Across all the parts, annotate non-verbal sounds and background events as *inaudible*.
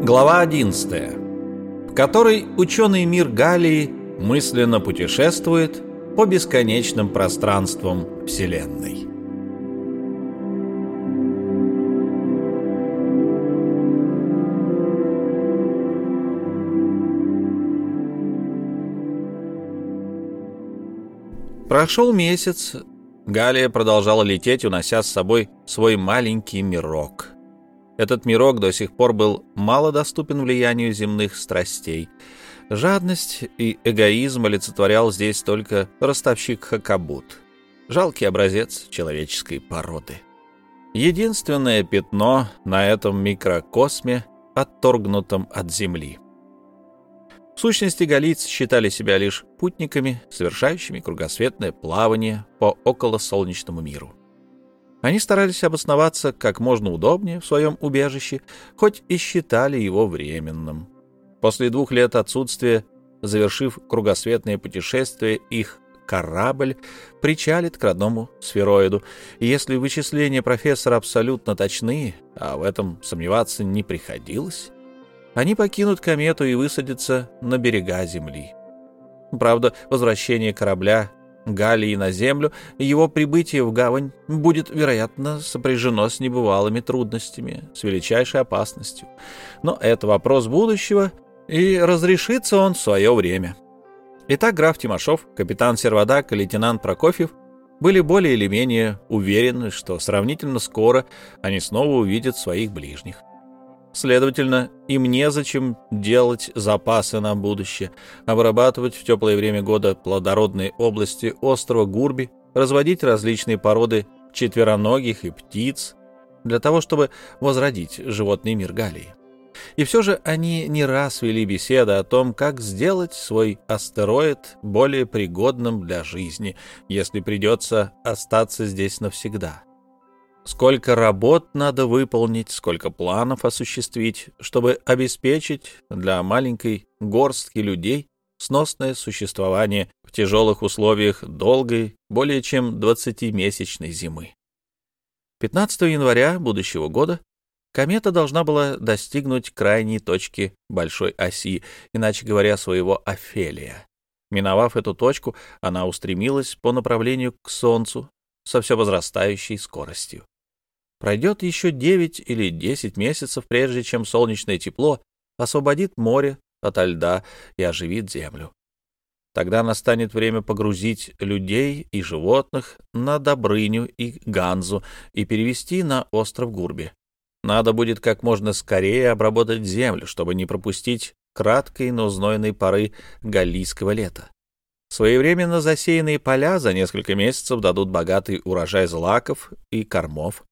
Глава 11, в которой ученый мир Галлии мысленно путешествует по бесконечным пространствам Вселенной. Прошел месяц. Галия продолжала лететь, унося с собой свой маленький мирок. Этот мирок до сих пор был мало доступен влиянию земных страстей. Жадность и эгоизм олицетворял здесь только ростовщик Хакабут, жалкий образец человеческой породы. Единственное пятно на этом микрокосме, отторгнутом от Земли — в сущности, галийцы считали себя лишь путниками, совершающими кругосветное плавание по околосолнечному миру. Они старались обосноваться как можно удобнее в своем убежище, хоть и считали его временным. После двух лет отсутствия, завершив кругосветное путешествие, их корабль причалит к родному сфероиду, и если вычисления профессора абсолютно точны, а в этом сомневаться не приходилось, они покинут комету и высадятся на берега Земли. Правда, возвращение корабля Галлии на Землю, его прибытие в гавань будет, вероятно, сопряжено с небывалыми трудностями, с величайшей опасностью. Но это вопрос будущего, и разрешится он в свое время. Итак, граф Тимошов, капитан Сервадак и лейтенант Прокофьев были более или менее уверены, что сравнительно скоро они снова увидят своих ближних. Следовательно, им незачем делать запасы на будущее, обрабатывать в теплое время года плодородные области острова Гурби, разводить различные породы четвероногих и птиц для того, чтобы возродить животный мир Галии. И все же они не раз вели беседы о том, как сделать свой астероид более пригодным для жизни, если придется остаться здесь навсегда. Сколько работ надо выполнить, сколько планов осуществить, чтобы обеспечить для маленькой горстки людей сносное существование в тяжелых условиях долгой, более чем 20-месячной зимы. 15 января будущего года комета должна была достигнуть крайней точки большой оси, иначе говоря, своего афелия. Миновав эту точку, она устремилась по направлению к Солнцу со все возрастающей скоростью. Пройдет еще 9 или 10 месяцев, прежде чем солнечное тепло освободит море ото льда и оживит землю. Тогда настанет время погрузить людей и животных на Добрыню и Ганзу и перевести на остров Гурби. Надо будет как можно скорее обработать землю, чтобы не пропустить краткой, но знойной поры галлийского лета. Своевременно засеянные поля за несколько месяцев дадут богатый урожай злаков и кормов,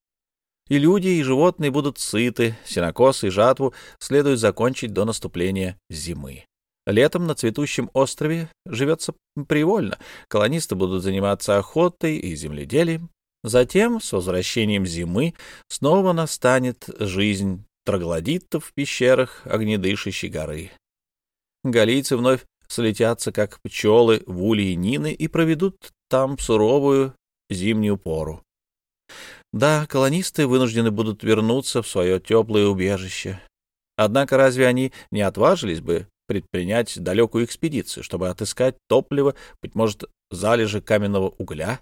и люди, и животные будут сыты, сенокос и жатву следует закончить до наступления зимы. Летом на цветущем острове живется привольно, колонисты будут заниматься охотой и земледелием. Затем, с возвращением зимы, снова настанет жизнь троглодитов в пещерах огнедышащей горы. Галийцы вновь слетятся, как пчелы, в ульи Нины и проведут там суровую зимнюю пору. Да, колонисты вынуждены будут вернуться в свое теплое убежище. Однако разве они не отважились бы предпринять далекую экспедицию, чтобы отыскать топливо, быть может, залежи каменного угля,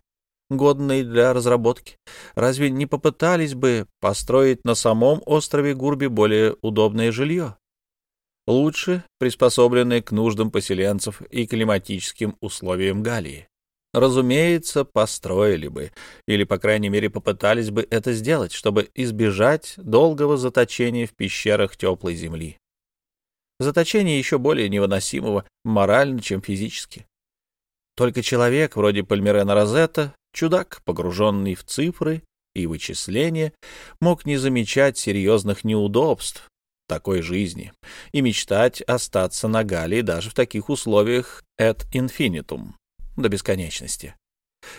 годные для разработки? Разве не попытались бы построить на самом острове Гурби более удобное жилье? Лучше приспособленное к нуждам поселенцев и климатическим условиям Галлии? Разумеется, построили бы, или, по крайней мере, попытались бы это сделать, чтобы избежать долгого заточения в пещерах теплой земли. Заточение еще более невыносимого морально, чем физически. Только человек, вроде Пальмирена Розетта, чудак, погруженный в цифры и вычисления, мог не замечать серьезных неудобств такой жизни и мечтать остаться на Галлии даже в таких условиях et infinitum до бесконечности.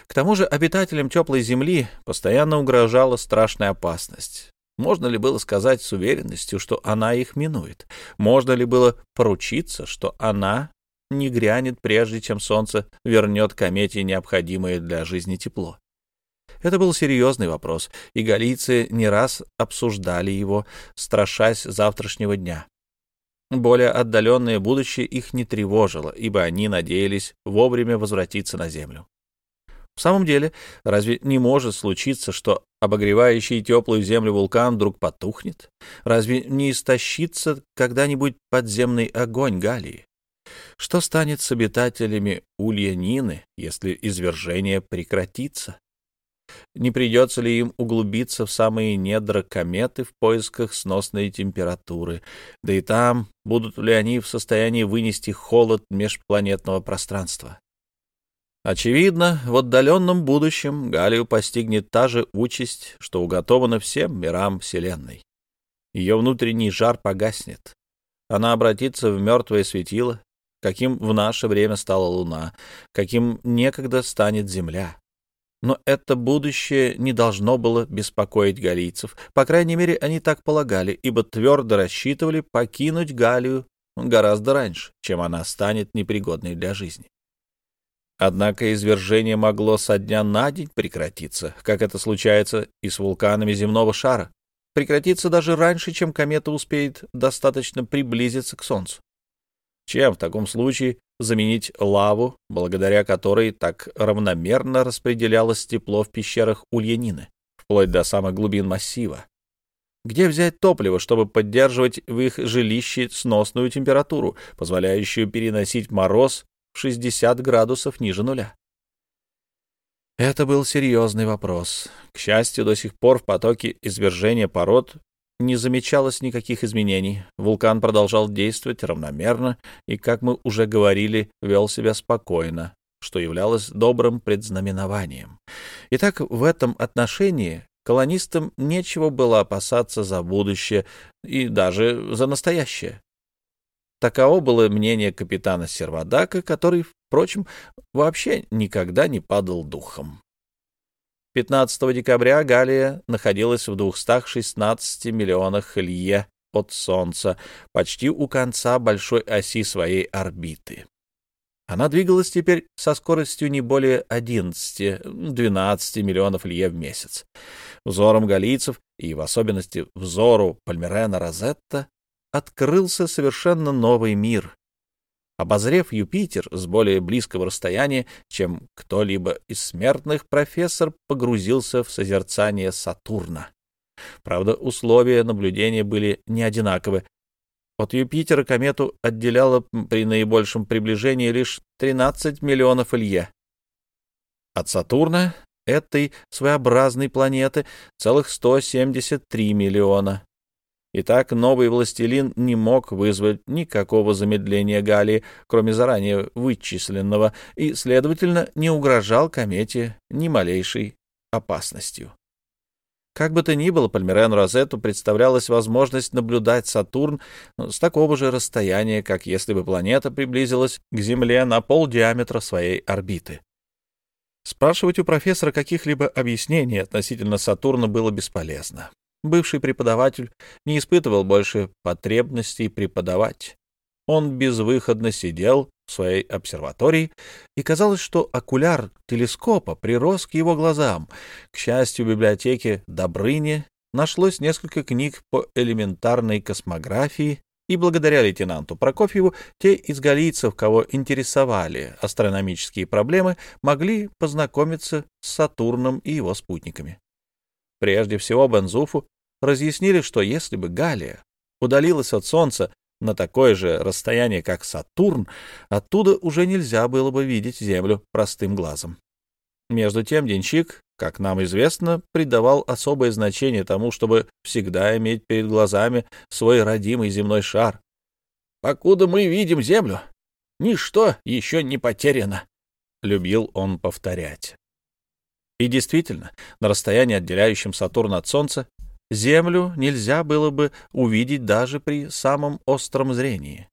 К тому же обитателям теплой земли постоянно угрожала страшная опасность. Можно ли было сказать с уверенностью, что она их минует? Можно ли было поручиться, что она не грянет, прежде чем солнце вернет комете необходимое для жизни тепло? Это был серьезный вопрос, и галийцы не раз обсуждали его, страшась завтрашнего дня, Более отдаленное будущее их не тревожило, ибо они надеялись вовремя возвратиться на Землю. В самом деле, разве не может случиться, что обогревающий теплую землю вулкан вдруг потухнет? Разве не истощится когда-нибудь подземный огонь Галии? Что станет с обитателями Улья Нины, если извержение прекратится? Не придется ли им углубиться в самые недра кометы в поисках сносной температуры? Да и там, будут ли они в состоянии вынести холод межпланетного пространства? Очевидно, в отдаленном будущем Галию постигнет та же участь, что уготована всем мирам Вселенной. Ее внутренний жар погаснет. Она обратится в мертвое светило, каким в наше время стала Луна, каким некогда станет Земля. Но это будущее не должно было беспокоить галийцев. По крайней мере, они так полагали, ибо твердо рассчитывали покинуть Галию гораздо раньше, чем она станет непригодной для жизни. Однако извержение могло со дня на день прекратиться, как это случается и с вулканами земного шара, прекратиться даже раньше, чем комета успеет достаточно приблизиться к Солнцу. Чем в таком случае заменить лаву, благодаря которой так равномерно распределялось тепло в пещерах Ульянины, вплоть до самых глубин массива? Где взять топливо, чтобы поддерживать в их жилище сносную температуру, позволяющую переносить мороз 60 градусов ниже нуля. Это был серьезный вопрос. К счастью, до сих пор в потоке извержения пород не замечалось никаких изменений. Вулкан продолжал действовать равномерно и, как мы уже говорили, вел себя спокойно, что являлось добрым предзнаменованием. Итак, в этом отношении колонистам нечего было опасаться за будущее и даже за настоящее. Таково было мнение капитана Сервадака, который, впрочем, вообще никогда не падал духом. 15 декабря Галия находилась в 216 миллионах лье от Солнца, почти у конца большой оси своей орбиты. Она двигалась теперь со скоростью не более 11-12 миллионов лье в месяц. Взором галийцев, и в особенности взору Пальмерена Розетта, открылся совершенно новый мир. Обозрев Юпитер с более близкого расстояния, чем кто-либо из смертных, профессор погрузился в созерцание Сатурна. Правда, условия наблюдения были не одинаковы. От Юпитера комету отделяло при наибольшем приближении лишь 13 миллионов Илье. От Сатурна, этой своеобразной планеты, целых 173 миллиона. Итак, новый властелин не мог вызвать никакого замедления Галии, кроме заранее вычисленного, и, следовательно, не угрожал комете ни малейшей опасностью. Как бы то ни было, Пальмирен Розетту представлялась возможность наблюдать Сатурн с такого же расстояния, как если бы планета приблизилась к Земле на полдиаметра своей орбиты. Спрашивать у профессора каких-либо объяснений относительно Сатурна было бесполезно. Бывший преподаватель не испытывал больше потребностей преподавать. Он безвыходно сидел в своей обсерватории, и казалось, что окуляр телескопа прирос к его глазам. К счастью, в библиотеке Добрыни нашлось несколько книг по элементарной космографии, и благодаря лейтенанту Прокофьеву те из галийцев, кого интересовали астрономические проблемы, могли познакомиться с Сатурном и его спутниками. Прежде всего, Бензуфу разъяснили, что если бы Галия удалилась от Солнца на такое же расстояние, как Сатурн, оттуда уже нельзя было бы видеть Землю простым глазом. Между тем Денщик, как нам известно, придавал особое значение тому, чтобы всегда иметь перед глазами свой родимый земной шар. «Покуда мы видим Землю, ничто еще не потеряно», — любил он повторять. И действительно, на расстоянии, отделяющем Сатурн от Солнца, Землю нельзя было бы увидеть даже при самом остром зрении.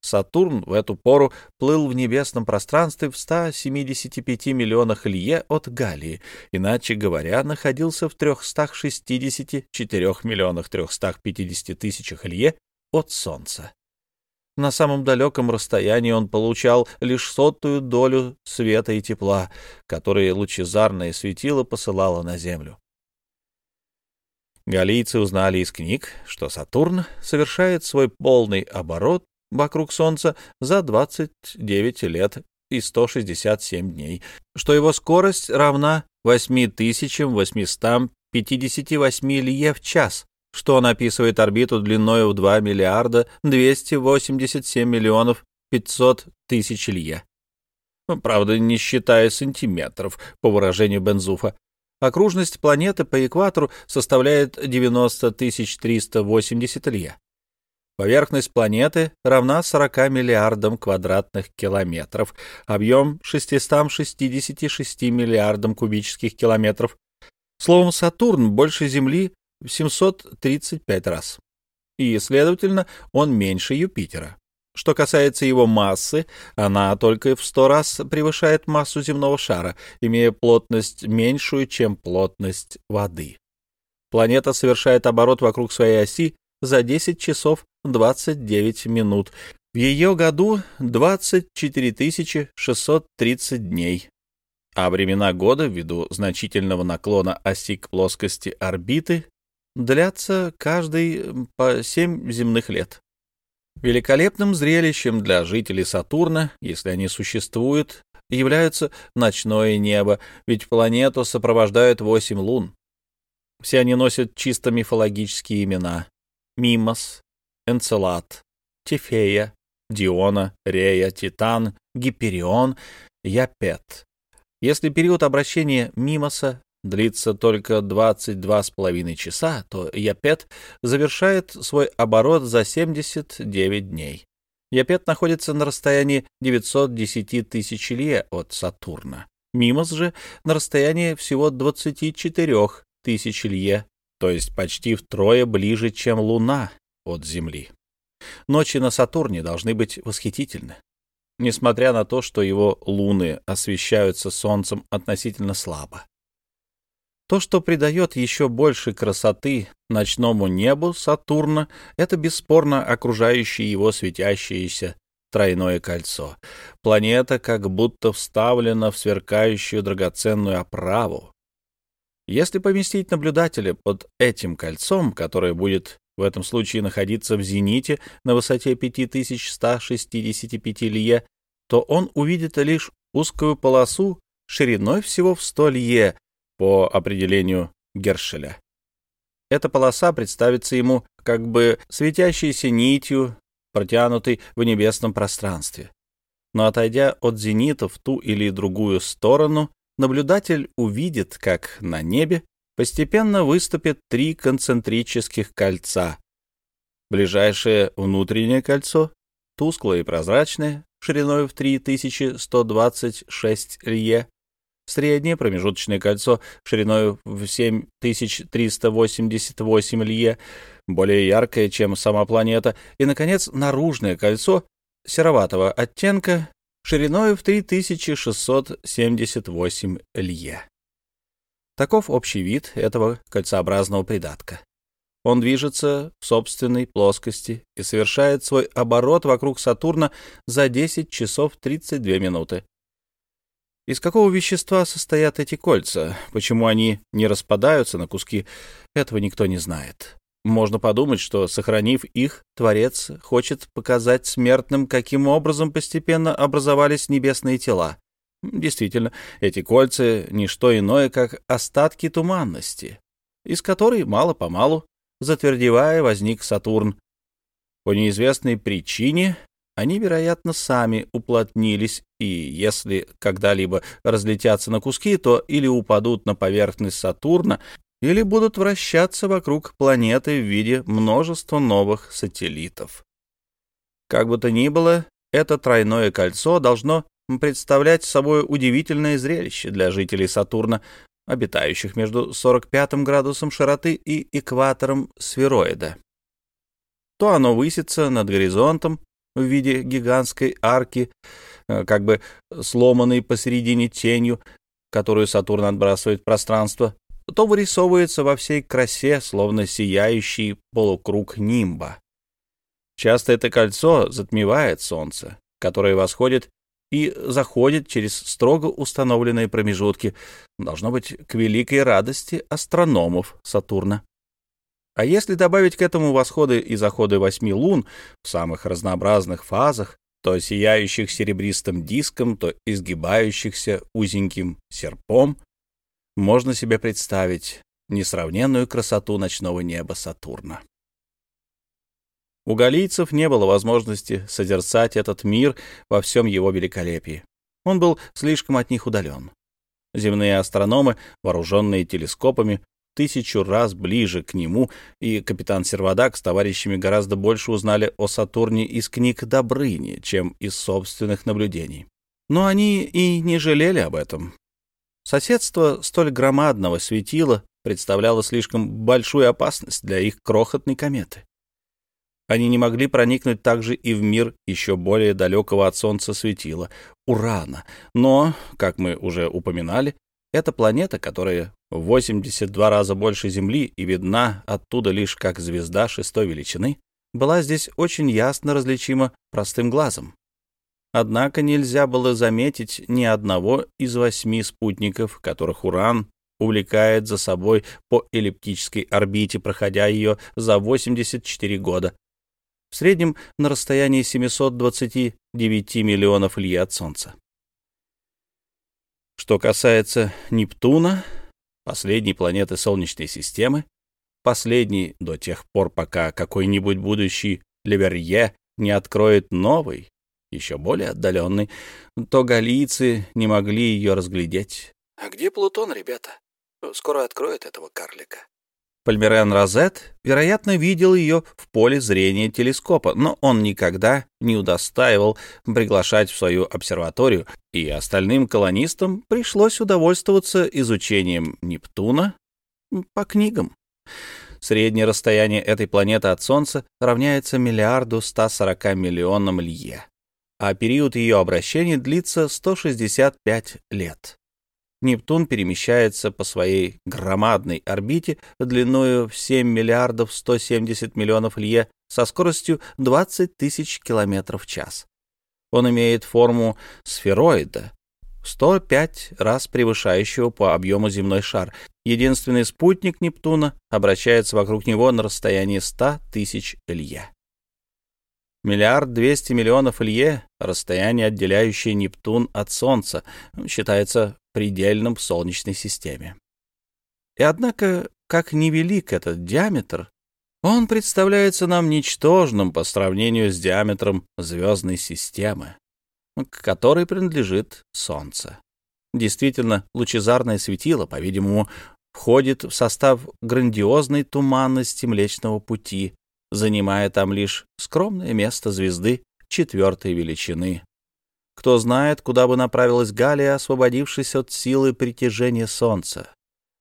Сатурн в эту пору плыл в небесном пространстве в 175 миллионах лье от Галлии, иначе говоря, находился в 364 миллионах 350 тысячах лье от Солнца. На самом далеком расстоянии он получал лишь сотую долю света и тепла, которые лучезарное светило посылало на Землю. Галийцы узнали из книг, что Сатурн совершает свой полный оборот вокруг Солнца за 29 лет и 167 дней, что его скорость равна 8858 лье в час, что он описывает орбиту длиной в 2 миллиарда 287 миллионов 500 тысяч лье. Правда, не считая сантиметров, по выражению Бензуфа. Окружность планеты по экватору составляет 90 380 лье. Поверхность планеты равна 40 миллиардам квадратных километров, объем 666 миллиардам кубических километров. Словом, Сатурн больше Земли в 735 раз. И, следовательно, он меньше Юпитера. Что касается его массы, она только в сто раз превышает массу земного шара, имея плотность меньшую, чем плотность воды. Планета совершает оборот вокруг своей оси за 10 часов 29 минут. В ее году 24 630 дней. А времена года, ввиду значительного наклона оси к плоскости орбиты, длятся каждый по 7 земных лет. Великолепным зрелищем для жителей Сатурна, если они существуют, являются ночное небо, ведь планету сопровождают восемь лун. Все они носят чисто мифологические имена. Мимос, Энцелад, Тефея, Диона, Рея, Титан, Гиперион, Япет. Если период обращения Мимоса длится только 22,5 часа, то Япет завершает свой оборот за 79 дней. Япет находится на расстоянии 910 тысяч лье от Сатурна. Мимос же на расстоянии всего 24 тысяч лье, то есть почти втрое ближе, чем Луна от Земли. Ночи на Сатурне должны быть восхитительны. Несмотря на то, что его луны освещаются Солнцем относительно слабо. То, что придает еще больше красоты ночному небу Сатурна, это бесспорно окружающее его светящееся тройное кольцо. Планета как будто вставлена в сверкающую драгоценную оправу. Если поместить наблюдателя под этим кольцом, которое будет в этом случае находиться в зените на высоте 5165 лье, то он увидит лишь узкую полосу шириной всего в 100 лье, по определению Гершеля. Эта полоса представится ему как бы светящейся нитью, протянутой в небесном пространстве. Но отойдя от зенита в ту или другую сторону, наблюдатель увидит, как на небе постепенно выступят три концентрических кольца. Ближайшее внутреннее кольцо, тусклое и прозрачное, шириной в 3126 лье, среднее промежуточное кольцо шириной в 7388 лье, более яркое, чем сама планета, и, наконец, наружное кольцо сероватого оттенка шириной в 3678 лье. Таков общий вид этого кольцеобразного придатка. Он движется в собственной плоскости и совершает свой оборот вокруг Сатурна за 10 часов 32 минуты. Из какого вещества состоят эти кольца? Почему они не распадаются на куски? Этого никто не знает. Можно подумать, что, сохранив их, Творец хочет показать смертным, каким образом постепенно образовались небесные тела. Действительно, эти кольца — не что иное, как остатки туманности, из которой мало-помалу, затвердевая, возник Сатурн. По неизвестной причине они, вероятно, сами уплотнились, и если когда-либо разлетятся на куски, то или упадут на поверхность Сатурна, или будут вращаться вокруг планеты в виде множества новых сателлитов. Как бы то ни было, это тройное кольцо должно представлять собой удивительное зрелище для жителей Сатурна, обитающих между 45 градусом широты и экватором сфероида. То оно высится над горизонтом, в виде гигантской арки, э, как бы сломанной посередине тенью, которую Сатурн отбрасывает в пространство, то вырисовывается во всей красе, словно сияющий полукруг нимба. Часто это кольцо затмевает Солнце, которое восходит и заходит через строго установленные промежутки, должно быть, к великой радости астрономов Сатурна. А если добавить к этому восходы и заходы восьми лун в самых разнообразных фазах, то сияющих серебристым диском, то изгибающихся узеньким серпом, можно себе представить несравненную красоту ночного неба Сатурна. У галийцев не было возможности созерцать этот мир во всем его великолепии. Он был слишком от них удален. Земные астрономы, вооруженные телескопами, тысячу раз ближе к нему, и капитан Сервадак с товарищами гораздо больше узнали о Сатурне из книг Добрыни, чем из собственных наблюдений. Но они и не жалели об этом. Соседство столь громадного светила представляло слишком большую опасность для их крохотной кометы. Они не могли проникнуть также и в мир еще более далекого от Солнца светила — Урана. Но, как мы уже упоминали, эта планета, которая в 82 раза больше Земли и видна оттуда лишь как звезда шестой величины, была здесь очень ясно различима простым глазом. Однако нельзя было заметить ни одного из восьми спутников, которых Уран увлекает за собой по эллиптической орбите, проходя ее за 84 года, в среднем на расстоянии 729 миллионов лье от Солнца. Что касается Нептуна, последней планеты Солнечной системы, последней до тех пор, пока какой-нибудь будущий Леверье не откроет новый, еще более отдаленный, то галийцы не могли ее разглядеть. «А где Плутон, ребята? Скоро откроют этого карлика». Пальмерен Розет, вероятно, видел ее в поле зрения телескопа, но он никогда не удостаивал приглашать в свою обсерваторию, и остальным колонистам пришлось удовольствоваться изучением Нептуна по книгам. Среднее расстояние этой планеты от Солнца равняется миллиарду 140 миллионам лье, а период ее обращения длится 165 лет. Нептун перемещается по своей громадной орбите длиною в 7 миллиардов 170 миллионов лье со скоростью 20 тысяч километров в час. Он имеет форму сфероида, 105 раз превышающего по объему земной шар. Единственный спутник Нептуна обращается вокруг него на расстоянии 100 тысяч лье. Миллиард двести миллионов лье, расстояние, отделяющее Нептун от Солнца, считается предельным в Солнечной системе. И однако, как невелик этот диаметр, он представляется нам ничтожным по сравнению с диаметром звездной системы, к которой принадлежит Солнце. Действительно, лучезарное светило, по-видимому, входит в состав грандиозной туманности Млечного Пути, занимая там лишь скромное место звезды четвертой величины, кто знает, куда бы направилась Галия, освободившись от силы притяжения Солнца.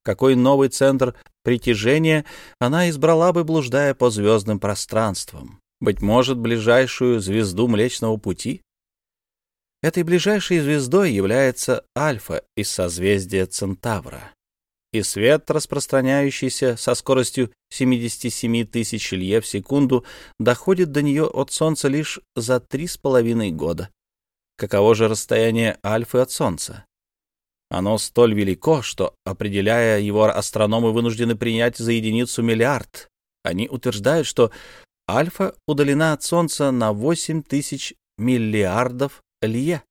Какой новый центр притяжения она избрала бы, блуждая по звездным пространствам? Быть может, ближайшую звезду Млечного Пути? Этой ближайшей звездой является Альфа из созвездия Центавра. И свет, распространяющийся со скоростью 77 тысяч лье в секунду, доходит до нее от Солнца лишь за три с половиной года. Каково же расстояние Альфы от Солнца? Оно столь велико, что, определяя его, астрономы вынуждены принять за единицу миллиард. Они утверждают, что Альфа удалена от Солнца на 8 тысяч миллиардов лье.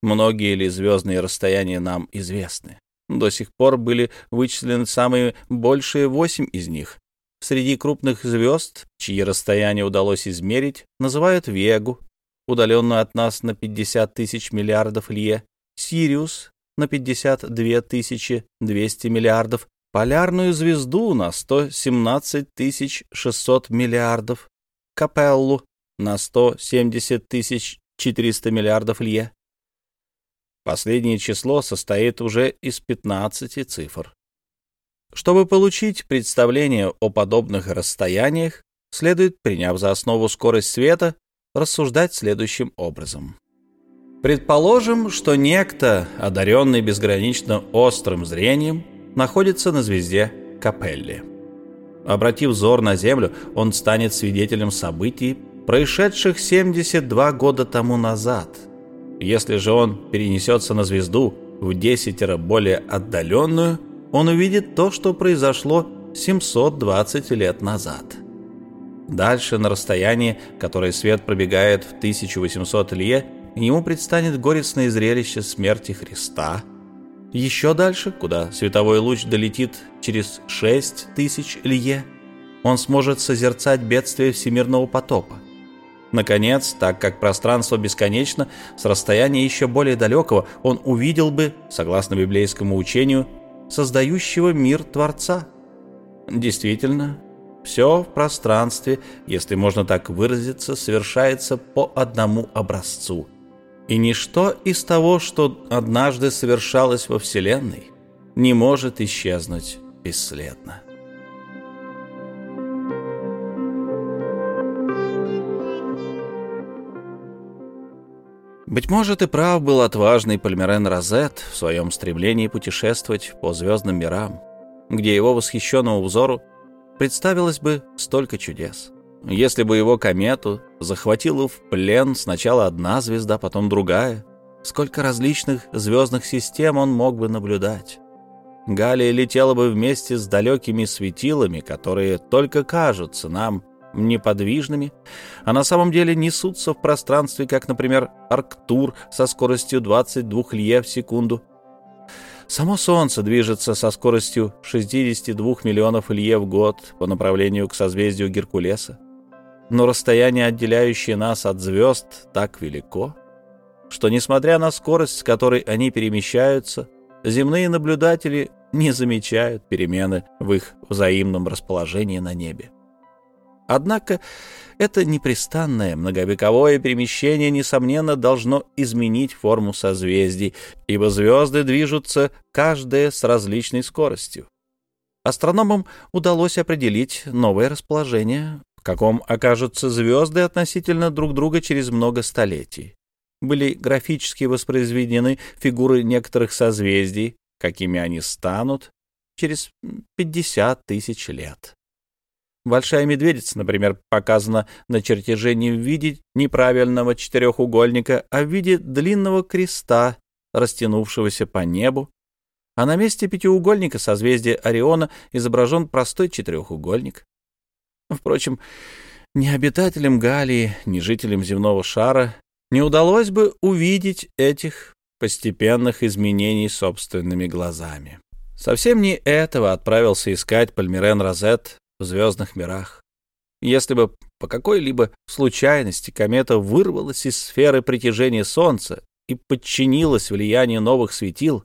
Многие ли звездные расстояния нам известны? До сих пор были вычислены самые большие восемь из них. Среди крупных звезд, чьи расстояния удалось измерить, называют Вегу, удаленную от нас на 50 тысяч миллиардов лье, Сириус на 52 тысячи 200 миллиардов, полярную звезду на 117 тысяч 600 миллиардов, Капеллу на 170 тысяч 400 миллиардов лье. Последнее число состоит уже из 15 цифр. Чтобы получить представление о подобных расстояниях, следует, приняв за основу скорость света, рассуждать следующим образом. Предположим, что некто, одаренный безгранично острым зрением, находится на звезде Капелли. Обратив взор на Землю, он станет свидетелем событий, происшедших 72 года тому назад. Если же он перенесется на звезду в десятеро более отдаленную, он увидит то, что произошло 720 лет назад. Дальше, на расстоянии, которое свет пробегает в 1800 лье, ему предстанет горестное зрелище смерти Христа. Еще дальше, куда световой луч долетит через 6 тысяч лье, он сможет созерцать бедствие всемирного потопа. Наконец, так как пространство бесконечно, с расстояния еще более далекого он увидел бы, согласно библейскому учению, создающего мир Творца. Действительно, все в пространстве, если можно так выразиться, совершается по одному образцу. И ничто из того, что однажды совершалось во Вселенной, не может исчезнуть бесследно. Быть может, и прав был отважный Пальмерен Розет в своем стремлении путешествовать по звездным мирам, где его восхищенному взору представилось бы столько чудес. Если бы его комету захватила в плен сначала одна звезда, потом другая, сколько различных звездных систем он мог бы наблюдать. Галия летела бы вместе с далекими светилами, которые только кажутся нам неподвижными, а на самом деле несутся в пространстве, как, например, Арктур со скоростью 22 лье в секунду — Само Солнце движется со скоростью 62 миллионов лье в год по направлению к созвездию Геркулеса. Но расстояние, отделяющее нас от звезд, так велико, что, несмотря на скорость, с которой они перемещаются, земные наблюдатели не замечают перемены в их взаимном расположении на небе. Однако это непрестанное многовековое перемещение, несомненно, должно изменить форму созвездий, ибо звезды движутся каждая с различной скоростью. Астрономам удалось определить новое расположение, в каком окажутся звезды относительно друг друга через много столетий. Были графически воспроизведены фигуры некоторых созвездий, какими они станут через 50 тысяч лет. Большая медведица, например, показана на чертеже не в виде неправильного четырехугольника, а в виде длинного креста, растянувшегося по небу, а на месте пятиугольника созвездия Ориона изображен простой четырехугольник. Впрочем, ни обитателям Галии, ни жителям земного шара не удалось бы увидеть этих постепенных изменений собственными глазами. Совсем не этого отправился искать Пальмирен Розет в звездных мирах. Если бы по какой-либо случайности комета вырвалась из сферы притяжения Солнца и подчинилась влиянию новых светил,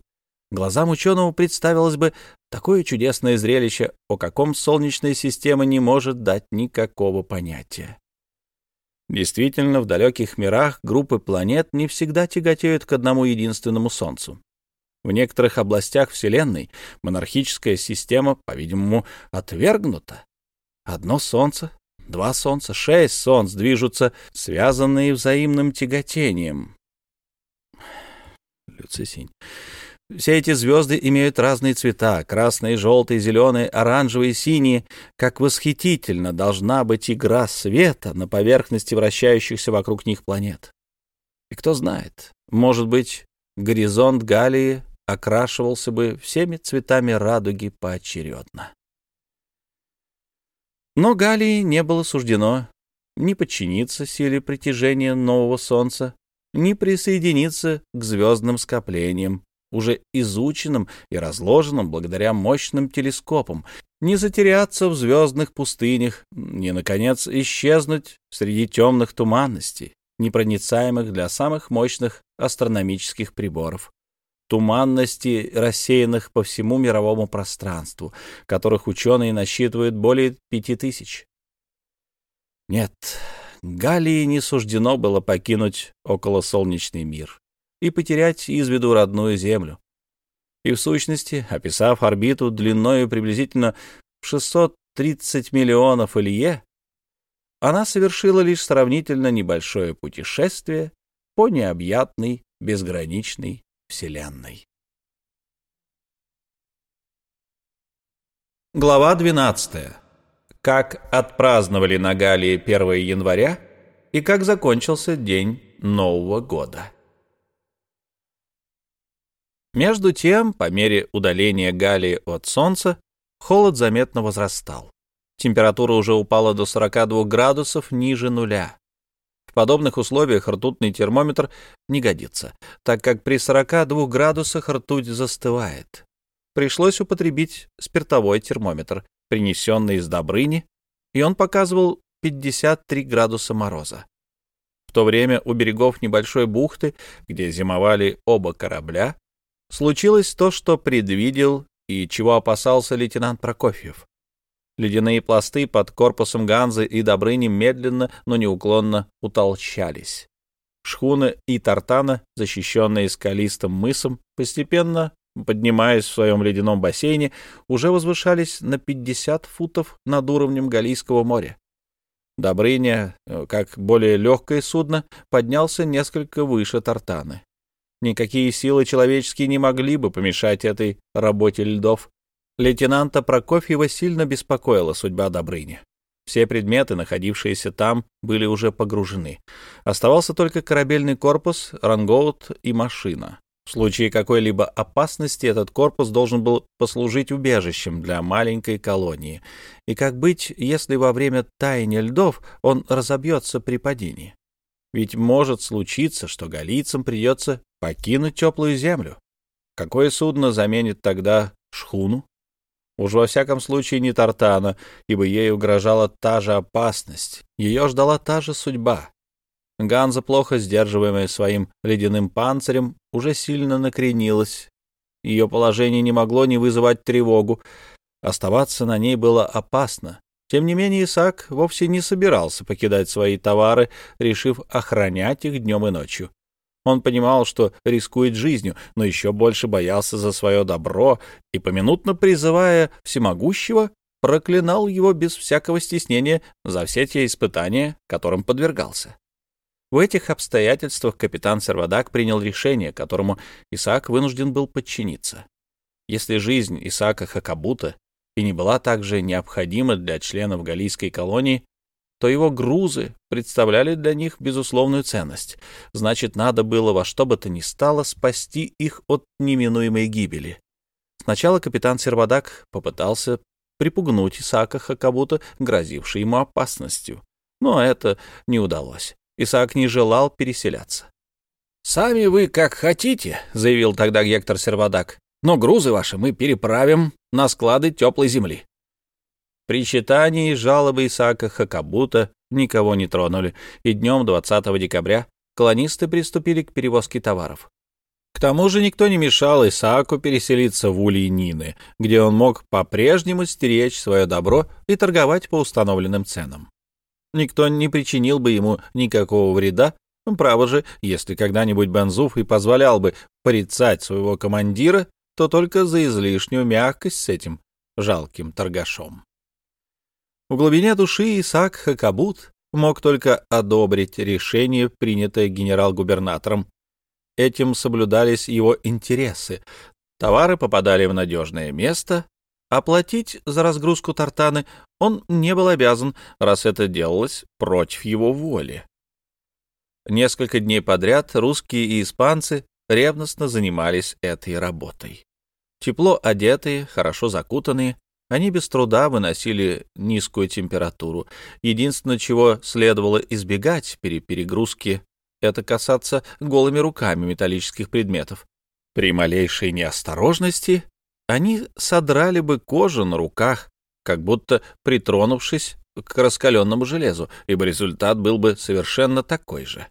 глазам ученого представилось бы такое чудесное зрелище, о каком Солнечная система не может дать никакого понятия. Действительно, в далеких мирах группы планет не всегда тяготеют к одному единственному Солнцу. В некоторых областях Вселенной монархическая система, по-видимому, отвергнута. Одно Солнце, два Солнца, шесть Солнц движутся, связанные взаимным тяготением. Люцисинь. Все эти звезды имеют разные цвета — красные, желтые, зеленые, оранжевые, синие. Как восхитительно должна быть игра света на поверхности вращающихся вокруг них планет. И кто знает, может быть, горизонт Галии окрашивался бы всеми цветами радуги поочередно. Но Галии не было суждено ни подчиниться силе притяжения нового Солнца, ни присоединиться к звездным скоплениям, уже изученным и разложенным благодаря мощным телескопам, не затеряться в звездных пустынях, ни, наконец, исчезнуть среди темных туманностей, непроницаемых для самых мощных астрономических приборов туманности, рассеянных по всему мировому пространству, которых ученые насчитывают более пяти тысяч. Нет, Галлии не суждено было покинуть околосолнечный мир и потерять из виду родную Землю. И в сущности, описав орбиту длиною приблизительно в 630 миллионов Илье, она совершила лишь сравнительно небольшое путешествие по необъятной безграничной Вселенной. Глава 12. Как отпраздновали на Галии 1 января и как закончился день Нового года. Между тем, по мере удаления Галии от Солнца, холод заметно возрастал. Температура уже упала до 42 градусов ниже нуля. В подобных условиях ртутный термометр не годится, так как при 42 градусах ртуть застывает. Пришлось употребить спиртовой термометр, принесенный из Добрыни, и он показывал 53 градуса мороза. В то время у берегов небольшой бухты, где зимовали оба корабля, случилось то, что предвидел и чего опасался лейтенант Прокофьев. Ледяные пласты под корпусом Ганзы и Добрыни медленно, но неуклонно утолщались. Шхуна и Тартана, защищенные скалистым мысом, постепенно, поднимаясь в своем ледяном бассейне, уже возвышались на 50 футов над уровнем Галийского моря. Добрыня, как более легкое судно, поднялся несколько выше Тартаны. Никакие силы человеческие не могли бы помешать этой работе льдов. Лейтенанта Прокофьева сильно беспокоила судьба Добрыни. Все предметы, находившиеся там, были уже погружены. Оставался только корабельный корпус, рангоут и машина. В случае какой-либо опасности этот корпус должен был послужить убежищем для маленькой колонии. И как быть, если во время таяния льдов он разобьется при падении? Ведь может случиться, что галийцам придется покинуть теплую землю. Какое судно заменит тогда шхуну? Уж во всяком случае не Тартана, ибо ей угрожала та же опасность, ее ждала та же судьба. Ганза, плохо сдерживаемая своим ледяным панцирем, уже сильно накренилась. Ее положение не могло не вызывать тревогу. Оставаться на ней было опасно. Тем не менее, Исаак вовсе не собирался покидать свои товары, решив охранять их днем и ночью. Он понимал, что рискует жизнью, но еще больше боялся за свое добро и, поминутно призывая всемогущего, проклинал его без всякого стеснения за все те испытания, которым подвергался. В этих обстоятельствах капитан Сервадак принял решение, которому Исаак вынужден был подчиниться. Если жизнь Исаака Хакабута и не была также необходима для членов галийской колонии, то его грузы представляли для них безусловную ценность. Значит, надо было во что бы то ни стало спасти их от неминуемой гибели. Сначала капитан Сервадак попытался припугнуть Исаака Хакабута, грозивший ему опасностью. Но это не удалось. Исаак не желал переселяться. «Сами вы как хотите», — заявил тогда Гектор Сервадак, «но грузы ваши мы переправим на склады теплой земли. Причитания и жалобы Исаака Хакабута никого не тронули, и днем 20 декабря колонисты приступили к перевозке товаров. К тому же никто не мешал Исааку переселиться в Ульи Нины, где он мог по-прежнему стеречь свое добро и торговать по установленным ценам. Никто не причинил бы ему никакого вреда, право же, если когда-нибудь Бензуф и позволял бы порицать своего командира, то только за излишнюю мягкость с этим жалким торгашом. В глубине души Исаак Хакабут мог только одобрить решение, принятое генерал-губернатором. Этим соблюдались его интересы. Товары попадали в надежное место. Оплатить за разгрузку тартаны он не был обязан, раз это делалось против его воли. Несколько дней подряд русские и испанцы ревностно занимались этой работой. Тепло одетые, хорошо закутанные, они без труда выносили низкую температуру. Единственное, чего следовало избегать при перегрузке, это касаться голыми руками металлических предметов. При малейшей неосторожности они содрали бы кожу на руках, как будто притронувшись к раскаленному железу, ибо результат был бы совершенно такой же.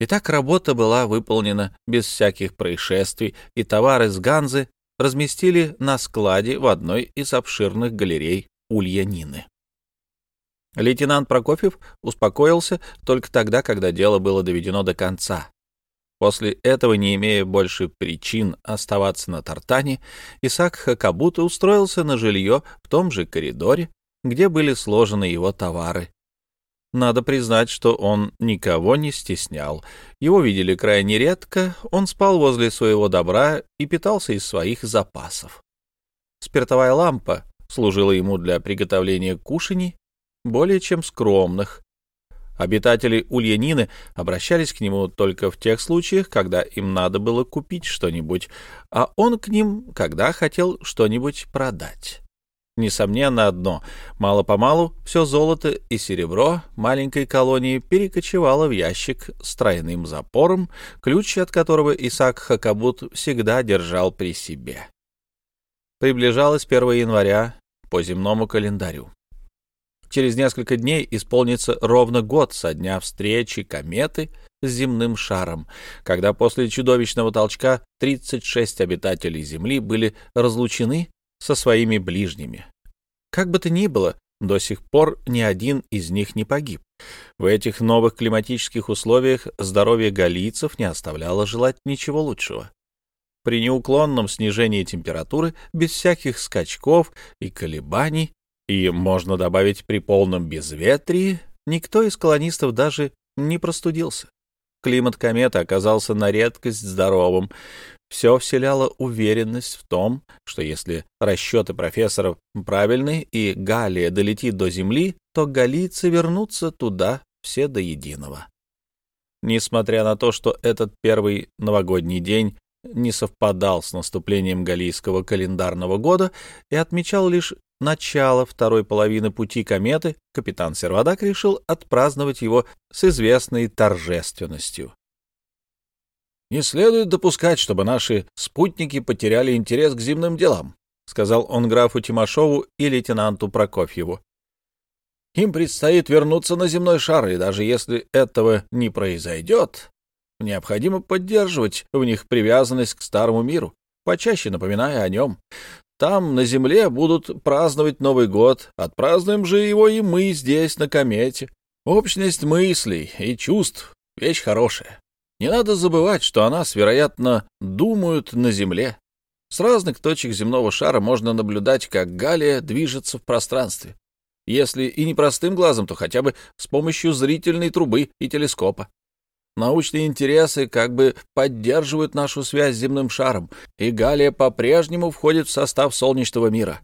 Итак, работа была выполнена без всяких происшествий, и товары с Ганзы разместили на складе в одной из обширных галерей Ульянины. Лейтенант Прокофьев успокоился только тогда, когда дело было доведено до конца. После этого, не имея больше причин оставаться на Тартане, Исаак Хакабута устроился на жилье в том же коридоре, где были сложены его товары, надо признать, что он никого не стеснял. Его видели крайне редко, он спал возле своего добра и питался из своих запасов. Спиртовая лампа служила ему для приготовления кушаний, более чем скромных. Обитатели Ульянины обращались к нему только в тех случаях, когда им надо было купить что-нибудь, а он к ним, когда хотел что-нибудь продать. Несомненно одно — мало-помалу все золото и серебро маленькой колонии перекочевало в ящик с тройным запором, ключ от которого Исаак Хакабут всегда держал при себе. Приближалось 1 января по земному календарю. Через несколько дней исполнится ровно год со дня встречи кометы с земным шаром, когда после чудовищного толчка 36 обитателей Земли были разлучены со своими ближними. Как бы то ни было, до сих пор ни один из них не погиб. В этих новых климатических условиях здоровье галийцев не оставляло желать ничего лучшего. При неуклонном снижении температуры, без всяких скачков и колебаний, и, можно добавить, при полном безветрии, никто из колонистов даже не простудился. Климат кометы оказался на редкость здоровым, все вселяло уверенность в том, что если расчеты профессора правильны и Галия долетит до Земли, то галийцы вернутся туда все до единого. Несмотря на то, что этот первый новогодний день не совпадал с наступлением галийского календарного года и отмечал лишь начало второй половины пути кометы, капитан Сервадак решил отпраздновать его с известной торжественностью. «Не следует допускать, чтобы наши спутники потеряли интерес к земным делам», сказал он графу Тимошову и лейтенанту Прокофьеву. «Им предстоит вернуться на земной шар, и даже если этого не произойдет, необходимо поддерживать в них привязанность к старому миру, почаще напоминая о нем. Там, на земле, будут праздновать Новый год, отпразднуем же его и мы здесь, на комете. Общность мыслей и чувств — вещь хорошая. Не надо забывать, что о нас, вероятно, думают на Земле. С разных точек земного шара можно наблюдать, как Галия движется в пространстве. Если и не простым глазом, то хотя бы с помощью зрительной трубы и телескопа. Научные интересы как бы поддерживают нашу связь с земным шаром, и Галия по-прежнему входит в состав солнечного мира.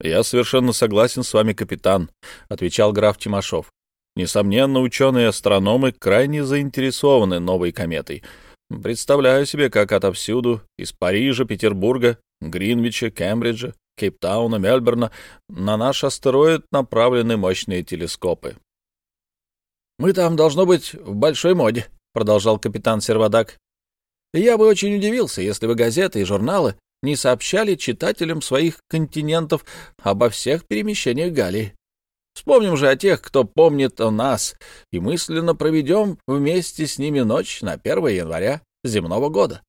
«Я совершенно согласен с вами, капитан», — отвечал граф Тимошов. Несомненно, ученые-астрономы крайне заинтересованы новой кометой. Представляю себе, как отовсюду, из Парижа, Петербурга, Гринвича, Кембриджа, Кейптауна, Мельбурна, на наш астероид направлены мощные телескопы. «Мы там, должно быть, в большой моде», — продолжал капитан Сервадак. «Я бы очень удивился, если бы газеты и журналы не сообщали читателям своих континентов обо всех перемещениях Галлии. Вспомним же о тех, кто помнит о нас, и мысленно проведем вместе с ними ночь на 1 января земного года.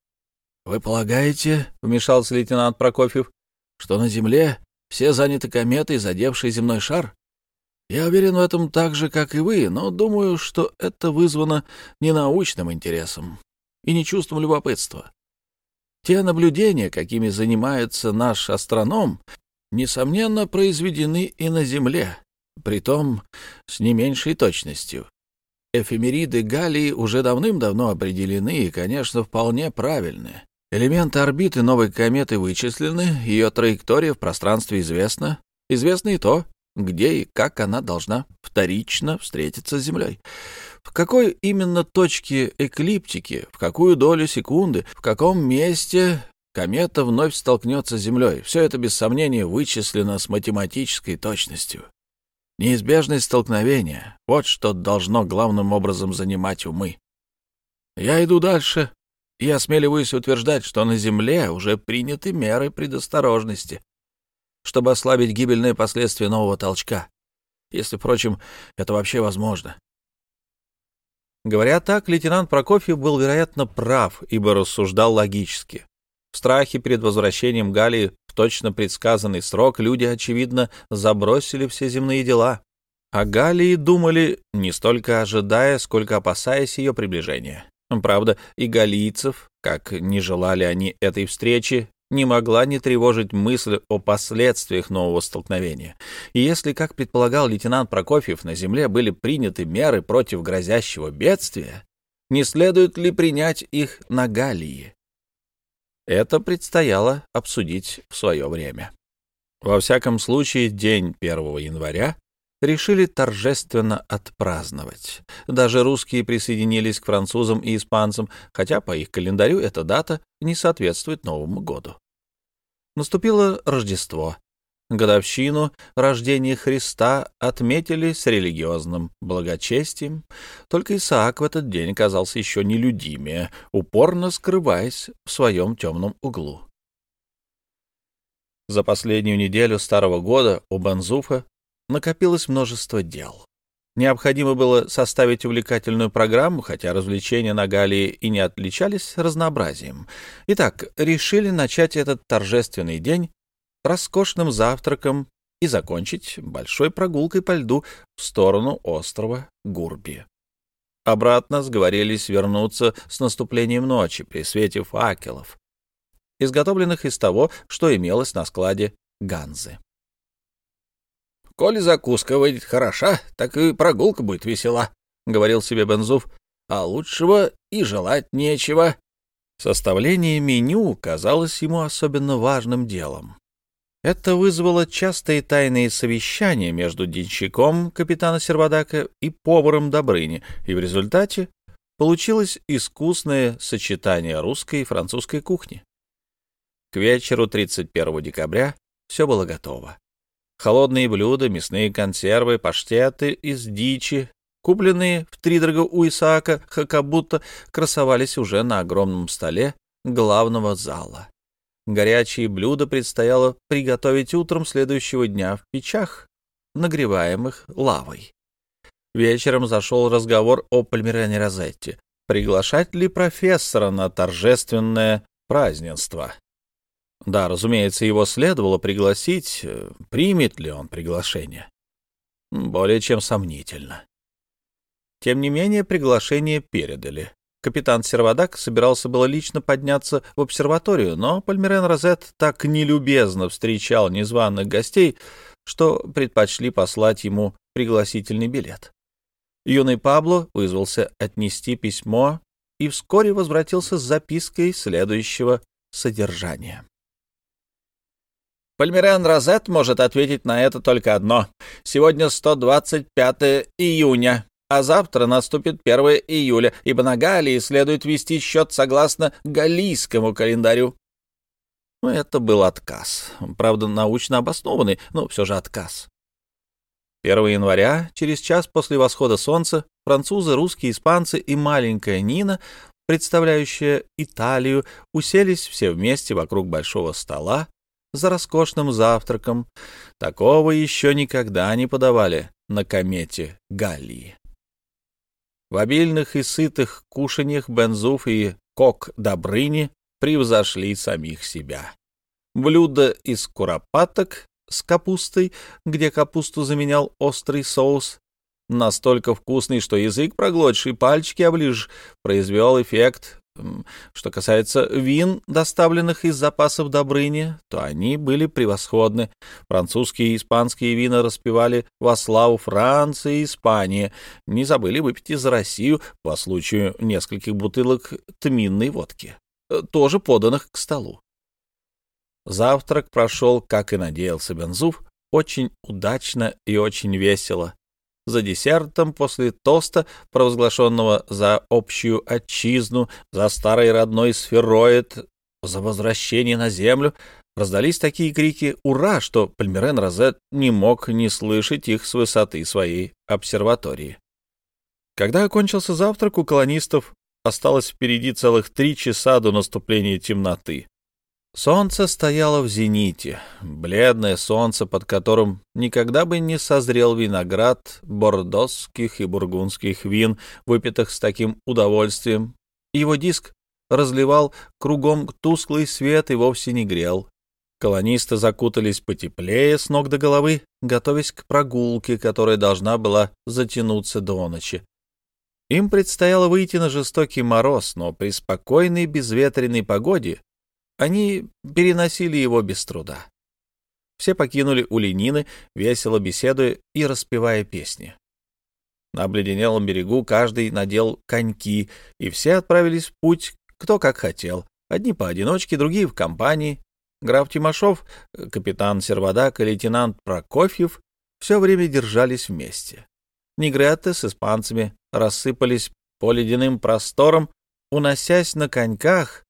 — Вы полагаете, — вмешался лейтенант Прокофьев, — что на Земле все заняты кометой, задевшей земной шар? Я уверен в этом так же, как и вы, но думаю, что это вызвано не научным интересом и не чувством любопытства. Те наблюдения, какими занимается наш астроном, несомненно, произведены и на Земле, притом с не меньшей точностью. Эфемериды Галлии уже давным-давно определены и, конечно, вполне правильны. Элементы орбиты новой кометы вычислены, ее траектория в пространстве известна. Известно и то, где и как она должна вторично встретиться с Землей. В какой именно точке эклиптики, в какую долю секунды, в каком месте комета вновь столкнется с Землей. Все это, без сомнения, вычислено с математической точностью. Неизбежность столкновения — вот что должно главным образом занимать умы. Я иду дальше и осмеливаюсь утверждать, что на Земле уже приняты меры предосторожности, чтобы ослабить гибельные последствия нового толчка, если, впрочем, это вообще возможно. Говоря так, лейтенант Прокофьев был, вероятно, прав, ибо рассуждал логически. В страхе перед возвращением Галии в точно предсказанный срок люди, очевидно, забросили все земные дела. О Галии думали, не столько ожидая, сколько опасаясь ее приближения. Правда, и галийцев, как не желали они этой встречи, не могла не тревожить мысль о последствиях нового столкновения. И если, как предполагал лейтенант Прокофьев, на земле были приняты меры против грозящего бедствия, не следует ли принять их на Галлии? Это предстояло обсудить в свое время. Во всяком случае, день 1 января решили торжественно отпраздновать. Даже русские присоединились к французам и испанцам, хотя по их календарю эта дата не соответствует Новому году. Наступило Рождество. Годовщину рождения Христа отметили с религиозным благочестием, только Исаак в этот день казался еще нелюдимее, упорно скрываясь в своем темном углу. За последнюю неделю старого года у Банзуфа накопилось множество дел. Необходимо было составить увлекательную программу, хотя развлечения на Галии и не отличались разнообразием. Итак, решили начать этот торжественный день роскошным завтраком и закончить большой прогулкой по льду в сторону острова Гурби. Обратно сговорились вернуться с наступлением ночи при свете факелов, изготовленных из того, что имелось на складе Ганзы. «Коли закуска выйдет хороша, так и прогулка будет весела», — говорил себе Бензуф, — «а лучшего и желать нечего». Составление меню казалось ему особенно важным делом. Это вызвало частые тайные совещания между денщиком капитана Сервадака и поваром Добрыни, и в результате получилось искусное сочетание русской и французской кухни. К вечеру 31 декабря все было готово. Холодные блюда, мясные консервы, паштеты из дичи, купленные в втридорога у Исаака Хакабута, красовались уже на огромном столе главного зала. Горячие блюда предстояло приготовить утром следующего дня в печах, нагреваемых лавой. Вечером зашел разговор о Пальмирене Розетти. Приглашать ли профессора на торжественное празднество? Да, разумеется, его следовало пригласить. Примет ли он приглашение? Более чем сомнительно. Тем не менее, приглашение передали. Капитан Сервадак собирался было лично подняться в обсерваторию, но Пальмерен Розет так нелюбезно встречал незваных гостей, что предпочли послать ему пригласительный билет. Юный Пабло вызвался отнести письмо и вскоре возвратился с запиской следующего содержания. Пальмерен Розет может ответить на это только одно. Сегодня 125 июня а завтра наступит 1 июля, ибо на Галлии следует вести счет согласно галлийскому календарю. Ну, это был отказ. Правда, научно обоснованный, но все же отказ. 1 января, через час после восхода солнца, французы, русские, испанцы и маленькая Нина, представляющая Италию, уселись все вместе вокруг большого стола за роскошным завтраком. Такого еще никогда не подавали на комете Галлии. В обильных и сытых кушаньях Бензуф и Кок Добрыни превзошли самих себя. Блюдо из куропаток с капустой, где капусту заменял острый соус, настолько вкусный, что язык проглотишь и пальчики оближешь, произвел эффект что касается вин, доставленных из запасов Добрыни, то они были превосходны. Французские и испанские вина распевали во славу Франции и Испании. Не забыли выпить и за Россию по случаю нескольких бутылок тминной водки, э, тоже поданных к столу. Завтрак прошел, как и надеялся Бензуф, очень удачно и очень весело за десертом после тоста, провозглашенного за общую отчизну, за старый родной сфероид, за возвращение на землю, раздались такие крики «Ура!», что Пальмерен Розет не мог не слышать их с высоты своей обсерватории. Когда окончился завтрак, у колонистов осталось впереди целых три часа до наступления темноты. Солнце стояло в зените, бледное солнце, под которым никогда бы не созрел виноград бордосских и бургундских вин, выпитых с таким удовольствием. Его диск разливал кругом тусклый свет и вовсе не грел. Колонисты закутались потеплее с ног до головы, готовясь к прогулке, которая должна была затянуться до ночи. Им предстояло выйти на жестокий мороз, но при спокойной безветренной погоде они переносили его без труда. Все покинули Улинины, весело беседуя и распевая песни. На обледенелом берегу каждый надел коньки, и все отправились в путь, кто как хотел. Одни поодиночке, другие в компании. Граф Тимошов, капитан Сервадак и лейтенант Прокофьев все время держались вместе. Негретты с испанцами рассыпались по ледяным просторам, уносясь на коньках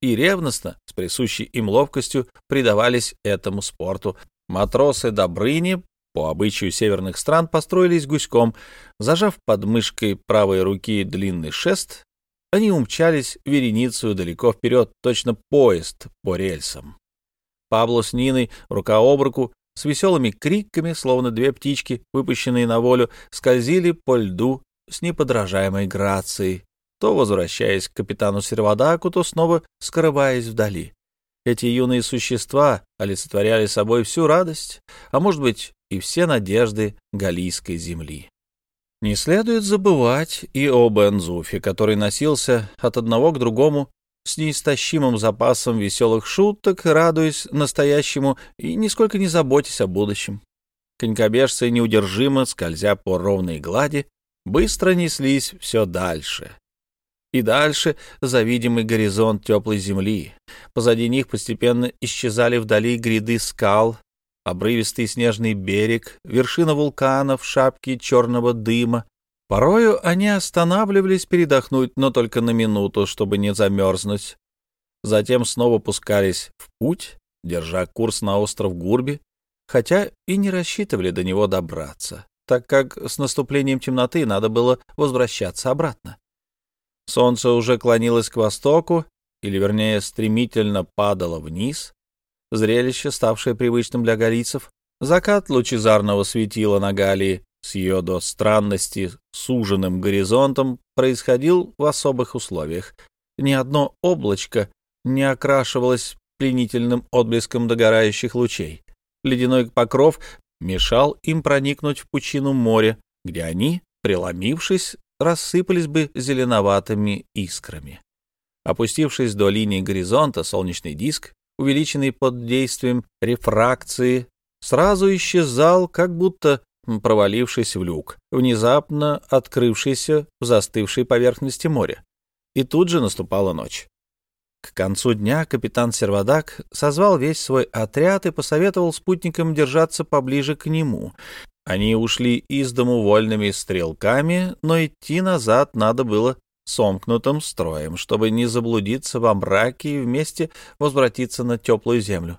и ревностно, с присущей им ловкостью, предавались этому спорту. Матросы Добрыни, по обычаю северных стран, построились гуськом. Зажав под мышкой правой руки длинный шест, они умчались вереницу далеко вперед, точно поезд по рельсам. Пабло с Ниной, рука об руку, с веселыми криками, словно две птички, выпущенные на волю, скользили по льду с неподражаемой грацией, то возвращаясь к капитану Сервадаку, то снова скрываясь вдали. Эти юные существа олицетворяли собой всю радость, а может быть и все надежды галийской земли. Не следует забывать и об Энзуфе, который носился от одного к другому с неистощимым запасом веселых шуток, радуясь настоящему и нисколько не заботясь о будущем. Конькобежцы неудержимо, скользя по ровной глади, быстро неслись все дальше. И дальше за видимый горизонт теплой земли. Позади них постепенно исчезали вдали гряды скал, обрывистый снежный берег, вершина вулкана в шапке черного дыма. Порою они останавливались передохнуть, но только на минуту, чтобы не замерзнуть. Затем снова пускались в путь, держа курс на остров Гурби, хотя и не рассчитывали до него добраться так как с наступлением темноты надо было возвращаться обратно. Солнце уже клонилось к востоку, или, вернее, стремительно падало вниз. Зрелище, ставшее привычным для галийцев, закат лучезарного светила на Галии с ее до странности суженным горизонтом происходил в особых условиях. Ни одно облачко не окрашивалось пленительным отблеском догорающих лучей. Ледяной покров мешал им проникнуть в пучину моря, где они, преломившись, рассыпались бы зеленоватыми искрами. Опустившись до линии горизонта, солнечный диск, увеличенный под действием рефракции, сразу исчезал, как будто провалившись в люк, внезапно открывшийся в застывшей поверхности моря. И тут же наступала ночь. К концу дня капитан Сервадак созвал весь свой отряд и посоветовал спутникам держаться поближе к нему. Они ушли из дому вольными стрелками, но идти назад надо было сомкнутым строем, чтобы не заблудиться во мраке и вместе возвратиться на теплую землю.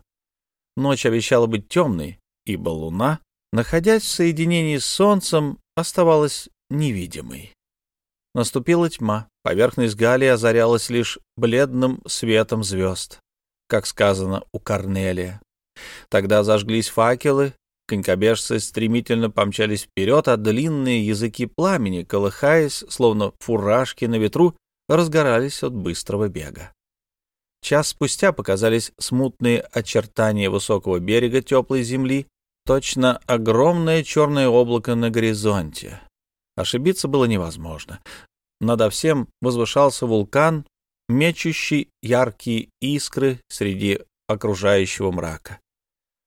Ночь обещала быть темной, ибо луна, находясь в соединении с солнцем, оставалась невидимой. Наступила тьма. Поверхность Галии озарялась лишь бледным светом звезд, как сказано у Корнелия. Тогда зажглись факелы, конькобежцы стремительно помчались вперед, а длинные языки пламени, колыхаясь, словно фуражки на ветру, разгорались от быстрого бега. Час спустя показались смутные очертания высокого берега теплой земли, точно огромное черное облако на горизонте. Ошибиться было невозможно. Надо всем возвышался вулкан, мечущий яркие искры среди окружающего мрака.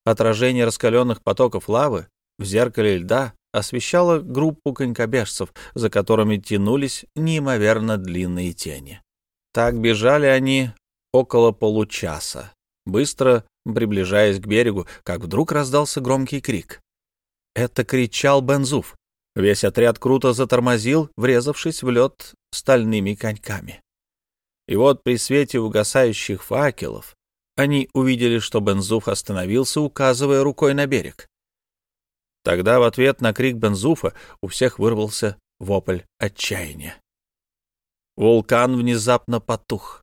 Отражение раскаленных потоков лавы в зеркале льда освещало группу конькобежцев, за которыми тянулись неимоверно длинные тени. Так бежали они около получаса, быстро приближаясь к берегу, как вдруг раздался громкий крик. Это кричал Бензуф. Весь отряд круто затормозил, врезавшись в лед стальными коньками. И вот при свете угасающих факелов они увидели, что Бензуф остановился, указывая рукой на берег. Тогда в ответ на крик Бензуфа у всех вырвался вопль отчаяния. Вулкан внезапно потух.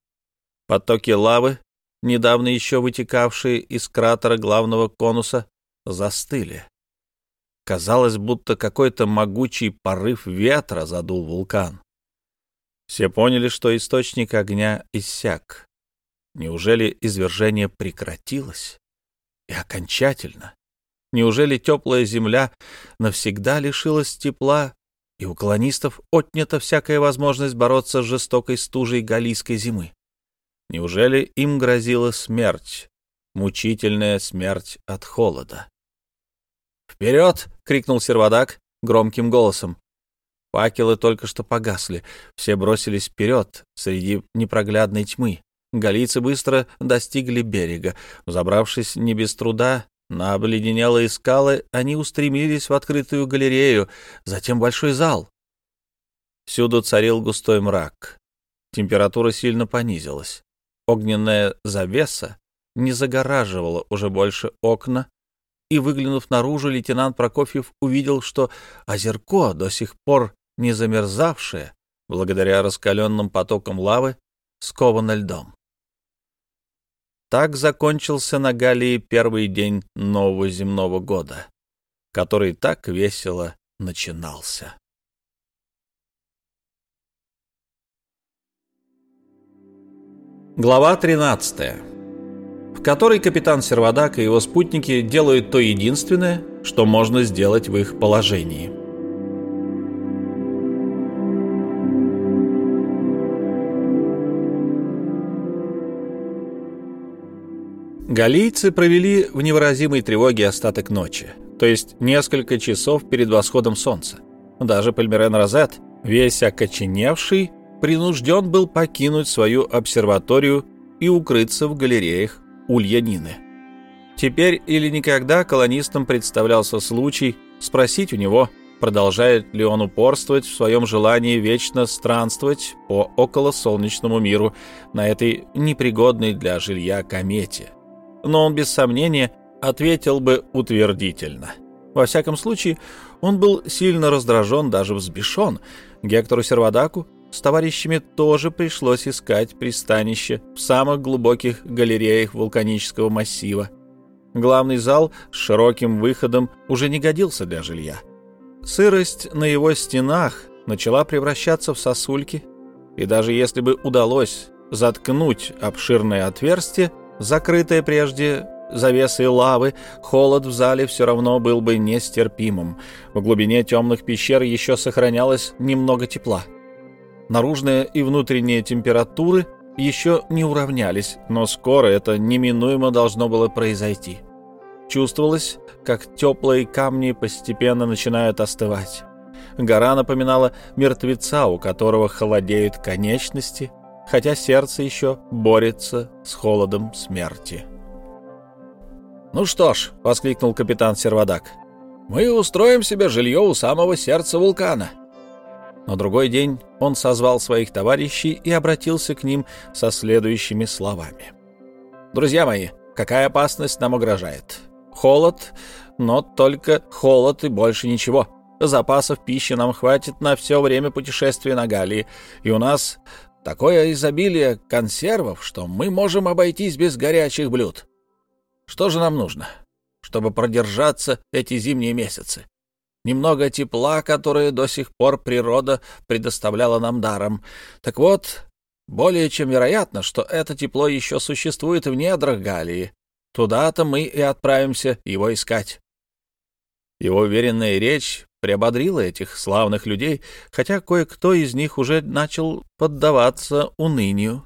Потоки лавы, недавно еще вытекавшие из кратера главного конуса, застыли. Казалось, будто какой-то могучий порыв ветра задул вулкан. Все поняли, что источник огня иссяк. Неужели извержение прекратилось? И окончательно? Неужели теплая земля навсегда лишилась тепла, и у колонистов отнята всякая возможность бороться с жестокой стужей галийской зимы? Неужели им грозила смерть, мучительная смерть от холода? «Вперед!» — крикнул сервадак громким голосом. Факелы только что погасли, все бросились вперед среди непроглядной тьмы. Галийцы быстро достигли берега. Забравшись не без труда на обледенелые скалы, они устремились в открытую галерею, затем большой зал. Всюду царил густой мрак. Температура сильно понизилась. огненная завеса не загораживала уже больше окна, и, выглянув наружу, лейтенант Прокофьев увидел, что озерко, до сих пор не замерзавшее, благодаря раскаленным потокам лавы, сковано льдом. Так закончился на Галии первый день нового земного года, который так весело начинался. Глава 13, в которой капитан Сервадак и его спутники делают то единственное, что можно сделать в их положении – Галийцы провели в невыразимой тревоге остаток ночи, то есть несколько часов перед восходом солнца. Даже Пальмерен Розет, весь окоченевший, принужден был покинуть свою обсерваторию и укрыться в галереях Ульянины. Теперь или никогда колонистам представлялся случай спросить у него, продолжает ли он упорствовать в своем желании вечно странствовать по околосолнечному миру на этой непригодной для жилья комете – но он без сомнения ответил бы утвердительно. Во всяком случае, он был сильно раздражен, даже взбешен. Гектору Сервадаку с товарищами тоже пришлось искать пристанище в самых глубоких галереях вулканического массива. Главный зал с широким выходом уже не годился для жилья. Сырость на его стенах начала превращаться в сосульки, и даже если бы удалось заткнуть обширное отверстие, Закрытая прежде завесой лавы, холод в зале все равно был бы нестерпимым. В глубине темных пещер еще сохранялось немного тепла. Наружная и внутренняя температуры еще не уравнялись, но скоро это неминуемо должно было произойти. Чувствовалось, как теплые камни постепенно начинают остывать. Гора напоминала мертвеца, у которого холодеют конечности, хотя сердце еще борется с холодом смерти. «Ну что ж», — воскликнул капитан Сервадак, — «мы устроим себе жилье у самого сердца вулкана». На другой день он созвал своих товарищей и обратился к ним со следующими словами. «Друзья мои, какая опасность нам угрожает? Холод, но только холод и больше ничего. Запасов пищи нам хватит на все время путешествия на Галии, и у нас Такое изобилие консервов, что мы можем обойтись без горячих блюд. Что же нам нужно, чтобы продержаться эти зимние месяцы? Немного тепла, которое до сих пор природа предоставляла нам даром. Так вот, более чем вероятно, что это тепло еще существует в недрах Галии. Туда-то мы и отправимся его искать. Его уверенная речь приободрила этих славных людей, хотя кое-кто из них уже начал поддаваться унынию.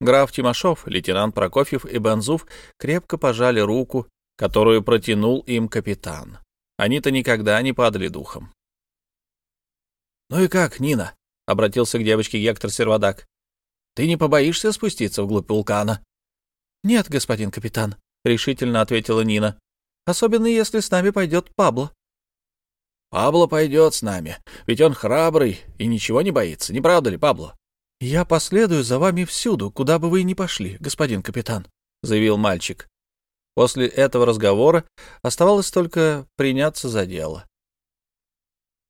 Граф Тимошов, лейтенант Прокофьев и Бензуф крепко пожали руку, которую протянул им капитан. Они-то никогда не падали духом. — Ну и как, Нина? — обратился к девочке Гектор Сервадак. — Ты не побоишься спуститься вглубь вулкана? — Нет, господин капитан, — решительно ответила Нина. — Особенно если с нами пойдет Пабло. Пабло пойдет с нами, ведь он храбрый и ничего не боится, не правда ли, Пабло? — Я последую за вами всюду, куда бы вы ни пошли, господин капитан, — заявил мальчик. После этого разговора оставалось только приняться за дело.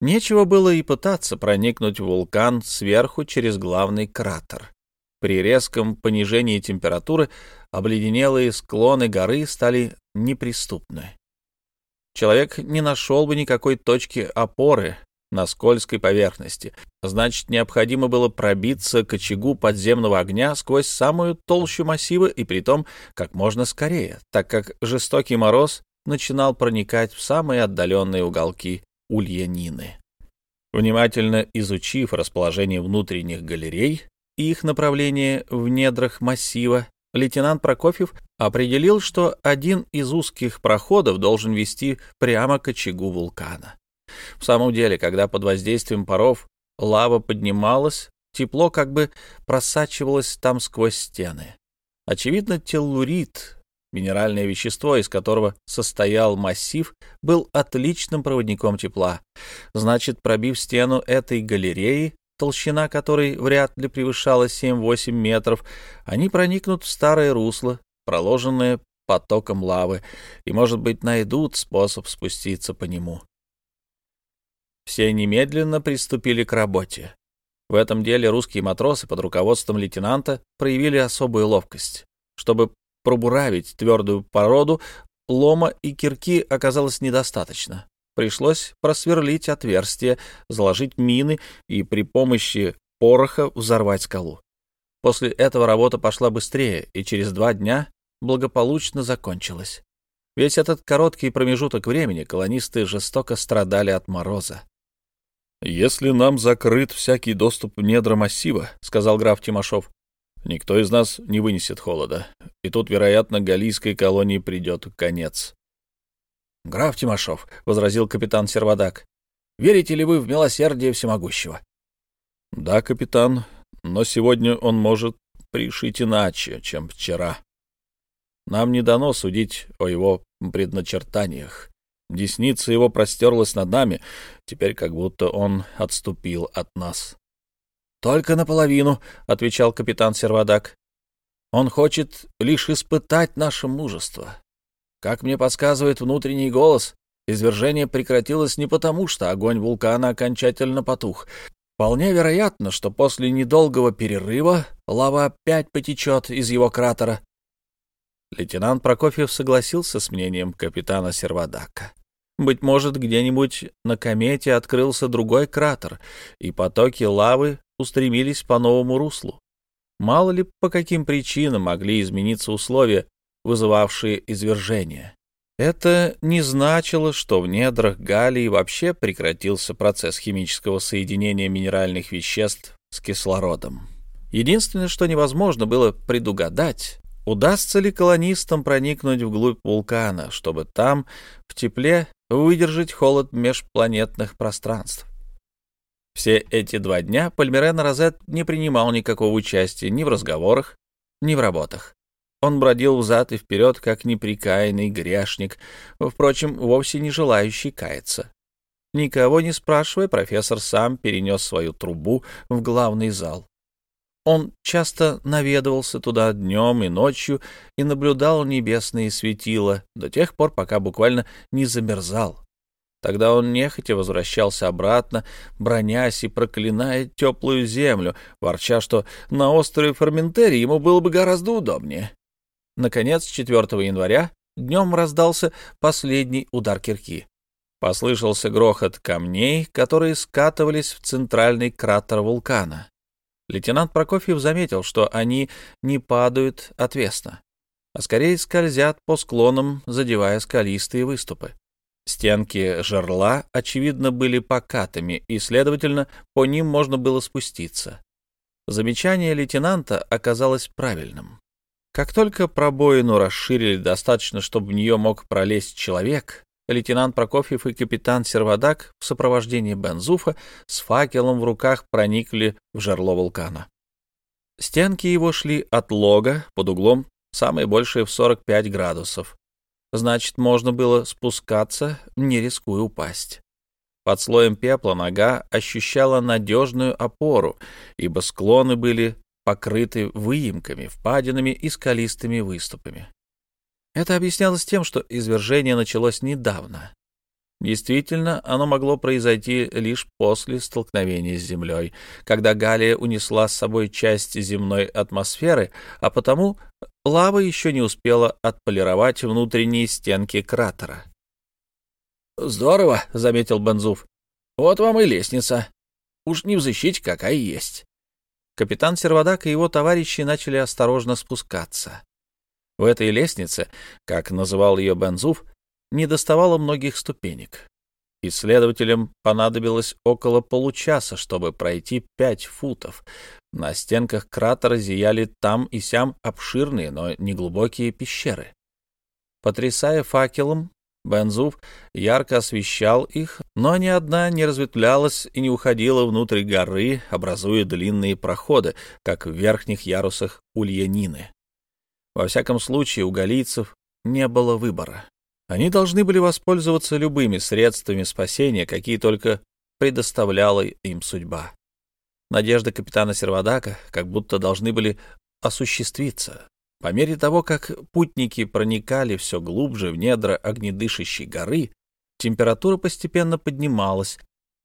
Нечего было и пытаться проникнуть в вулкан сверху через главный кратер. При резком понижении температуры обледенелые склоны горы стали неприступны человек не нашел бы никакой точки опоры на скользкой поверхности. Значит, необходимо было пробиться к очагу подземного огня сквозь самую толщу массива и притом как можно скорее, так как жестокий мороз начинал проникать в самые отдаленные уголки ульянины. Внимательно изучив расположение внутренних галерей и их направление в недрах массива, лейтенант Прокофьев определил, что один из узких проходов должен вести прямо к очагу вулкана. В самом деле, когда под воздействием паров лава поднималась, тепло как бы просачивалось там сквозь стены. Очевидно, теллурит, минеральное вещество, из которого состоял массив, был отличным проводником тепла. Значит, пробив стену этой галереи, толщина которой вряд ли превышала 7-8 метров, они проникнут в старое русло, проложенное потоком лавы, и, может быть, найдут способ спуститься по нему. Все немедленно приступили к работе. В этом деле русские матросы под руководством лейтенанта проявили особую ловкость. Чтобы пробуравить твердую породу, лома и кирки оказалось недостаточно. Пришлось просверлить отверстие, заложить мины и при помощи пороха взорвать скалу. После этого работа пошла быстрее, и через два дня благополучно закончилась. Весь этот короткий промежуток времени колонисты жестоко страдали от мороза. «Если нам закрыт всякий доступ в недра массива, — сказал граф Тимошов, — никто из нас не вынесет холода, и тут, вероятно, галийской колонии придет конец». — Граф Тимошов, — возразил капитан Сервадак, — верите ли вы в милосердие всемогущего? — Да, капитан, но сегодня он может пришить иначе, чем вчера. Нам не дано судить о его предначертаниях. Десница его простерлась над нами, теперь как будто он отступил от нас. — Только наполовину, — отвечал капитан Сервадак. — Он хочет лишь испытать наше мужество. Как мне подсказывает внутренний голос, извержение прекратилось не потому, что огонь вулкана окончательно потух. Вполне вероятно, что после недолгого перерыва лава опять потечет из его кратера. Лейтенант Прокофьев согласился с мнением капитана Сервадака. Быть может, где-нибудь на комете открылся другой кратер, и потоки лавы устремились по новому руслу. Мало ли по каким причинам могли измениться условия, вызывавшие извержение. Это не значило, что в недрах Галлии вообще прекратился процесс химического соединения минеральных веществ с кислородом. Единственное, что невозможно было предугадать, удастся ли колонистам проникнуть вглубь вулкана, чтобы там, в тепле, выдержать холод межпланетных пространств. Все эти два дня Пальмерен Розет не принимал никакого участия ни в разговорах, ни в работах. Он бродил взад и вперед, как неприкаянный грешник, впрочем, вовсе не желающий каяться. Никого не спрашивая, профессор сам перенес свою трубу в главный зал. Он часто наведывался туда днем и ночью и наблюдал небесные светила до тех пор, пока буквально не замерзал. Тогда он нехотя возвращался обратно, бронясь и проклиная теплую землю, ворча, что на острове Форментери ему было бы гораздо удобнее. Наконец, 4 января днем раздался последний удар кирки. Послышался грохот камней, которые скатывались в центральный кратер вулкана. Лейтенант Прокофьев заметил, что они не падают отвесно, а скорее скользят по склонам, задевая скалистые выступы. Стенки жерла, очевидно, были покатыми, и, следовательно, по ним можно было спуститься. Замечание лейтенанта оказалось правильным. Как только пробоину расширили достаточно, чтобы в нее мог пролезть человек, лейтенант Прокофьев и капитан Сервадак в сопровождении Бензуфа с факелом в руках проникли в жерло вулкана. Стенки его шли от лога под углом, самое большее в 45 градусов. Значит, можно было спускаться, не рискуя упасть. Под слоем пепла нога ощущала надежную опору, ибо склоны были покрыты выемками, впадинами и скалистыми выступами. Это объяснялось тем, что извержение началось недавно. Действительно, оно могло произойти лишь после столкновения с Землей, когда Галия унесла с собой часть земной атмосферы, а потому лава еще не успела отполировать внутренние стенки кратера. «Здорово», — заметил Бензуф. «Вот вам и лестница. Уж не в защите какая есть». Капитан Сервадак и его товарищи начали осторожно спускаться. В этой лестнице, как называл ее Бензуф, не доставало многих ступенек. Исследователям понадобилось около получаса, чтобы пройти пять футов. На стенках кратера зияли там и сям обширные, но неглубокие пещеры. Потрясая факелом, Бензуф ярко освещал их, но ни одна не разветвлялась и не уходила внутрь горы, образуя длинные проходы, как в верхних ярусах Ульянины. Во всяком случае, у галийцев не было выбора. Они должны были воспользоваться любыми средствами спасения, какие только предоставляла им судьба. Надежды капитана Сервадака как будто должны были осуществиться. По мере того, как путники проникали все глубже в недра огнедышащей горы, температура постепенно поднималась.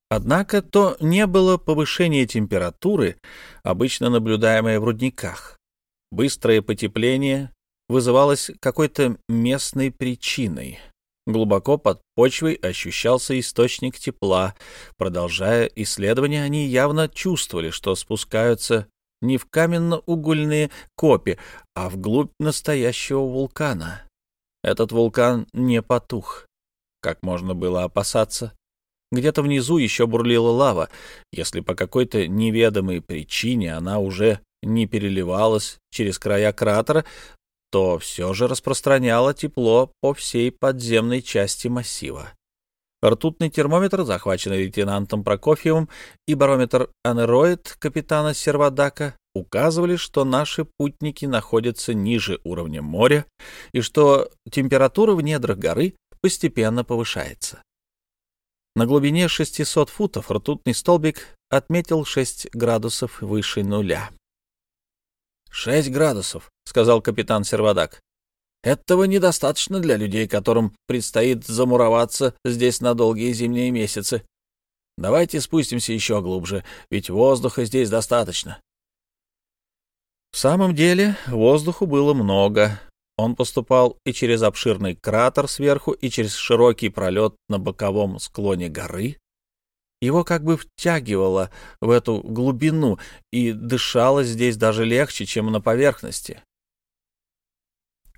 Однако то не было повышение температуры, обычно наблюдаемое в рудниках. Быстрое потепление вызывалось какой-то местной причиной. Глубоко под почвой ощущался источник тепла. Продолжая исследования, они явно чувствовали, что спускаются не в каменно-угольные копи, а вглубь настоящего вулкана. Этот вулкан не потух, как можно было опасаться. Где-то внизу еще бурлила лава. Если по какой-то неведомой причине она уже не переливалась через края кратера, то все же распространяла тепло по всей подземной части массива. Ртутный термометр, захваченный лейтенантом Прокофьевым, и барометр анероид капитана Сервадака указывали, что наши путники находятся ниже уровня моря и что температура в недрах горы постепенно повышается. На глубине 600 футов ртутный столбик отметил 6 градусов выше нуля. «Шесть градусов», — сказал капитан Сервадак. Этого недостаточно для людей, которым предстоит замуроваться здесь на долгие зимние месяцы. Давайте спустимся еще глубже, ведь воздуха здесь достаточно. В самом деле воздуху было много. Он поступал и через обширный кратер сверху, и через широкий пролет на боковом склоне горы. Его как бы втягивало в эту глубину, и дышалось здесь даже легче, чем на поверхности.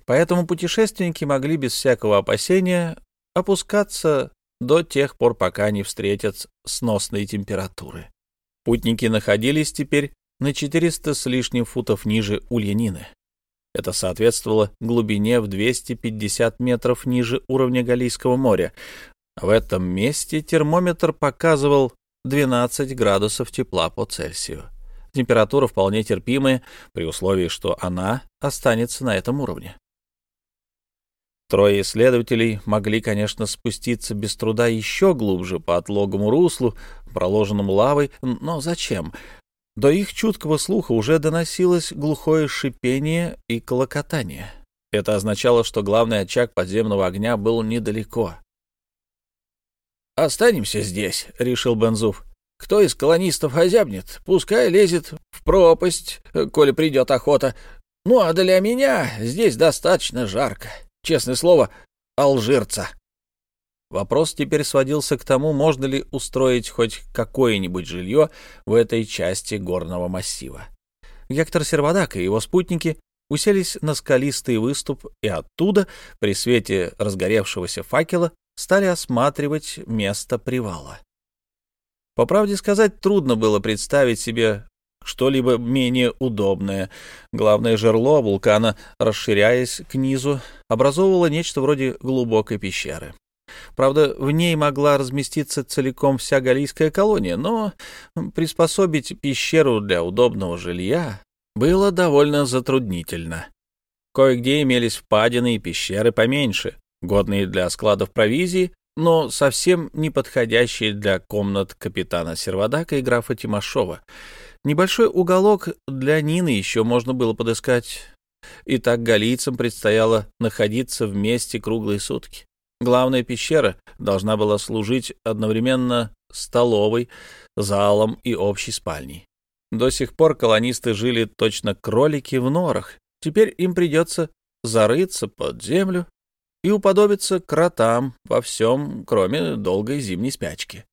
Поэтому путешественники могли без всякого опасения опускаться до тех пор, пока не встретят сносные температуры. Путники находились теперь на 400 с лишним футов ниже Ульянины. Это соответствовало глубине в 250 метров ниже уровня Галийского моря. В этом месте термометр показывал 12 градусов тепла по Цельсию. Температура вполне терпимая, при условии, что она останется на этом уровне. Трое исследователей могли, конечно, спуститься без труда еще глубже по отлогому руслу, проложенному лавой, но зачем? До их чуткого слуха уже доносилось глухое шипение и колокотание. Это означало, что главный очаг подземного огня был недалеко. «Останемся здесь», — решил Бензуф. «Кто из колонистов озябнет, пускай лезет в пропасть, коли придет охота. Ну а для меня здесь достаточно жарко» честное слово, алжирца. Вопрос теперь сводился к тому, можно ли устроить хоть какое-нибудь жилье в этой части горного массива. Гектор Сервадак и его спутники уселись на скалистый выступ и оттуда, при свете разгоревшегося факела, стали осматривать место привала. По правде сказать, трудно было представить себе что-либо менее удобное. Главное жерло вулкана, расширяясь к низу, образовывало нечто вроде глубокой пещеры. Правда, в ней могла разместиться целиком вся галийская колония, но приспособить пещеру для удобного жилья было довольно затруднительно. Кое-где имелись впадины и пещеры поменьше, годные для складов провизии, но совсем не подходящие для комнат капитана Сервадака и графа Тимошова. Небольшой уголок для Нины еще можно было подыскать. И так галийцам предстояло находиться вместе круглые сутки. Главная пещера должна была служить одновременно столовой, залом и общей спальней. До сих пор колонисты жили точно кролики в норах. Теперь им придется зарыться под землю и уподобиться кротам во всем, кроме долгой зимней спячки.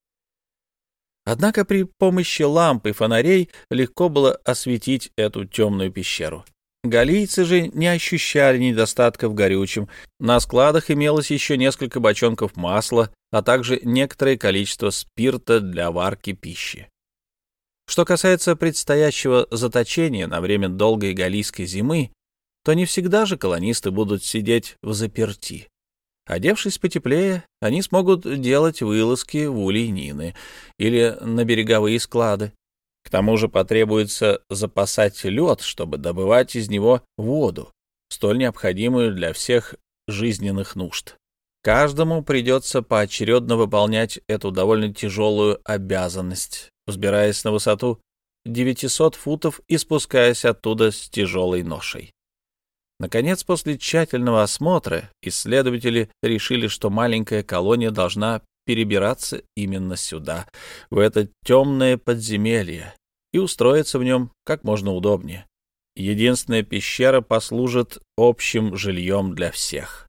Однако при помощи ламп и фонарей легко было осветить эту темную пещеру. Галийцы же не ощущали недостатка в горючем. На складах имелось еще несколько бочонков масла, а также некоторое количество спирта для варки пищи. Что касается предстоящего заточения на время долгой галийской зимы, то не всегда же колонисты будут сидеть в заперти. Одевшись потеплее, они смогут делать вылазки в улей Нины или на береговые склады. К тому же потребуется запасать лед, чтобы добывать из него воду, столь необходимую для всех жизненных нужд. Каждому придется поочередно выполнять эту довольно тяжелую обязанность, взбираясь на высоту 900 футов и спускаясь оттуда с тяжелой ношей. Наконец, после тщательного осмотра, исследователи решили, что маленькая колония должна перебираться именно сюда, в это темное подземелье, и устроиться в нем как можно удобнее. Единственная пещера послужит общим жильем для всех.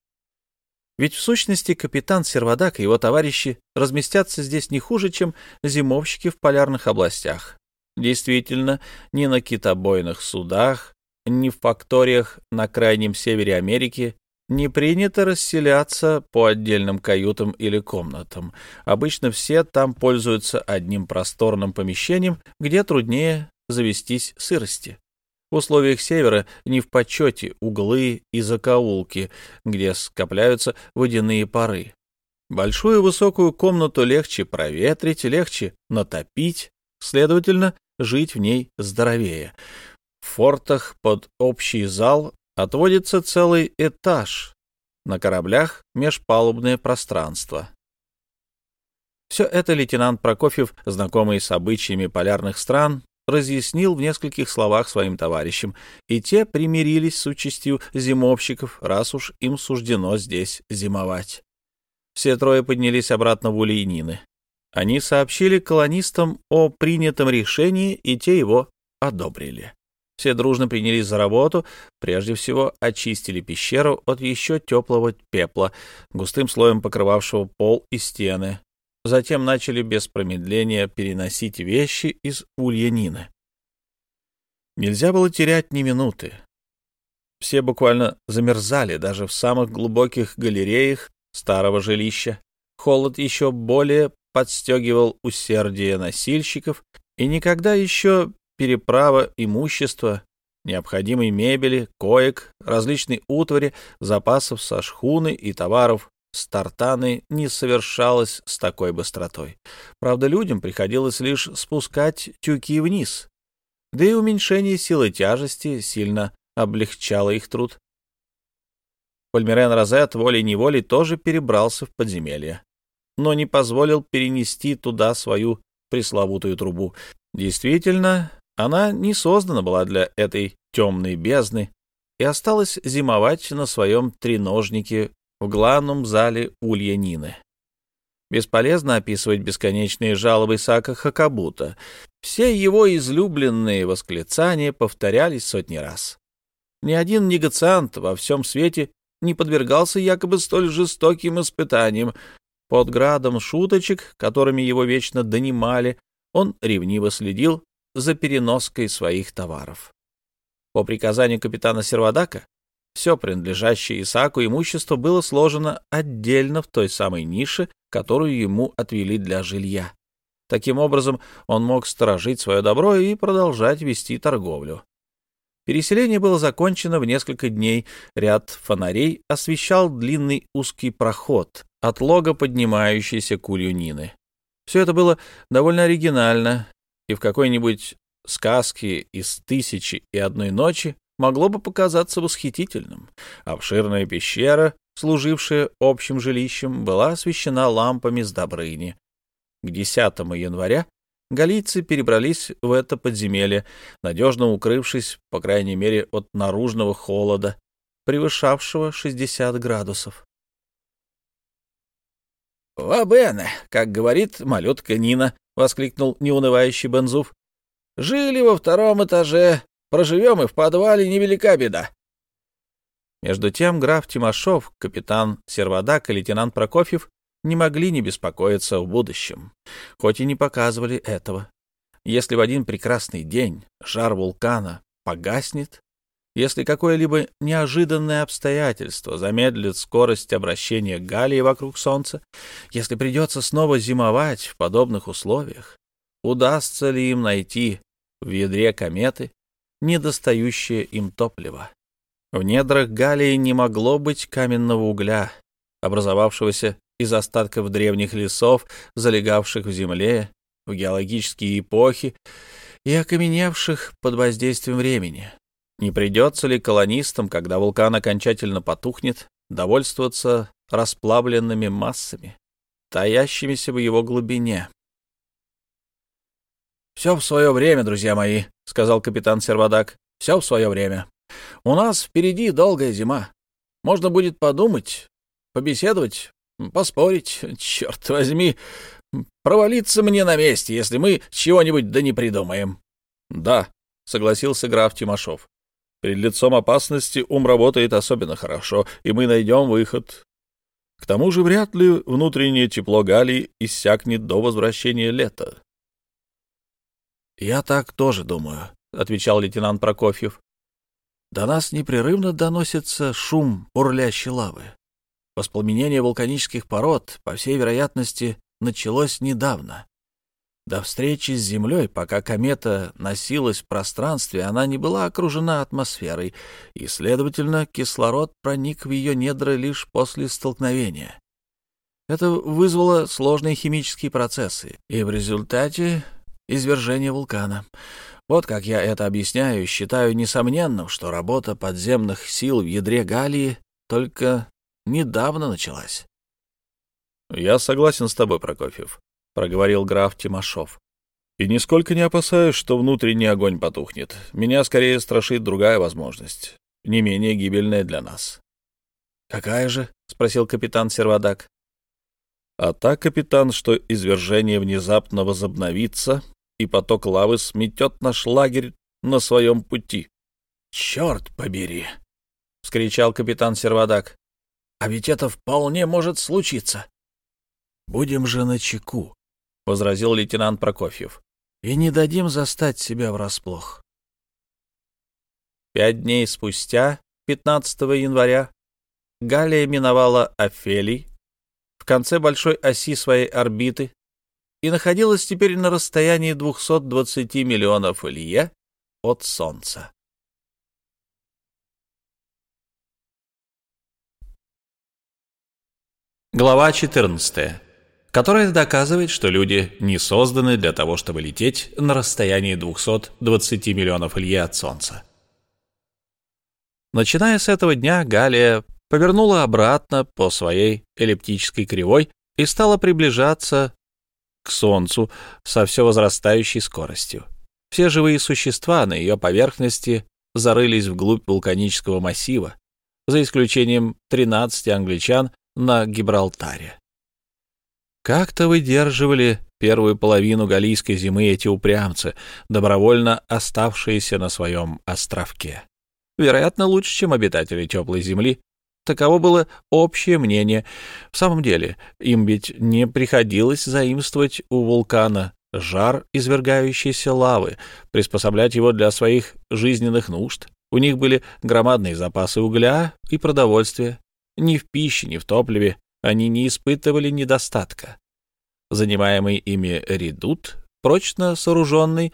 Ведь в сущности капитан Сервадак и его товарищи разместятся здесь не хуже, чем зимовщики в полярных областях. Действительно, ни на китобойных судах, ни в факториях на крайнем севере Америки не принято расселяться по отдельным каютам или комнатам. Обычно все там пользуются одним просторным помещением, где труднее завестись сырости. В условиях севера не в почете углы и закоулки, где скопляются водяные пары. Большую высокую комнату легче проветрить, легче натопить, следовательно, жить в ней здоровее. Фортах под общий зал отводится целый этаж, на кораблях межпалубное пространство. Все это лейтенант Прокофьев, знакомый с обычаями полярных стран, разъяснил в нескольких словах своим товарищам, и те примирились с участью зимовщиков, раз уж им суждено здесь зимовать. Все трое поднялись обратно в Ульянины. Они сообщили колонистам о принятом решении, и те его одобрили. Все дружно принялись за работу, прежде всего очистили пещеру от еще теплого пепла, густым слоем покрывавшего пол и стены, Затем начали без промедления переносить вещи из ульянины. Нельзя было терять ни минуты. Все буквально замерзали даже в самых глубоких галереях старого жилища. Холод еще более подстегивал усердие носильщиков, и никогда еще переправа имущества, необходимой мебели, коек, различной утвари, запасов со шхуны и товаров с тартаны не совершалось с такой быстротой. Правда, людям приходилось лишь спускать тюки вниз, да и уменьшение силы тяжести сильно облегчало их труд. Пальмирен Розет волей-неволей тоже перебрался в подземелье, но не позволил перенести туда свою пресловутую трубу. Действительно, она не создана была для этой темной бездны и осталась зимовать на своем треножнике в главном зале Ульянины. Бесполезно описывать бесконечные жалобы Сака Хакабута. Все его излюбленные восклицания повторялись сотни раз. Ни один негациант во всем свете не подвергался якобы столь жестоким испытаниям. Под градом шуточек, которыми его вечно донимали, он ревниво следил за переноской своих товаров. По приказанию капитана Сервадака все принадлежащее Исааку имущество было сложено отдельно в той самой нише, которую ему отвели для жилья. Таким образом, он мог сторожить свое добро и продолжать вести торговлю. Переселение было закончено в несколько дней. Ряд фонарей освещал длинный узкий проход от лога, поднимающийся к улью Нины. Все это было довольно оригинально, и в какой-нибудь сказке из «Тысячи и одной ночи» могло бы показаться восхитительным. Обширная пещера, служившая общим жилищем, была освещена лампами с Добрыни. К 10 января галийцы перебрались в это подземелье, надежно укрывшись, по крайней мере, от наружного холода, превышавшего 60 градусов. «Вабене, как говорит малютка Нина», — воскликнул неунывающий Бензуф. «Жили во втором этаже, Проживем и в подвале невелика беда. Между тем граф Тимошов, капитан Сервадак и лейтенант Прокофьев не могли не беспокоиться о будущем, хоть и не показывали этого. Если в один прекрасный день жар вулкана погаснет, если какое-либо неожиданное обстоятельство замедлит скорость обращения Галлии вокруг Солнца, если придется снова зимовать в подобных условиях, удастся ли им найти в ядре кометы недостающее им топливо. В недрах Галлии не могло быть каменного угля, образовавшегося из остатков древних лесов, залегавших в земле в геологические эпохи и окаменевших под воздействием времени. Не придется ли колонистам, когда вулкан окончательно потухнет, довольствоваться расплавленными массами, таящимися в его глубине? «Все в свое время, друзья мои», — сказал капитан Сервадак. «Все в свое время. У нас впереди долгая зима. Можно будет подумать, побеседовать, поспорить. Черт возьми, провалиться мне на месте, если мы чего-нибудь да не придумаем». «Да», — согласился граф Тимошов. «Перед лицом опасности ум работает особенно хорошо, и мы найдем выход. К тому же вряд ли внутреннее тепло Галии иссякнет до возвращения лета. «Я так тоже думаю», — отвечал лейтенант Прокофьев. «До нас непрерывно доносится шум бурлящей лавы. Воспламенение вулканических пород, по всей вероятности, началось недавно. До встречи с Землей, пока комета носилась в пространстве, она не была окружена атмосферой, и, следовательно, кислород проник в ее недра лишь после столкновения. Это вызвало сложные химические процессы, и в результате извержение вулкана. Вот как я это объясняю считаю несомненным, что работа подземных сил в ядре Галии только недавно началась. — Я согласен с тобой, Прокофьев, — проговорил граф Тимошов. — И нисколько не опасаюсь, что внутренний огонь потухнет. Меня скорее страшит другая возможность, не менее гибельная для нас. — Какая же? — спросил капитан Сервадак. — А так, капитан, что извержение внезапно возобновится и поток лавы сметет наш лагерь на своем пути. — Черт побери! — вскричал капитан Сервадак. — А ведь это вполне может случиться. — Будем же начеку, — возразил лейтенант Прокофьев, — и не дадим застать себя врасплох. Пять дней спустя, 15 января, Галия миновала Офелий в конце большой оси своей орбиты и находилась теперь на расстоянии 220 миллионов лье от Солнца. Глава 14, которая доказывает, что люди не созданы для того, чтобы лететь на расстоянии 220 миллионов лье от Солнца. Начиная с этого дня, Галия повернула обратно по своей эллиптической кривой и стала приближаться к Солнцу со все возрастающей скоростью. Все живые существа на ее поверхности зарылись вглубь вулканического массива, за исключением 13 англичан на Гибралтаре. Как-то выдерживали первую половину галийской зимы эти упрямцы, добровольно оставшиеся на своем островке. Вероятно, лучше, чем обитатели теплой земли, Таково было общее мнение. В самом деле, им ведь не приходилось заимствовать у вулкана жар извергающейся лавы, приспособлять его для своих жизненных нужд. У них были громадные запасы угля и продовольствия. Ни в пище, ни в топливе они не испытывали недостатка. Занимаемый ими редут, прочно сооруженный,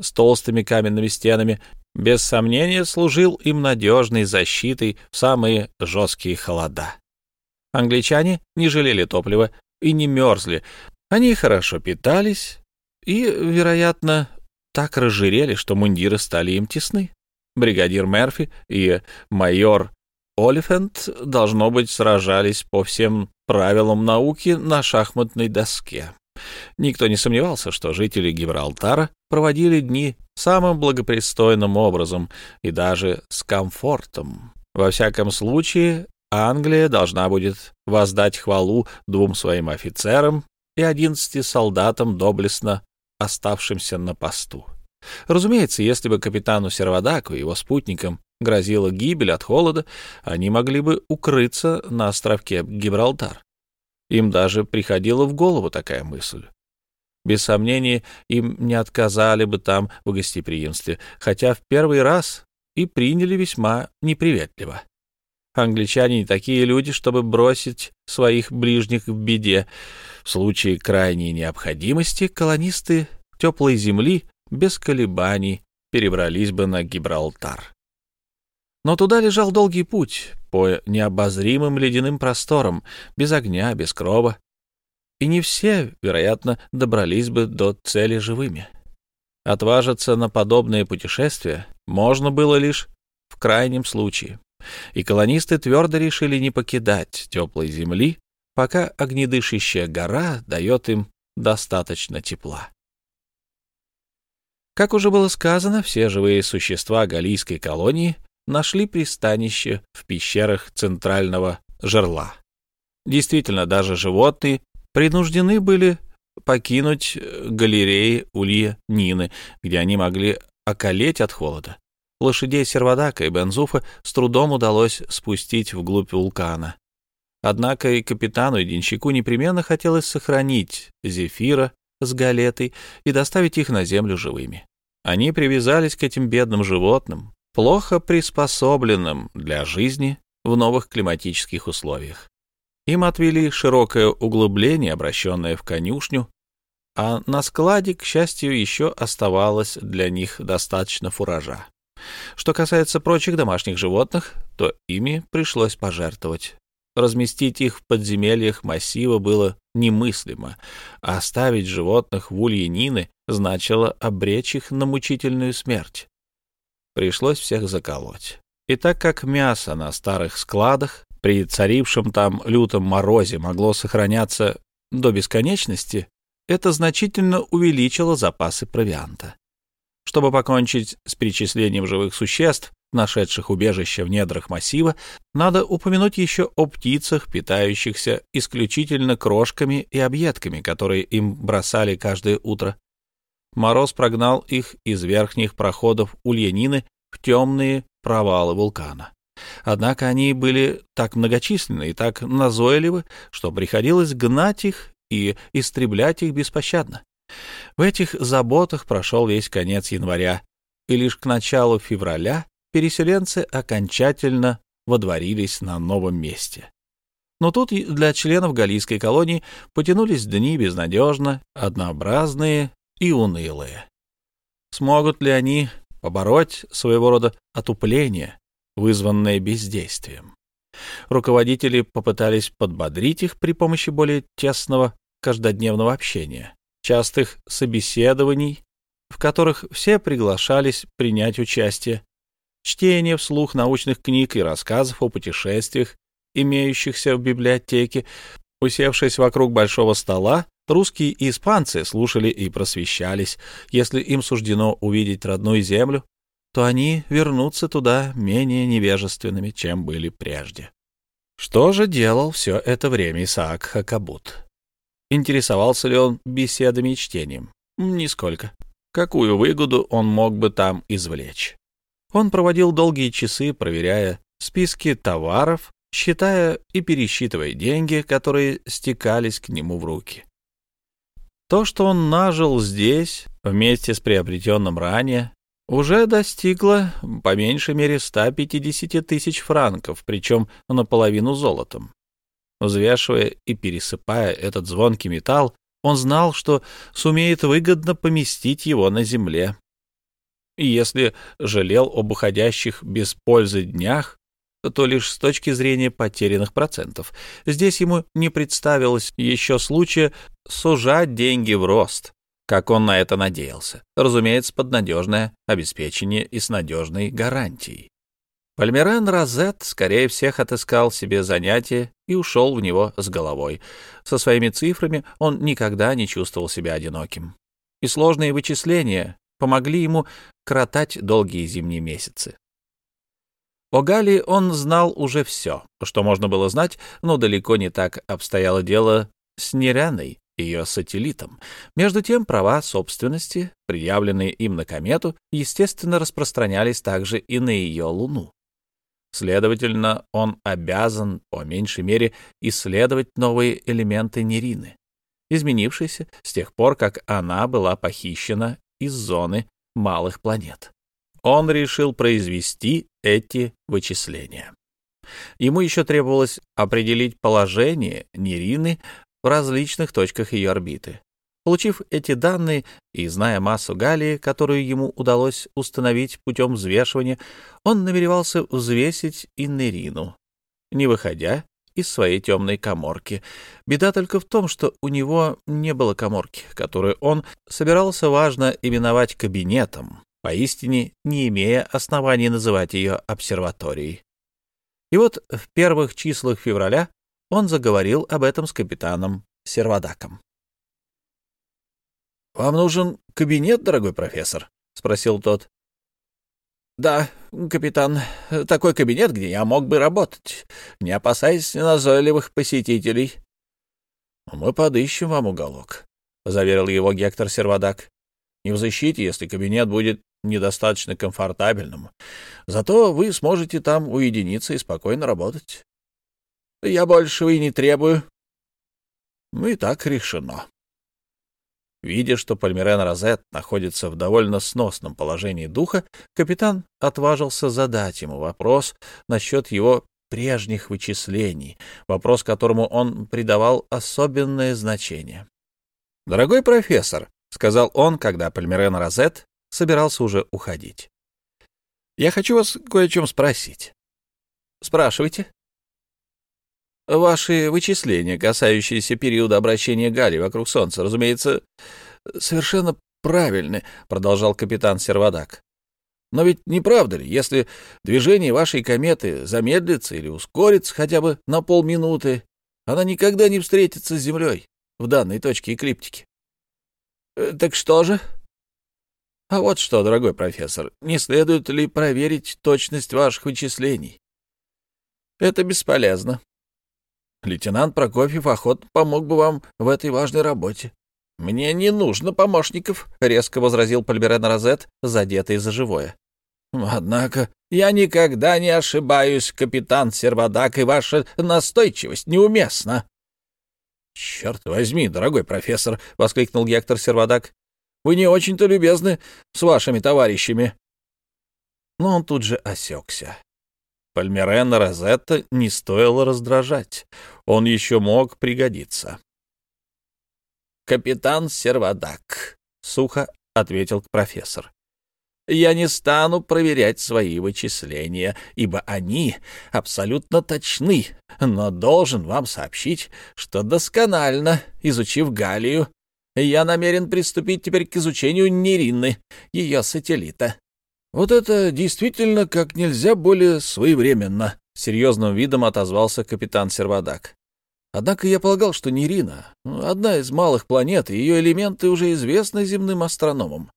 с толстыми каменными стенами, без сомнения служил им надежной защитой в самые жесткие холода. Англичане не жалели топлива и не мерзли, они хорошо питались и, вероятно, так разжирели, что мундиры стали им тесны. Бригадир Мерфи и майор Олифант, должно быть, сражались по всем правилам науки на шахматной доске. Никто не сомневался, что жители Гибралтара проводили дни самым благопристойным образом и даже с комфортом. Во всяком случае, Англия должна будет воздать хвалу двум своим офицерам и одиннадцати солдатам, доблестно оставшимся на посту. Разумеется, если бы капитану Сервадаку и его спутникам грозила гибель от холода, они могли бы укрыться на островке Гибралтар. Им даже приходила в голову такая мысль. Без сомнения, им не отказали бы там в гостеприимстве, хотя в первый раз и приняли весьма неприветливо. Англичане не такие люди, чтобы бросить своих ближних в беде. В случае крайней необходимости колонисты теплой земли без колебаний перебрались бы на Гибралтар. Но туда лежал долгий путь по необозримым ледяным просторам, без огня, без крова. И не все, вероятно, добрались бы до цели живыми. Отважиться на подобное путешествие можно было лишь в крайнем случае. И колонисты твердо решили не покидать теплой земли, пока огнедышащая гора дает им достаточно тепла. Как уже было сказано, все живые существа галийской колонии нашли пристанище в пещерах центрального жерла. Действительно, даже животные принуждены были покинуть галереи Улья Нины, где они могли околеть от холода. Лошадей Сервадака и Бензуфа с трудом удалось спустить вглубь вулкана. Однако и капитану, и денщику непременно хотелось сохранить Зефира с Галетой и доставить их на землю живыми. Они привязались к этим бедным животным, плохо приспособленным для жизни в новых климатических условиях. Им отвели широкое углубление, обращенное в конюшню, а на складе, к счастью, еще оставалось для них достаточно фуража. Что касается прочих домашних животных, то ими пришлось пожертвовать. Разместить их в подземельях массива было немыслимо, а оставить животных в улье Нины значило обречь их на мучительную смерть. Пришлось всех заколоть. И так как мясо на старых складах при царившем там лютом морозе могло сохраняться до бесконечности, это значительно увеличило запасы провианта. Чтобы покончить с перечислением живых существ, нашедших убежище в недрах массива, надо упомянуть еще о птицах, питающихся исключительно крошками и объедками, которые им бросали каждое утро. Мороз прогнал их из верхних проходов Ульянины в темные провалы вулкана. Однако они были так многочисленны и так назойливы, что приходилось гнать их и истреблять их беспощадно. В этих заботах прошел весь конец января, и лишь к началу февраля переселенцы окончательно водворились на новом месте. Но тут для членов галийской колонии потянулись дни безнадежно, однообразные и унылые. Смогут ли они побороть своего рода отупление, вызванное бездействием? Руководители попытались подбодрить их при помощи более тесного каждодневного общения, частых собеседований, в которых все приглашались принять участие, чтение вслух научных книг и рассказов о путешествиях, имеющихся в библиотеке. Усевшись вокруг большого стола, русские и испанцы слушали и просвещались. Если им суждено увидеть родную землю, то они вернутся туда менее невежественными, чем были прежде. Что же делал все это время Исаак Хакабут? Интересовался ли он беседами и чтением? Нисколько. Какую выгоду он мог бы там извлечь? Он проводил долгие часы, проверяя списки товаров, считая и пересчитывая деньги, которые стекались к нему в руки. То, что он нажил здесь, вместе с приобретенным ранее, уже достигло по меньшей мере 150 тысяч франков, причем наполовину золотом. Взвешивая и пересыпая этот звонкий металл, он знал, что сумеет выгодно поместить его на земле. И если жалел об уходящих без пользы днях, то лишь с точки зрения потерянных процентов. Здесь ему не представилось еще случая сужать деньги в рост, как он на это надеялся. Разумеется, под надежное обеспечение и с надежной гарантией. Пальмерен Розет скорее всех отыскал себе занятие и ушел в него с головой. Со своими цифрами он никогда не чувствовал себя одиноким. И сложные вычисления помогли ему кротать долгие зимние месяцы. О Галии он знал уже все, что можно было знать, но далеко не так обстояло дело с Неряной, ее сателлитом. Между тем, права собственности, предъявленные им на комету, естественно, распространялись также и на ее Луну. Следовательно, он обязан, по меньшей мере, исследовать новые элементы Нерины, изменившиеся с тех пор, как она была похищена из зоны малых планет. Он решил произвести эти вычисления. Ему еще требовалось определить положение Нерины в различных точках ее орбиты. Получив эти данные и зная массу галлии, которую ему удалось установить путем взвешивания, он намеревался взвесить и Нерину, не выходя из своей темной коморки. Беда только в том, что у него не было коморки, которую он собирался важно именовать кабинетом, поистине не имея оснований называть ее обсерваторией. И вот в первых числах февраля он заговорил об этом с капитаном Сервадаком. «Вам нужен кабинет, дорогой профессор?» — спросил тот. «Да, капитан, такой кабинет, где я мог бы работать, не опасаясь назойливых посетителей». «Мы подыщем вам уголок», — заверил его Гектор Сервадак. «Не в защите, если кабинет будет недостаточно комфортабельным. Зато вы сможете там уединиться и спокойно работать». «Я большего и не требую». «Ну и так решено», Видя, что Пальмирен Розет находится в довольно сносном положении духа, капитан отважился задать ему вопрос насчет его прежних вычислений, вопрос которому он придавал особенное значение. «Дорогой профессор», — сказал он, когда Пальмирен Розет собирался уже уходить, — «я хочу вас кое о чем спросить». «Спрашивайте». Ваши вычисления, касающиеся периода обращения Гали вокруг Солнца, разумеется, совершенно правильны, продолжал капитан Сервадак. Но ведь не правда ли, если движение вашей кометы замедлится или ускорится хотя бы на полминуты, она никогда не встретится с Землей в данной точке эклиптики? Э, так что же? А вот что, дорогой профессор, не следует ли проверить точность ваших вычислений? Это бесполезно. Лейтенант Прокофьев охотно помог бы вам в этой важной работе. — Мне не нужно помощников, — резко возразил Пальберен Розет, задетый за живое. — Однако... — Я никогда не ошибаюсь, капитан Сервадак, и ваша настойчивость неуместна. — Черт возьми, дорогой профессор, — воскликнул Гектор Сервадак, — вы не очень-то любезны с вашими товарищами. Но он тут же осекся. Пальмерена Розетта не стоило раздражать. Он еще мог пригодиться. «Капитан Сервадак», — сухо ответил профессор. «Я не стану проверять свои вычисления, ибо они абсолютно точны, но должен вам сообщить, что досконально, изучив Галию, я намерен приступить теперь к изучению Нерины, ее сателлита. «Вот это действительно как нельзя более своевременно», — серьезным видом отозвался капитан Сервадак. «Однако я полагал, что Нерина — одна из малых планет, и ее элементы уже известны земным астрономам».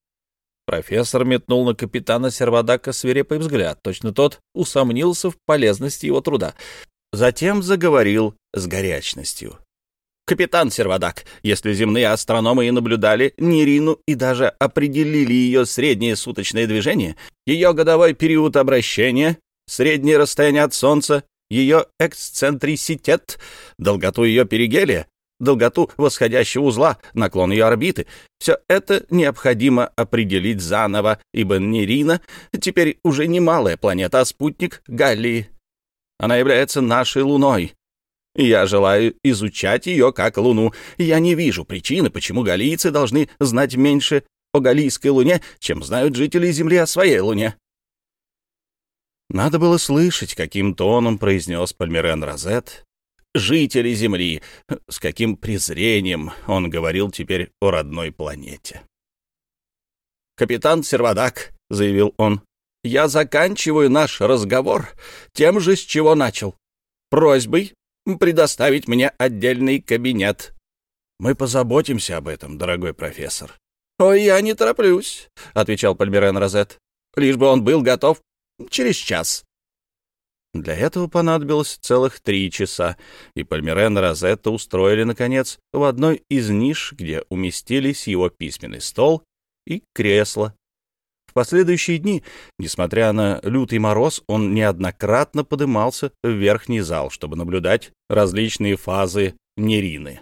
Профессор метнул на капитана Сервадака свирепый взгляд, точно тот усомнился в полезности его труда. Затем заговорил с горячностью. Капитан Сервадак, если земные астрономы и наблюдали Нерину и даже определили ее среднее суточное движение, ее годовой период обращения, среднее расстояние от Солнца, ее эксцентриситет, долготу ее перигелия, долготу восходящего узла, наклон ее орбиты. Все это необходимо определить заново, ибо Нерина теперь уже не малая планета, а спутник Галлии. Она является нашей Луной, я желаю изучать ее как Луну. Я не вижу причины, почему галийцы должны знать меньше о галийской Луне, чем знают жители Земли о своей Луне. Надо было слышать, каким тоном произнес Пальмерен Розет. Жители Земли, с каким презрением он говорил теперь о родной планете. «Капитан Сервадак», — заявил он, — «я заканчиваю наш разговор тем же, с чего начал. Просьбой предоставить мне отдельный кабинет. Мы позаботимся об этом, дорогой профессор. Ой, я не тороплюсь, отвечал Пальмерен Розет. Лишь бы он был готов через час. Для этого понадобилось целых три часа, и Пальмерен Розетта устроили, наконец, в одной из ниш, где уместились его письменный стол и кресло в последующие дни, несмотря на лютый мороз, он неоднократно подымался в верхний зал, чтобы наблюдать различные фазы Нерины.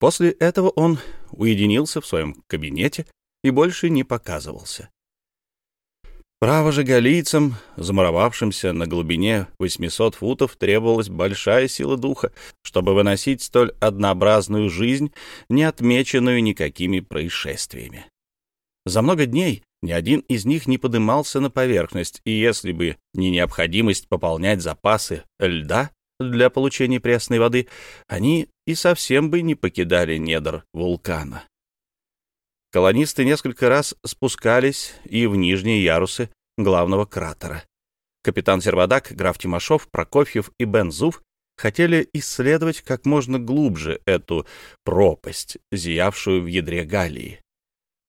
После этого он уединился в своем кабинете и больше не показывался. Право же галийцам, замуровавшимся на глубине 800 футов, требовалась большая сила духа, чтобы выносить столь однообразную жизнь, не отмеченную никакими происшествиями. За много дней ни один из них не подымался на поверхность, и если бы не необходимость пополнять запасы льда для получения пресной воды, они и совсем бы не покидали недр вулкана. Колонисты несколько раз спускались и в нижние ярусы главного кратера. Капитан Сервадак, граф Тимошов, Прокофьев и Бензуф хотели исследовать как можно глубже эту пропасть, зиявшую в ядре Галлии.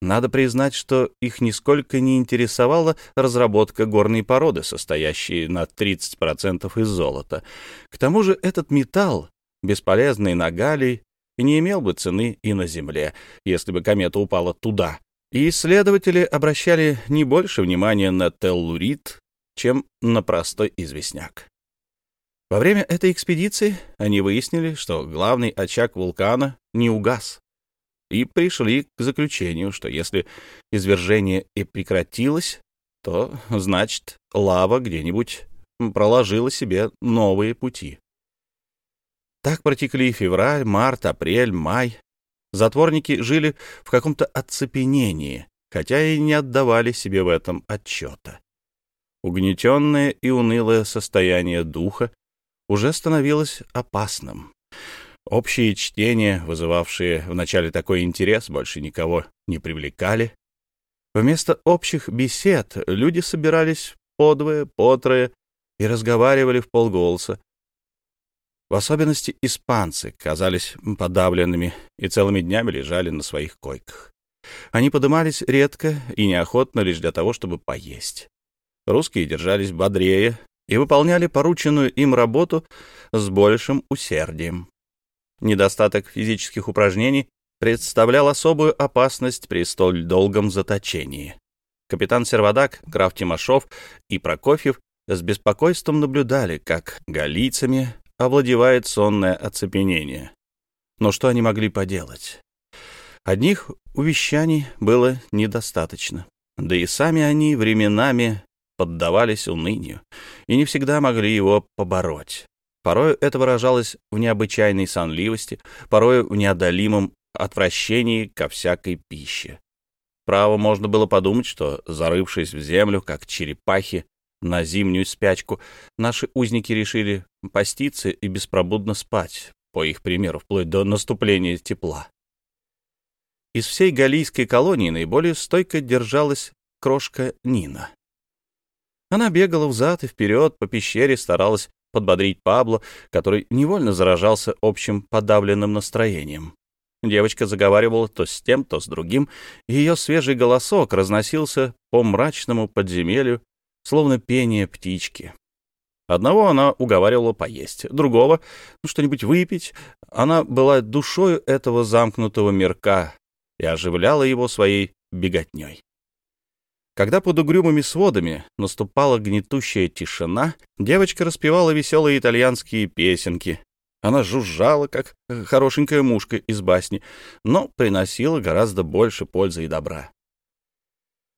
Надо признать, что их нисколько не интересовала разработка горной породы, состоящей на 30% из золота. К тому же этот металл, бесполезный на галлий, не имел бы цены и на Земле, если бы комета упала туда. И исследователи обращали не больше внимания на теллурит, чем на простой известняк. Во время этой экспедиции они выяснили, что главный очаг вулкана не угас, и пришли к заключению, что если извержение и прекратилось, то, значит, лава где-нибудь проложила себе новые пути. Так протекли февраль, март, апрель, май. Затворники жили в каком-то оцепенении, хотя и не отдавали себе в этом отчета. Угнетенное и унылое состояние духа уже становилось опасным. Общие чтения, вызывавшие вначале такой интерес, больше никого не привлекали. Вместо общих бесед люди собирались подвое, потрое и разговаривали в полголоса. В особенности испанцы казались подавленными и целыми днями лежали на своих койках. Они подымались редко и неохотно лишь для того, чтобы поесть. Русские держались бодрее и выполняли порученную им работу с большим усердием. Недостаток физических упражнений представлял особую опасность при столь долгом заточении. Капитан Сервадак, граф Тимошов и Прокофьев с беспокойством наблюдали, как галийцами овладевает сонное оцепенение. Но что они могли поделать? Одних увещаний было недостаточно, да и сами они временами поддавались унынию и не всегда могли его побороть. Порою это выражалось в необычайной сонливости, порою в неодолимом отвращении ко всякой пище. Право можно было подумать, что, зарывшись в землю, как черепахи, на зимнюю спячку, наши узники решили поститься и беспробудно спать, по их примеру, вплоть до наступления тепла. Из всей галийской колонии наиболее стойко держалась крошка Нина. Она бегала взад и вперед по пещере, старалась подбодрить Пабло, который невольно заражался общим подавленным настроением. Девочка заговаривала то с тем, то с другим, и ее свежий голосок разносился по мрачному подземелью, словно пение птички. Одного она уговаривала поесть, другого ну, — что-нибудь выпить. Она была душою этого замкнутого мирка и оживляла его своей беготней. Когда под угрюмыми сводами наступала гнетущая тишина, девочка распевала веселые итальянские песенки. Она жужжала, как хорошенькая мушка из басни, но приносила гораздо больше пользы и добра.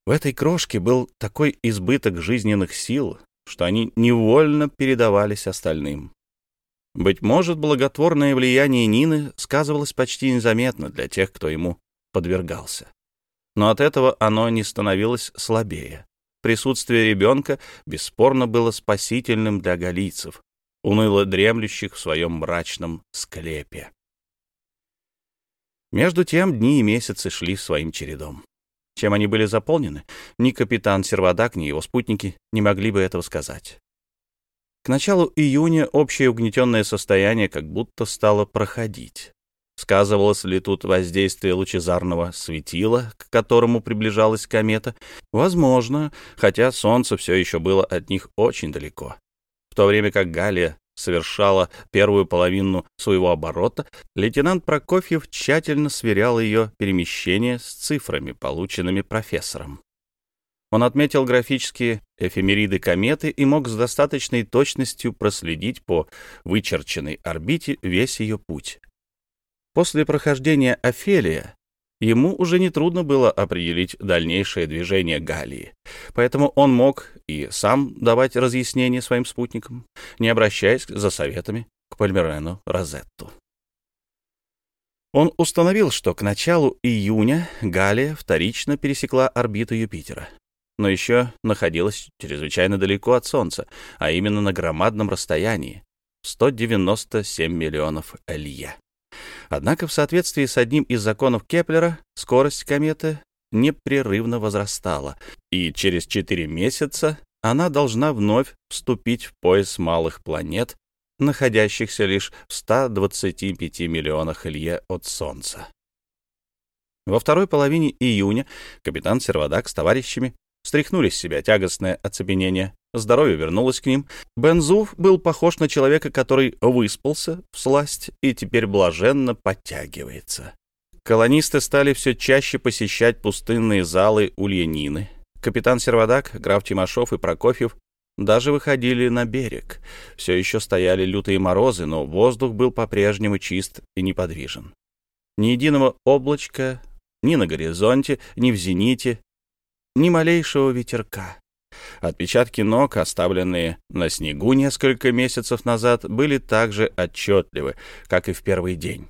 В этой крошке был такой избыток жизненных сил, что они невольно передавались остальным. Быть может, благотворное влияние Нины сказывалось почти незаметно для тех, кто ему подвергался но от этого оно не становилось слабее. Присутствие ребенка бесспорно было спасительным для галийцев, уныло дремлющих в своем мрачном склепе. Между тем дни и месяцы шли своим чередом. Чем они были заполнены, ни капитан Сервадак, ни его спутники не могли бы этого сказать. К началу июня общее угнетенное состояние как будто стало проходить. Сказывалось ли тут воздействие лучезарного светила, к которому приближалась комета? Возможно, хотя Солнце все еще было от них очень далеко. В то время как Галия совершала первую половину своего оборота, лейтенант Прокофьев тщательно сверял ее перемещение с цифрами, полученными профессором. Он отметил графические эфемериды кометы и мог с достаточной точностью проследить по вычерченной орбите весь ее путь. После прохождения Офелия ему уже нетрудно было определить дальнейшее движение Галлии, поэтому он мог и сам давать разъяснения своим спутникам, не обращаясь за советами к Пальмерену Розетту. Он установил, что к началу июня Галлия вторично пересекла орбиту Юпитера, но еще находилась чрезвычайно далеко от Солнца, а именно на громадном расстоянии — 197 миллионов Элье. Однако в соответствии с одним из законов Кеплера скорость кометы непрерывно возрастала, и через 4 месяца она должна вновь вступить в пояс малых планет, находящихся лишь в 125 миллионах Илье от Солнца. Во второй половине июня капитан Сервадак с товарищами стряхнули с себя тягостное оцепенение. Здоровье вернулось к ним. Бензуф был похож на человека, который выспался в сласть и теперь блаженно подтягивается. Колонисты стали все чаще посещать пустынные залы Ульянины. Капитан Сервадак, граф Тимошов и Прокофьев даже выходили на берег. Все еще стояли лютые морозы, но воздух был по-прежнему чист и неподвижен. Ни единого облачка ни на горизонте, ни в зените, ни малейшего ветерка. Отпечатки ног, оставленные на снегу несколько месяцев назад, были так же отчетливы, как и в первый день.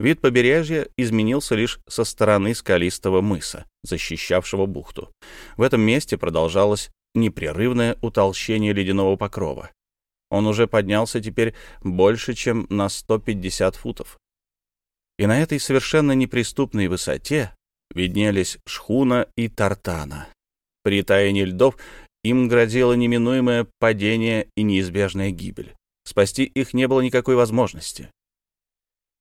Вид побережья изменился лишь со стороны скалистого мыса, защищавшего бухту. В этом месте продолжалось непрерывное утолщение ледяного покрова. Он уже поднялся теперь больше, чем на 150 футов. И на этой совершенно неприступной высоте виднелись шхуна и тартана. При таянии льдов им грозило неминуемое падение и неизбежная гибель. Спасти их не было никакой возможности.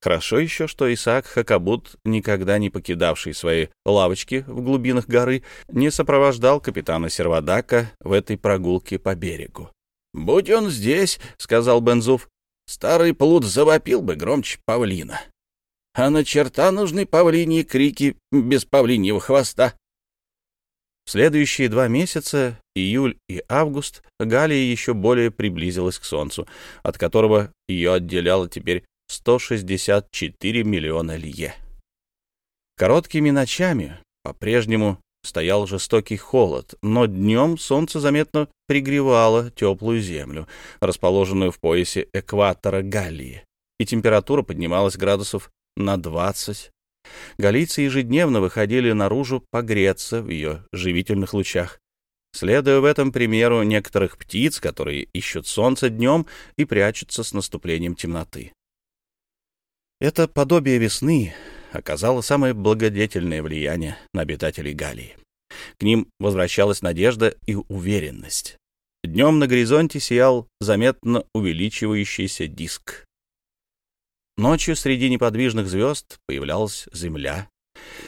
Хорошо еще, что Исаак Хакабут, никогда не покидавший свои лавочки в глубинах горы, не сопровождал капитана Сервадака в этой прогулке по берегу. «Будь он здесь», — сказал Бензуф, — «старый плут завопил бы громче павлина. А на черта нужны павлиньи крики без павлиньего хвоста». Следующие два месяца, июль и август, Галия еще более приблизилась к Солнцу, от которого ее отделяло теперь 164 миллиона лье. Короткими ночами по-прежнему стоял жестокий холод, но днем солнце заметно пригревало теплую землю, расположенную в поясе экватора Галлии, и температура поднималась градусов на 20. Галийцы ежедневно выходили наружу погреться в ее живительных лучах, следуя в этом примеру некоторых птиц, которые ищут солнце днем и прячутся с наступлением темноты. Это подобие весны оказало самое благодетельное влияние на обитателей Галии. К ним возвращалась надежда и уверенность. Днем на горизонте сиял заметно увеличивающийся диск. Ночью среди неподвижных звезд появлялась Земля.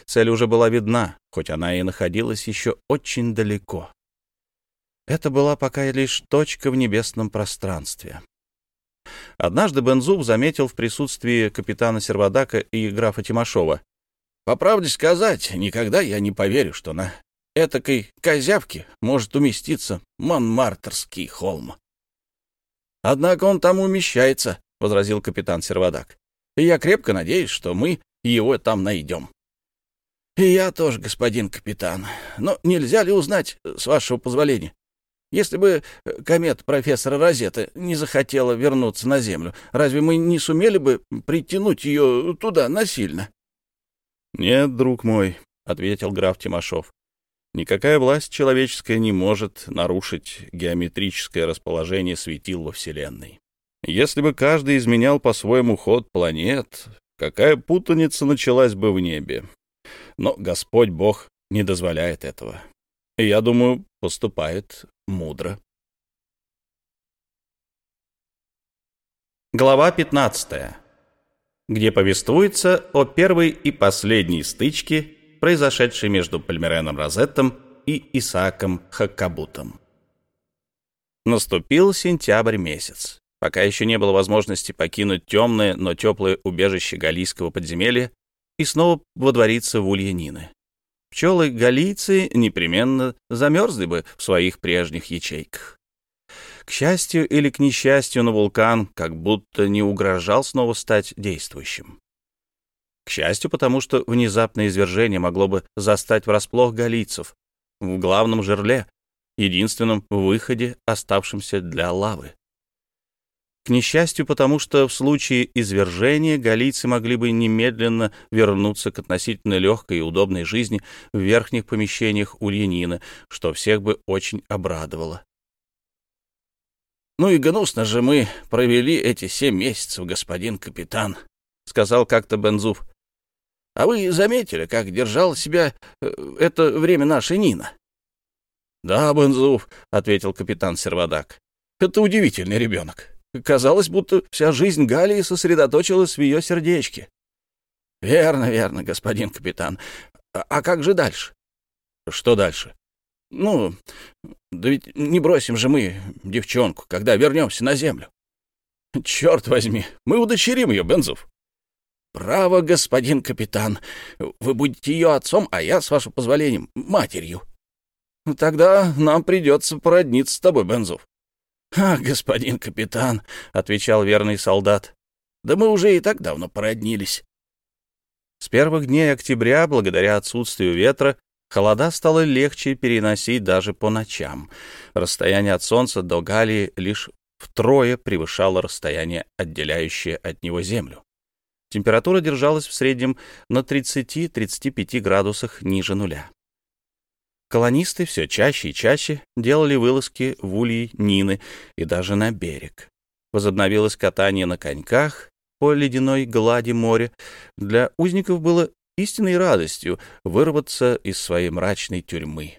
Цель уже была видна, хоть она и находилась еще очень далеко. Это была пока лишь точка в небесном пространстве. Однажды Бензуб заметил в присутствии капитана Сервадака и графа Тимошова. «По правде сказать, никогда я не поверю, что на этакой козявке может уместиться Монмартерский холм». «Однако он там умещается», — возразил капитан Сервадак. «И я крепко надеюсь, что мы его там найдем». «И я тоже, господин капитан. Но нельзя ли узнать, с вашего позволения, если бы э, комета профессора Розетта не захотела вернуться на Землю, разве мы не сумели бы притянуть ее туда насильно? — Нет, друг мой, — ответил граф Тимошов. — Никакая власть человеческая не может нарушить геометрическое расположение светил во Вселенной. Если бы каждый изменял по-своему ход планет, какая путаница началась бы в небе. Но Господь Бог не дозволяет этого. И, я думаю, поступает мудро. Глава 15, где повествуется о первой и последней стычке, произошедшей между Пальмереном Розеттом и Исааком Хаккабутом. Наступил сентябрь месяц. Пока еще не было возможности покинуть темное, но теплое убежище галийского подземелья и снова водвориться в Ульянины. Пчелы-галийцы непременно замерзли бы в своих прежних ячейках. К счастью или к несчастью, на вулкан как будто не угрожал снова стать действующим. К счастью, потому что внезапное извержение могло бы застать врасплох галийцев в главном жерле, единственном выходе, оставшемся для лавы. К несчастью, потому что в случае извержения галийцы могли бы немедленно вернуться к относительно легкой и удобной жизни в верхних помещениях Ульянина, что всех бы очень обрадовало. «Ну и гнусно же мы провели эти семь месяцев, господин капитан», — сказал как-то Бензуф. «А вы заметили, как держала себя э, это время наша Нина?» «Да, Бензуф», — ответил капитан Сервадак. «Это удивительный ребенок. Казалось, будто вся жизнь Галии сосредоточилась в ее сердечке. Верно, верно, господин капитан. А, а как же дальше? Что дальше? Ну, да ведь не бросим же мы девчонку, когда вернемся на землю. Черт возьми, мы удочерим ее, Бензов. Право, господин капитан, вы будете ее отцом, а я, с вашего позволения, матерью. Тогда нам придется породниться с тобой, Бензов. «А, господин капитан», — отвечал верный солдат, — «да мы уже и так давно породнились». С первых дней октября, благодаря отсутствию ветра, холода стало легче переносить даже по ночам. Расстояние от солнца до Галии лишь втрое превышало расстояние, отделяющее от него землю. Температура держалась в среднем на 30-35 градусах ниже нуля. Колонисты все чаще и чаще делали вылазки в ульи Нины и даже на берег. Возобновилось катание на коньках, по ледяной глади моря, для узников было истинной радостью вырваться из своей мрачной тюрьмы.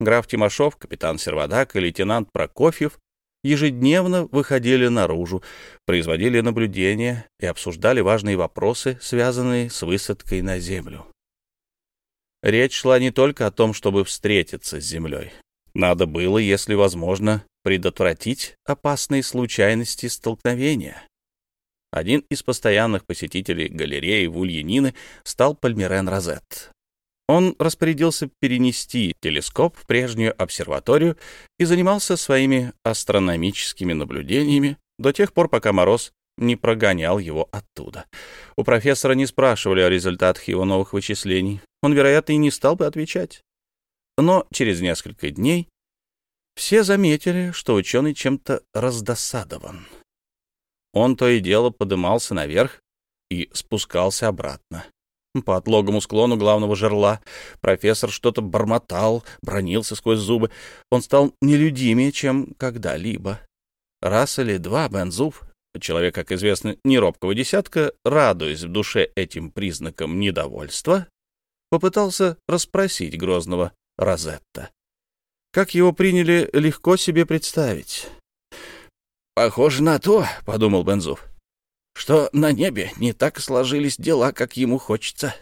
Граф Тимошов, капитан Сервадак и лейтенант Прокофьев ежедневно выходили наружу, производили наблюдения и обсуждали важные вопросы, связанные с высадкой на землю. Речь шла не только о том, чтобы встретиться с землей. Надо было, если возможно, предотвратить опасные случайности столкновения. Один из постоянных посетителей галереи в Ульянины стал Пальмирен Розет. Он распорядился перенести телескоп в прежнюю обсерваторию и занимался своими астрономическими наблюдениями до тех пор, пока Мороз не прогонял его оттуда. У профессора не спрашивали о результатах его новых вычислений. Он, вероятно, и не стал бы отвечать. Но через несколько дней все заметили, что ученый чем-то раздосадован. Он то и дело подымался наверх и спускался обратно. По отлогому склону главного жерла профессор что-то бормотал, бронился сквозь зубы. Он стал нелюдимее, чем когда-либо. Раз или два Бензуф, человек, как известно, неробкого десятка, радуясь в душе этим признаком недовольства, попытался расспросить грозного Розетта. Как его приняли, легко себе представить. «Похоже на то», — подумал Бензов, — «что на небе не так сложились дела, как ему хочется.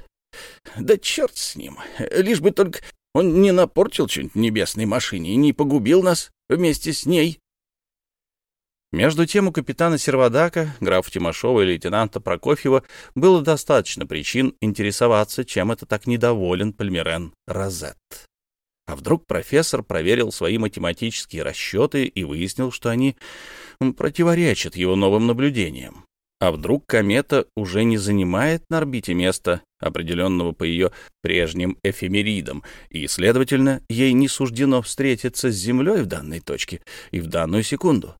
Да черт с ним, лишь бы только он не напортил что-нибудь небесной машине и не погубил нас вместе с ней». Между тем у капитана Сервадака, графа Тимошова и лейтенанта Прокофьева было достаточно причин интересоваться, чем это так недоволен Пальмирен Розет. А вдруг профессор проверил свои математические расчеты и выяснил, что они противоречат его новым наблюдениям. А вдруг комета уже не занимает на орбите места, определенного по ее прежним эфемеридам, и, следовательно, ей не суждено встретиться с Землей в данной точке и в данную секунду?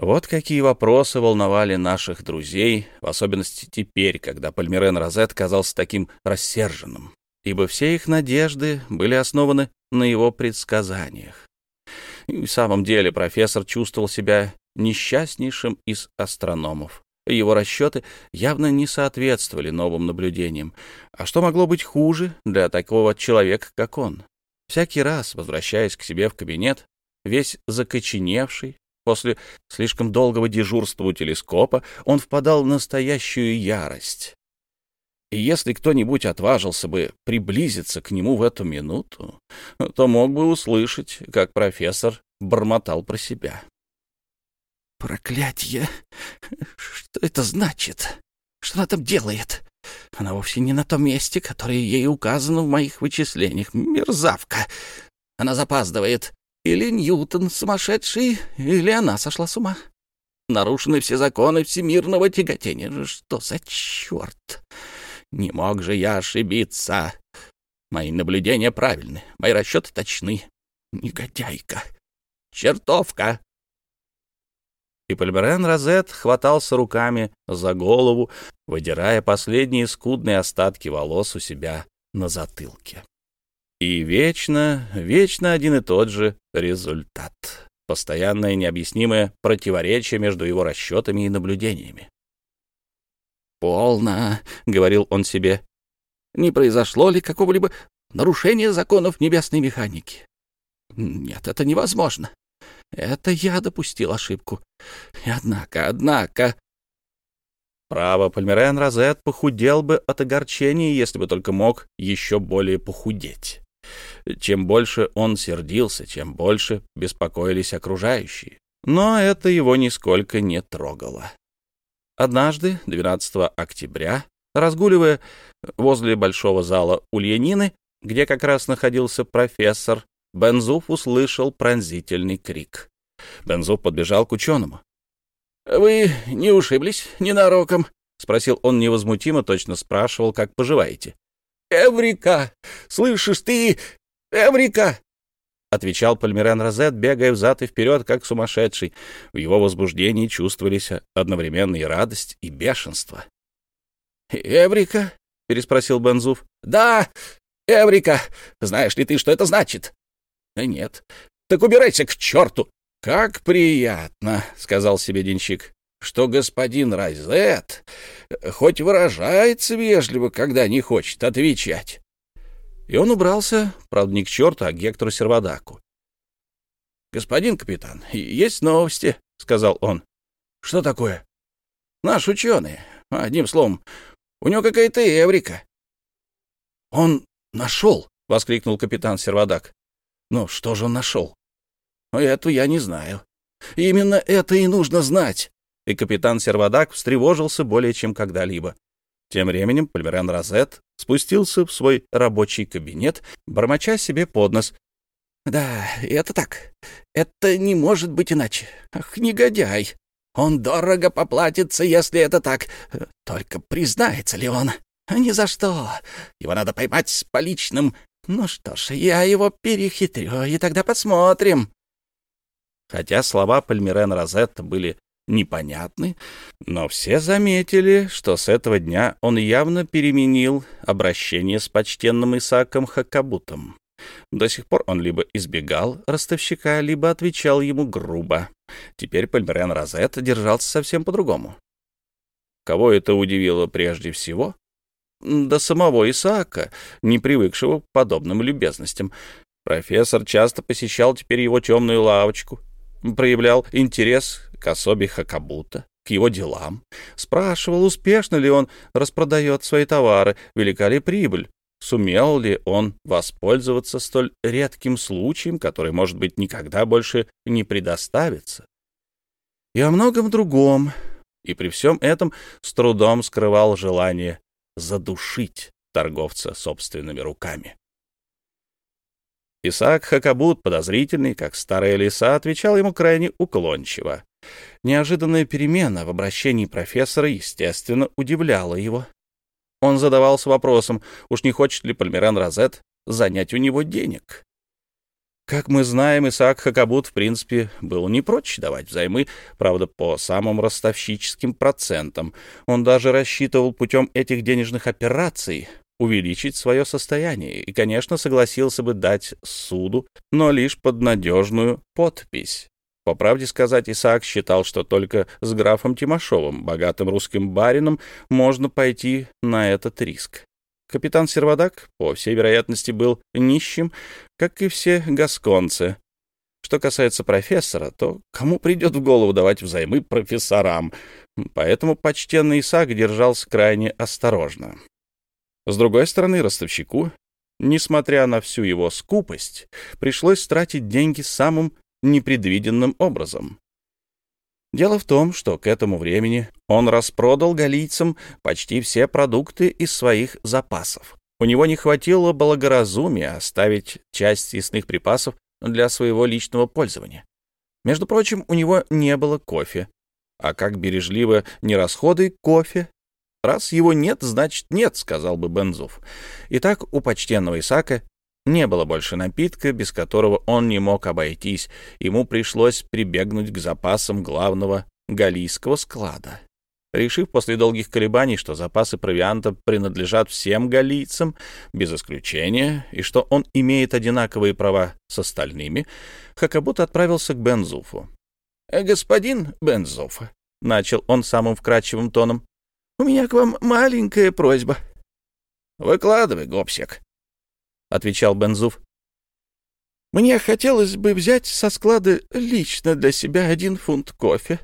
Вот какие вопросы волновали наших друзей, в особенности теперь, когда Пальмирен Розет казался таким рассерженным, ибо все их надежды были основаны на его предсказаниях. И в самом деле профессор чувствовал себя несчастнейшим из астрономов. Его расчеты явно не соответствовали новым наблюдениям. А что могло быть хуже для такого человека, как он? Всякий раз, возвращаясь к себе в кабинет, весь закоченевший, После слишком долгого дежурства у телескопа он впадал в настоящую ярость. И если кто-нибудь отважился бы приблизиться к нему в эту минуту, то мог бы услышать, как профессор бормотал про себя. «Проклятье! Что это значит? Что она там делает? Она вовсе не на том месте, которое ей указано в моих вычислениях. Мерзавка! Она запаздывает. Или Ньютон сумасшедший, или она сошла с ума. Нарушены все законы всемирного тяготения. Что за черт? Не мог же я ошибиться. Мои наблюдения правильны, мои расчеты точны. Негодяйка. Чертовка. И Пальмерен Розет хватался руками за голову, выдирая последние скудные остатки волос у себя на затылке. И вечно, вечно один и тот же результат. Постоянное необъяснимое противоречие между его расчетами и наблюдениями. «Полно», — говорил он себе. «Не произошло ли какого-либо нарушения законов небесной механики? Нет, это невозможно. Это я допустил ошибку. Однако, однако...» Право, Пальмерен Розет похудел бы от огорчения, если бы только мог еще более похудеть. Чем больше он сердился, чем больше беспокоились окружающие. Но это его нисколько не трогало. Однажды, 12 октября, разгуливая возле большого зала Ульянины, где как раз находился профессор, Бензуф услышал пронзительный крик. Бензуф подбежал к ученому. — Вы не ушиблись ненароком? — спросил он невозмутимо, точно спрашивал, как поживаете. — Эврика! Слышишь ты? Эврика! — отвечал Пальмирен Розет, бегая взад и вперед, как сумасшедший. В его возбуждении чувствовались одновременно и радость, и бешенство. «Эврика?» — переспросил Бензуф. «Да, Эврика. Знаешь ли ты, что это значит?» «Нет». «Так убирайся к черту!» «Как приятно», — сказал себе денщик, — «что господин Райзет хоть выражается вежливо, когда не хочет отвечать». И он убрался, правда, не к черту, а к Гектору Сервадаку. «Господин капитан, есть новости», — сказал он. «Что такое?» «Наш ученый. Одним словом, у него какая-то эврика». «Он нашел!» — воскликнул капитан Сервадак. «Ну, что же он нашел?» «Эту я не знаю. Именно это и нужно знать!» И капитан Сервадак встревожился более чем когда-либо. Тем временем Пальмерен Розет спустился в свой рабочий кабинет, бормоча себе под нос. «Да, это так. Это не может быть иначе. Ах, негодяй! Он дорого поплатится, если это так. Только признается ли он? Ни за что. Его надо поймать с поличным. Ну что ж, я его перехитрю, и тогда посмотрим. Хотя слова Пальмирен Розетта были непонятны, но все заметили, что с этого дня он явно переменил обращение с почтенным Исааком Хакабутом. До сих пор он либо избегал ростовщика, либо отвечал ему грубо. Теперь Пальмерен Розет держался совсем по-другому. Кого это удивило прежде всего? До самого Исаака, не привыкшего к подобным любезностям. Профессор часто посещал теперь его темную лавочку, проявлял интерес к особе Хакабута, к его делам, спрашивал, успешно ли он распродает свои товары, велика ли прибыль, сумел ли он воспользоваться столь редким случаем, который, может быть, никогда больше не предоставится. И о многом другом, и при всем этом с трудом скрывал желание задушить торговца собственными руками. Исаак Хакабут, подозрительный, как старая лиса, отвечал ему крайне уклончиво. Неожиданная перемена в обращении профессора, естественно, удивляла его. Он задавался вопросом, уж не хочет ли Пальмиран Розет занять у него денег. Как мы знаем, Исаак Хакабут, в принципе, был не прочь давать взаймы, правда, по самым ростовщическим процентам. Он даже рассчитывал путем этих денежных операций увеличить свое состояние и, конечно, согласился бы дать суду, но лишь под надежную подпись. По правде сказать, Исаак считал, что только с графом Тимошовым, богатым русским барином, можно пойти на этот риск. Капитан Сервадак, по всей вероятности, был нищим, как и все гасконцы. Что касается профессора, то кому придет в голову давать взаймы профессорам? Поэтому почтенный Исаак держался крайне осторожно. С другой стороны, ростовщику, несмотря на всю его скупость, пришлось тратить деньги самым непредвиденным образом. Дело в том, что к этому времени он распродал галийцам почти все продукты из своих запасов. У него не хватило благоразумия оставить часть съестных припасов для своего личного пользования. Между прочим, у него не было кофе. А как бережливо не расходы кофе, Раз его нет, значит нет, сказал бы Бензуф. Итак, у почтенного Исака не было больше напитка, без которого он не мог обойтись. Ему пришлось прибегнуть к запасам главного галийского склада. Решив после долгих колебаний, что запасы провианта принадлежат всем галийцам, без исключения, и что он имеет одинаковые права с остальными, Хакабут отправился к Бензуфу. «Э, «Господин Бензуф», — начал он самым вкрадчивым тоном, у меня к вам маленькая просьба. — Выкладывай, гопсик, — отвечал Бензуф. — Мне хотелось бы взять со склада лично для себя один фунт кофе.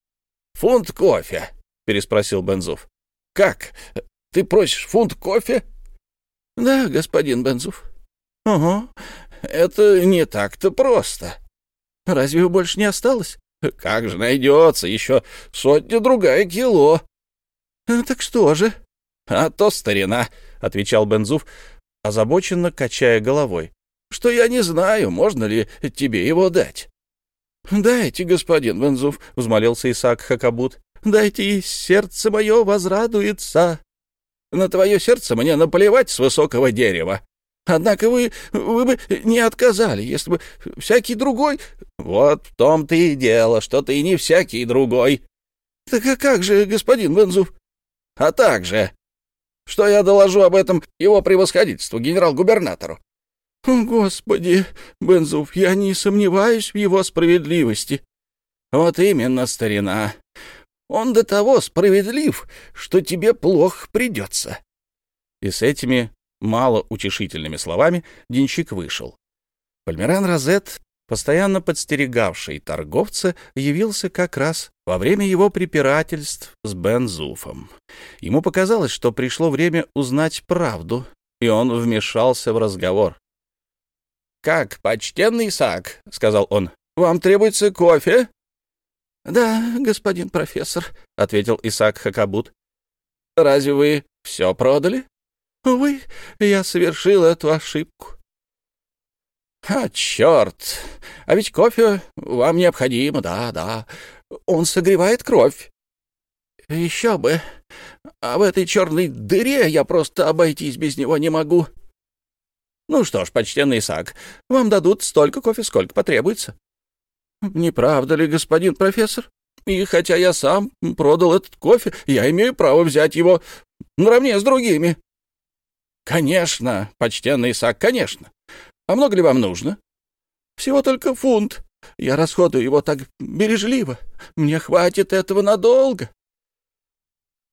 — Фунт кофе? переспросил Бензуф. «Как? Ты просишь фунт кофе?» «Да, господин Бензуф». «Ого, это не так-то просто. Разве его больше не осталось?» «Как же найдется? Еще сотня-другая кило». «Так что же?» «А то старина», — отвечал Бензуф, озабоченно качая головой, — «что я не знаю, можно ли тебе его дать». «Дайте, господин Бензуф», — взмолился Исаак Хакабут, — «дайте, и сердце мое возрадуется». «На твое сердце мне наплевать с высокого дерева. Однако вы, вы бы не отказали, если бы всякий другой...» «Вот в том-то и дело, что ты не всякий другой». «Так а как же, господин Бензуф?» «А так же, что я доложу об этом его превосходительству, генерал-губернатору. Господи, Бензуф, я не сомневаюсь в его справедливости. Вот именно, старина. Он до того справедлив, что тебе плохо придется. И с этими малоутешительными словами денщик вышел. Пальмеран Розет постоянно подстерегавший торговца, явился как раз во время его препирательств с Бензуфом. Ему показалось, что пришло время узнать правду, и он вмешался в разговор. «Как, почтенный Исаак», — сказал он, — «вам требуется кофе?» «Да, господин профессор», — ответил Исаак Хакабут. «Разве вы все продали?» «Увы, я совершил эту ошибку. «А, черт! А ведь кофе вам необходимо, да, да. Он согревает кровь». «Еще бы! А в этой черной дыре я просто обойтись без него не могу». «Ну что ж, почтенный Исаак, вам дадут столько кофе, сколько потребуется». «Не правда ли, господин профессор? И хотя я сам продал этот кофе, я имею право взять его наравне с другими». «Конечно, почтенный Исаак, конечно. А много ли вам нужно? Всего только фунт. Я расходую его так бережливо. Мне хватит этого надолго.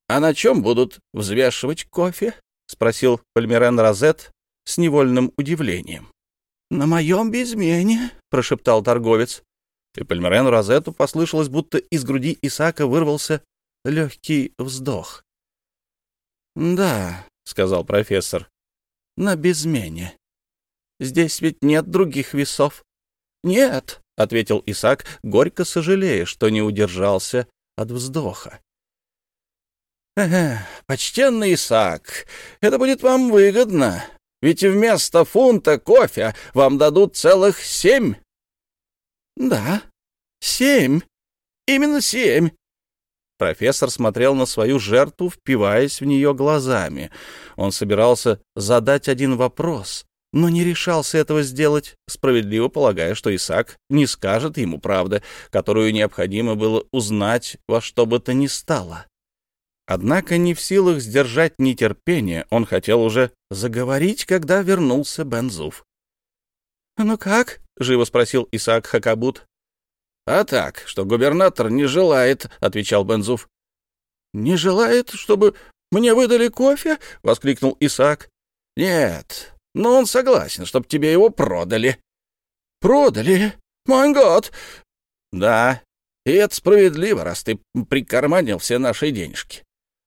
А на чем будут взвешивать кофе? спросил Пальмерен Розет с невольным удивлением. На моем безмене, прошептал торговец. И Пальмерен Розету послышалось, будто из груди Исаака вырвался легкий вздох. «Да», — сказал профессор, — «на безмене. Здесь ведь нет других весов. — Нет, — ответил Исаак, горько сожалея, что не удержался от вздоха. — почтенный Исаак, это будет вам выгодно, ведь вместо фунта кофе вам дадут целых семь. — Да, семь, именно семь. Профессор смотрел на свою жертву, впиваясь в нее глазами. Он собирался задать один вопрос, но не решался этого сделать, справедливо полагая, что Исаак не скажет ему правды, которую необходимо было узнать во что бы то ни стало. Однако не в силах сдержать нетерпение, он хотел уже заговорить, когда вернулся Бензуф. «Ну как?» — живо спросил Исаак Хакабут. «А так, что губернатор не желает», — отвечал Бензуф. «Не желает, чтобы мне выдали кофе?» — воскликнул Исаак. «Нет, но он согласен, чтобы тебе его продали. Продали? Мой год! Да, и это справедливо, раз ты прикарманил все наши денежки.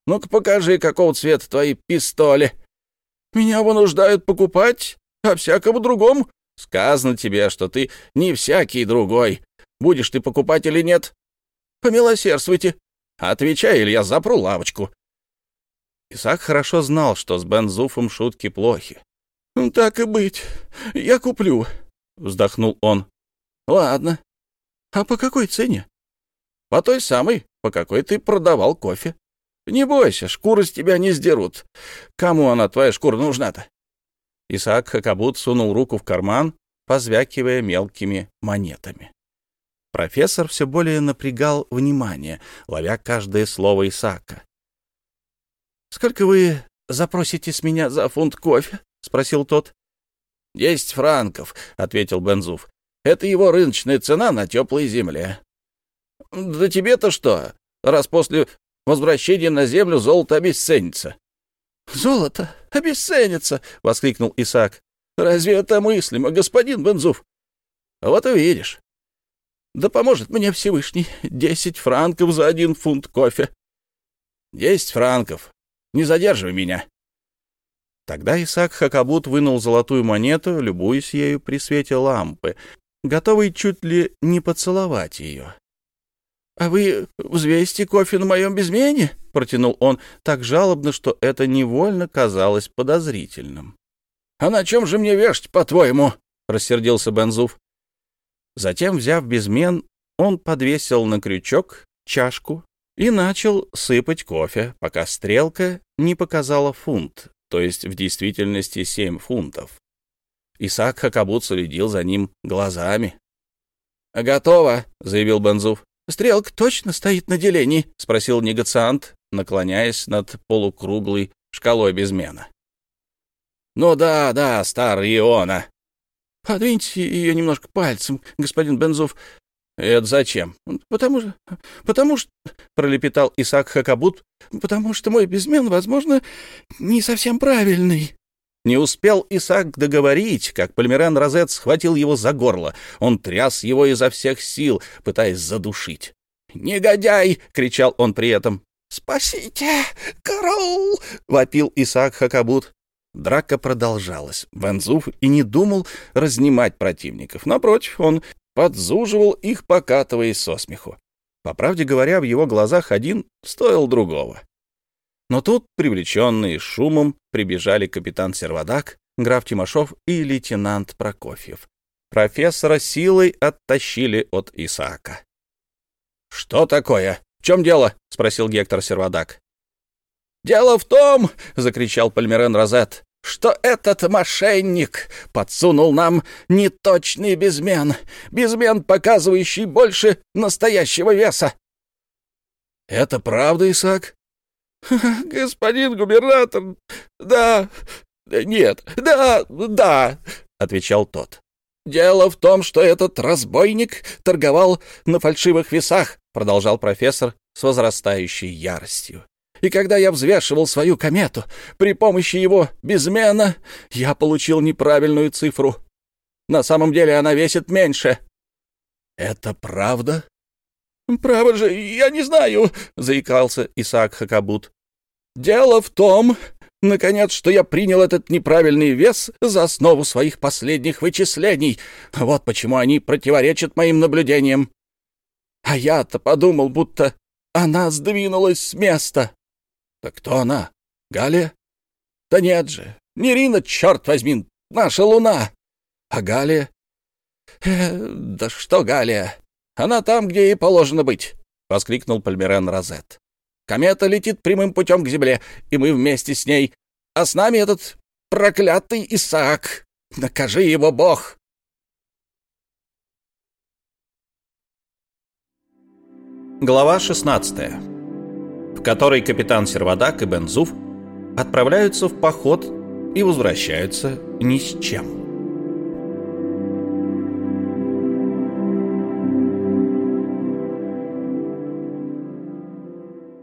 Ну-ка покажи, какого цвета твои пистоли. Меня вынуждают покупать, а всякому другому. Сказано тебе, что ты не всякий другой. Будешь ты покупать или нет? Помилосердствуйте. Отвечай, или я запру лавочку. Исаак хорошо знал, что с Бензуфом шутки плохи. «Так и быть, я куплю», — вздохнул он. «Ладно. А по какой цене?» «По той самой, по какой ты продавал кофе. Не бойся, шкуры с тебя не сдерут. Кому она, твоя шкура, нужна-то?» Исаак Хакабут сунул руку в карман, позвякивая мелкими монетами. Профессор все более напрягал внимание, ловя каждое слово Исаака. «Сколько вы запросите с меня за фунт кофе?» — спросил тот. — Десять франков, — ответил Бензуф. — Это его рыночная цена на теплой земле. — Да тебе-то что, раз после возвращения на землю золото обесценится? — Золото обесценится! — воскликнул Исаак. — Разве это мыслимо, господин Бензуф? — Вот увидишь. — Да поможет мне Всевышний. Десять франков за один фунт кофе. Десять франков. Не задерживай меня. Тогда Исаак Хакабут вынул золотую монету, любуясь ею при свете лампы, готовый чуть ли не поцеловать ее. — А вы взвесите кофе на моем безмене? — протянул он так жалобно, что это невольно казалось подозрительным. — А на чем же мне вешать, по-твоему? — рассердился Бензуф. Затем, взяв безмен, он подвесил на крючок чашку и начал сыпать кофе, пока стрелка не показала фунт, то есть в действительности семь фунтов. Исаак Хакабут следил за ним глазами. «Готово», — заявил Бензуф. «Стрелка точно стоит на делении?» — спросил негациант, наклоняясь над полукруглой шкалой безмена. «Ну да, да, старый Иона». «Подвиньте ее немножко пальцем, господин Бензуф». «Это зачем?» «Потому что... потому что...» — пролепетал Исаак Хакабут. «Потому что мой безмен, возможно, не совсем правильный». Не успел Исаак договорить, как Пальмиран Розет схватил его за горло. Он тряс его изо всех сил, пытаясь задушить. «Негодяй!» — кричал он при этом. «Спасите! Караул!» — вопил Исаак Хакабут. Драка продолжалась. Вензуф и не думал разнимать противников. Напротив, он подзуживал их, покатываясь со смеху. По правде говоря, в его глазах один стоил другого. Но тут, привлеченные шумом, прибежали капитан Сервадак, граф Тимошов и лейтенант Прокофьев. Профессора силой оттащили от Исаака. — Что такое? В чем дело? — спросил Гектор Сервадак. — Дело в том, — закричал Пальмерен Розет, — что этот мошенник подсунул нам неточный безмен, безмен, показывающий больше настоящего веса. — Это правда, Исаак? *laughs* — Господин губернатор, да, нет, да, да, — отвечал тот. — Дело в том, что этот разбойник торговал на фальшивых весах, — продолжал профессор с возрастающей яростью. И когда я взвешивал свою комету при помощи его безмена, я получил неправильную цифру. На самом деле она весит меньше. — Это правда? — Право же, я не знаю, — заикался Исаак Хакабут. — Дело в том, наконец, что я принял этот неправильный вес за основу своих последних вычислений. Вот почему они противоречат моим наблюдениям. А я-то подумал, будто она сдвинулась с места. — Так кто она? Галия? — Да нет же, Нерина, черт возьми, наша луна. А Галия? Э, — Да что Галия? Она там, где ей положено быть, — воскликнул Пальмерен Розет. Комета летит прямым путем к Земле, и мы вместе с ней. А с нами этот проклятый Исаак. Накажи его Бог!» Глава 16, в которой капитан Сервадак и Бензуф отправляются в поход и возвращаются ни с чем.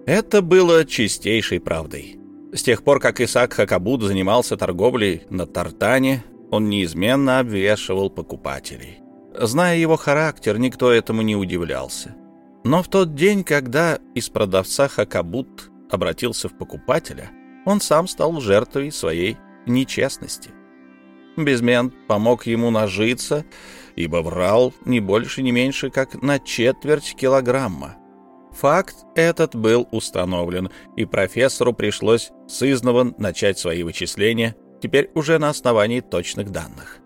Это было чистейшей правдой. С тех пор, как Исаак Хакабуд занимался торговлей на Тартане, он неизменно обвешивал покупателей. Зная его характер, никто этому не удивлялся. Но в тот день, когда из продавца Хакабут обратился в покупателя, он сам стал жертвой своей нечестности. Безмен помог ему нажиться, ибо врал не больше, не меньше, как на четверть килограмма. Факт этот был установлен, и профессору пришлось сызново начать свои вычисления, теперь уже на основании точных данных.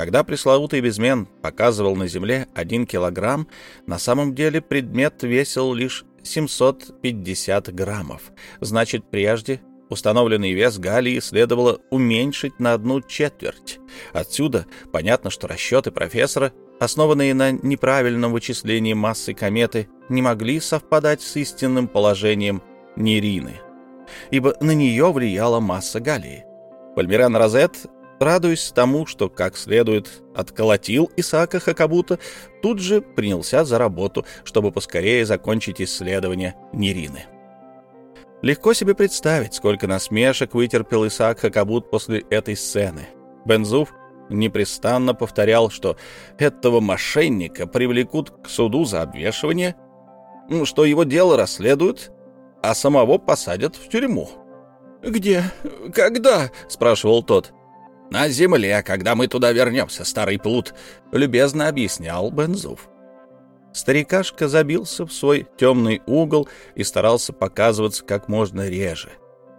Когда пресловутый безмен показывал на Земле 1 килограмм, на самом деле предмет весил лишь 750 граммов. Значит, прежде установленный вес Галлии следовало уменьшить на одну четверть. Отсюда понятно, что расчеты профессора основанные на неправильном вычислении массы кометы, не могли совпадать с истинным положением Нерины, ибо на нее влияла масса Галлии. Пальмиран Розет, радуясь тому, что как следует отколотил Исаака Хакабута, тут же принялся за работу, чтобы поскорее закончить исследование Нерины. Легко себе представить, сколько насмешек вытерпел Исаак Хакабут после этой сцены. Бензуф непрестанно повторял, что этого мошенника привлекут к суду за обвешивание, что его дело расследуют, а самого посадят в тюрьму». «Где? Когда?» — спрашивал тот. «На земле, когда мы туда вернемся, старый плут», — любезно объяснял Бензуф. Старикашка забился в свой темный угол и старался показываться как можно реже.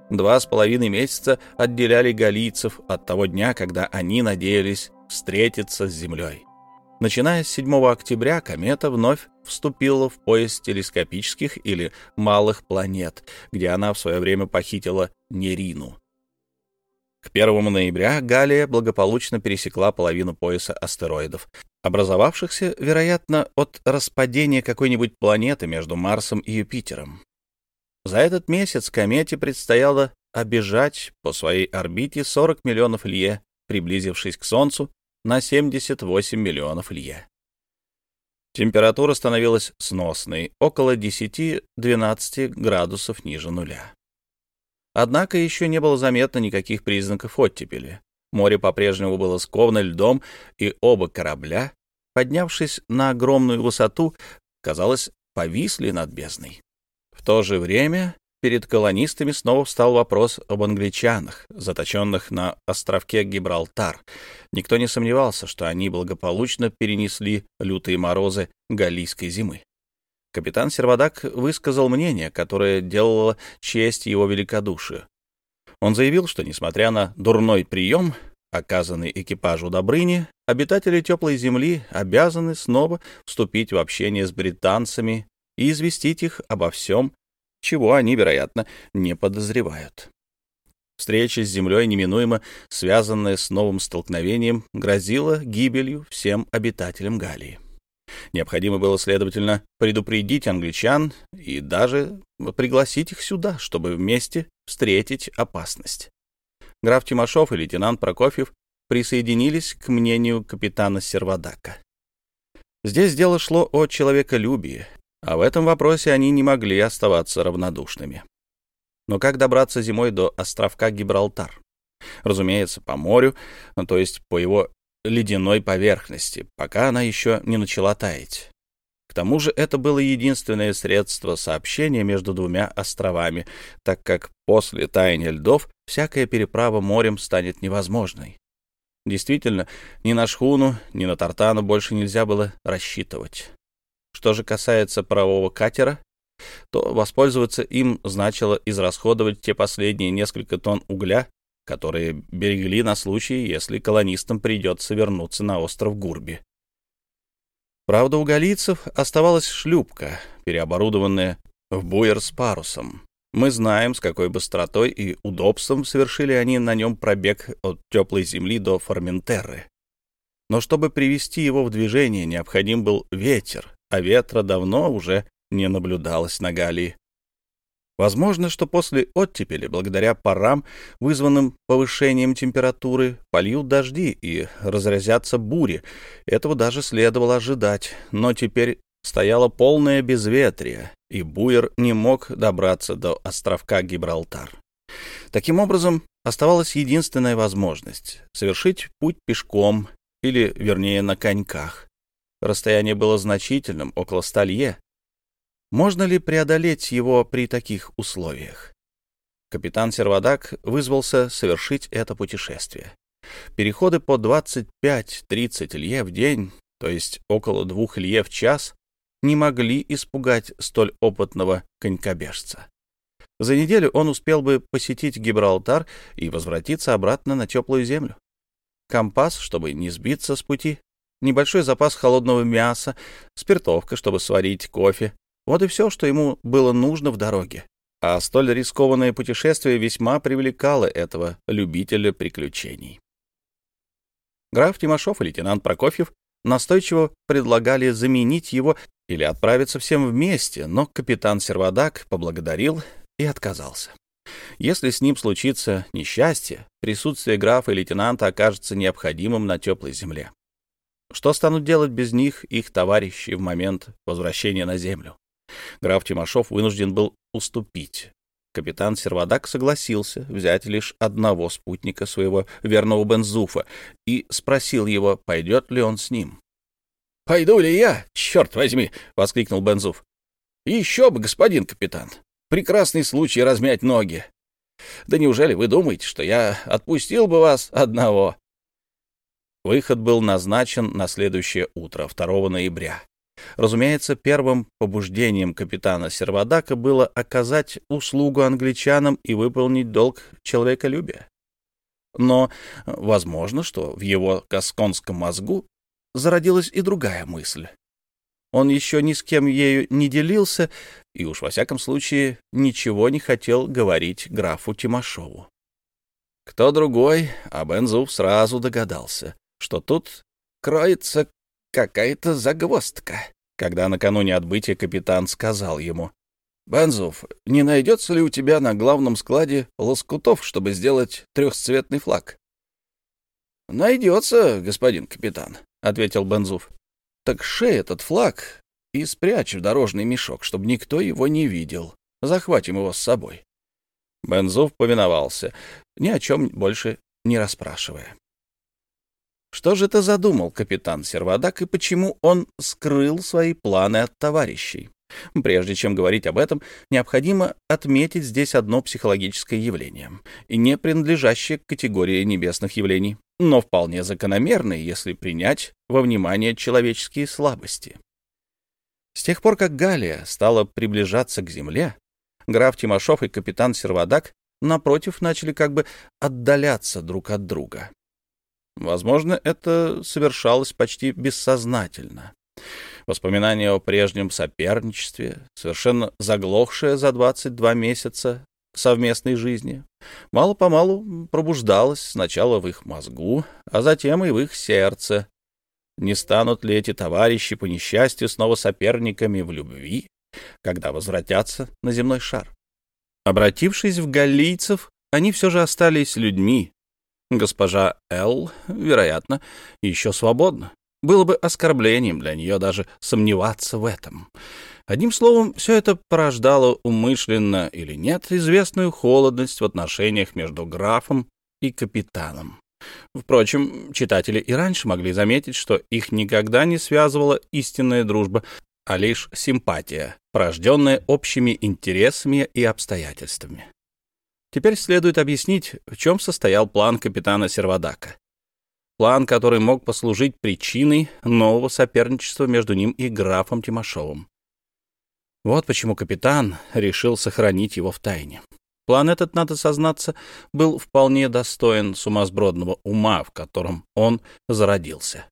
Два с половиной месяца отделяли галийцев от того дня, когда они надеялись встретиться с Землей. Начиная с 7 октября комета вновь вступила в пояс телескопических или малых планет, где она в свое время похитила Нерину. К 1 ноября Галия благополучно пересекла половину пояса астероидов, образовавшихся, вероятно, от распадения какой-нибудь планеты между Марсом и Юпитером. За этот месяц комете предстояло обежать по своей орбите 40 миллионов лье, приблизившись к Солнцу на 78 миллионов лье. Температура становилась сносной, около 10-12 градусов ниже нуля. Однако еще не было заметно никаких признаков оттепели. Море по-прежнему было сковано льдом, и оба корабля, поднявшись на огромную высоту, казалось, повисли над бездной. В то же время перед колонистами снова встал вопрос об англичанах, заточенных на островке Гибралтар. Никто не сомневался, что они благополучно перенесли лютые морозы галлийской зимы. Капитан Сервадак высказал мнение, которое делало честь его великодушию. Он заявил, что, несмотря на дурной прием, оказанный экипажу Добрыни, обитатели теплой земли обязаны снова вступить в общение с британцами и известить их обо всем, чего они, вероятно, не подозревают. Встреча с землей, неминуемо связанная с новым столкновением, грозила гибелью всем обитателям Галлии. Необходимо было, следовательно, предупредить англичан и даже пригласить их сюда, чтобы вместе встретить опасность. Граф Тимошов и лейтенант Прокофьев присоединились к мнению капитана Сервадака. Здесь дело шло о человеколюбии, а в этом вопросе они не могли оставаться равнодушными. Но как добраться зимой до островка Гибралтар? Разумеется, по морю, то есть по его ледяной поверхности, пока она еще не начала таять. К тому же это было единственное средство сообщения между двумя островами, так как после таяния льдов всякая переправа морем станет невозможной. Действительно, ни на шхуну, ни на тартану больше нельзя было рассчитывать. Что же касается парового катера, то воспользоваться им значило израсходовать те последние несколько тонн угля, которые берегли на случай, если колонистам придется вернуться на остров Гурби. Правда, у галийцев оставалась шлюпка, переоборудованная в буер с парусом. Мы знаем, с какой быстротой и удобством совершили они на нем пробег от теплой земли до Форментерры. Но чтобы привести его в движение, необходим был ветер, а ветра давно уже не наблюдалось на Галии. Возможно, что после оттепели, благодаря парам, вызванным повышением температуры, польют дожди и разразятся бури. Этого даже следовало ожидать, но теперь стояло полное безветрие, и буер не мог добраться до островка Гибралтар. Таким образом, оставалась единственная возможность — совершить путь пешком или, вернее, на коньках. Расстояние было значительным, около сталье, можно ли преодолеть его при таких условиях? Капитан Сервадак вызвался совершить это путешествие. Переходы по 25-30 лье в день, то есть около двух лье в час, не могли испугать столь опытного конькобежца. За неделю он успел бы посетить Гибралтар и возвратиться обратно на теплую землю. Компас, чтобы не сбиться с пути, небольшой запас холодного мяса, спиртовка, чтобы сварить кофе, вот и все, что ему было нужно в дороге. А столь рискованное путешествие весьма привлекало этого любителя приключений. Граф Тимошов и лейтенант Прокофьев настойчиво предлагали заменить его или отправиться всем вместе, но капитан Сервадак поблагодарил и отказался. Если с ним случится несчастье, присутствие графа и лейтенанта окажется необходимым на теплой земле. Что станут делать без них их товарищи в момент возвращения на землю? Граф Тимошов вынужден был уступить. Капитан Сервадак согласился взять лишь одного спутника своего верного Бензуфа и спросил его, пойдет ли он с ним. — Пойду ли я? Черт возьми! — воскликнул Бензуф. — Еще бы, господин капитан! прекрасный случай размять ноги. Да неужели вы думаете, что я отпустил бы вас одного?» Выход был назначен на следующее утро, 2 ноября. Разумеется, первым побуждением капитана Сервадака было оказать услугу англичанам и выполнить долг человеколюбия. Но возможно, что в его гасконском мозгу зародилась и другая мысль. Он еще ни с кем ею не делился и уж во всяком случае ничего не хотел говорить графу Тимошову. Кто другой, а Бензуф сразу догадался, что тут кроется какая-то загвоздка, когда накануне отбытия капитан сказал ему, «Бензуф, не найдется ли у тебя на главном складе лоскутов, чтобы сделать трехцветный флаг?» «Найдется, господин капитан», — ответил Бензуф. «Так шей этот флаг и спрячь в дорожный мешок, чтобы никто его не видел. Захватим его с собой». Бензуф повиновался, ни о чем больше не расспрашивая. Что же это задумал капитан Сервадак и почему он скрыл свои планы от товарищей? Прежде чем говорить об этом, необходимо отметить здесь одно психологическое явление, не принадлежащее к категории небесных явлений, но вполне закономерное, если принять во внимание человеческие слабости. С тех пор, как Галия стала приближаться к земле, граф Тимошов и капитан Сервадак, напротив, начали как бы отдаляться друг от друга. Возможно, это совершалось почти бессознательно. Воспоминания о прежнем соперничестве, совершенно заглохшее за 22 месяца совместной жизни, мало-помалу пробуждалось сначала в их мозгу, а затем и в их сердце. Не станут ли эти товарищи по несчастью снова соперниками в любви, когда возвратятся на земной шар? Обратившись в галлийцев, они все же остались людьми, Госпожа Л, вероятно, еще свободна. Было бы оскорблением для нее даже сомневаться в этом. Одним словом, все это порождало умышленно или нет известную холодность в отношениях между графом и капитаном. Впрочем, читатели и раньше могли заметить, что их никогда не связывала истинная дружба, а лишь симпатия, порожденная общими интересами и обстоятельствами. Теперь следует объяснить, в чем состоял план капитана Сервадака. План, который мог послужить причиной нового соперничества между ним и графом Тимошовым. Вот почему капитан решил сохранить его в тайне. План этот, надо сознаться, был вполне достоин сумасбродного ума, в котором он зародился.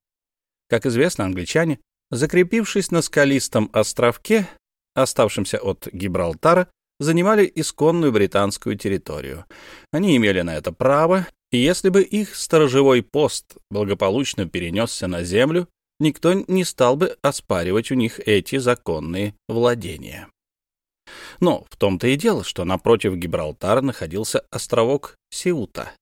Как известно, англичане, закрепившись на скалистом островке, оставшемся от Гибралтара, занимали исконную британскую территорию. Они имели на это право, и если бы их сторожевой пост благополучно перенесся на землю, никто не стал бы оспаривать у них эти законные владения. Но в том-то и дело, что напротив Гибралтара находился островок Сеута.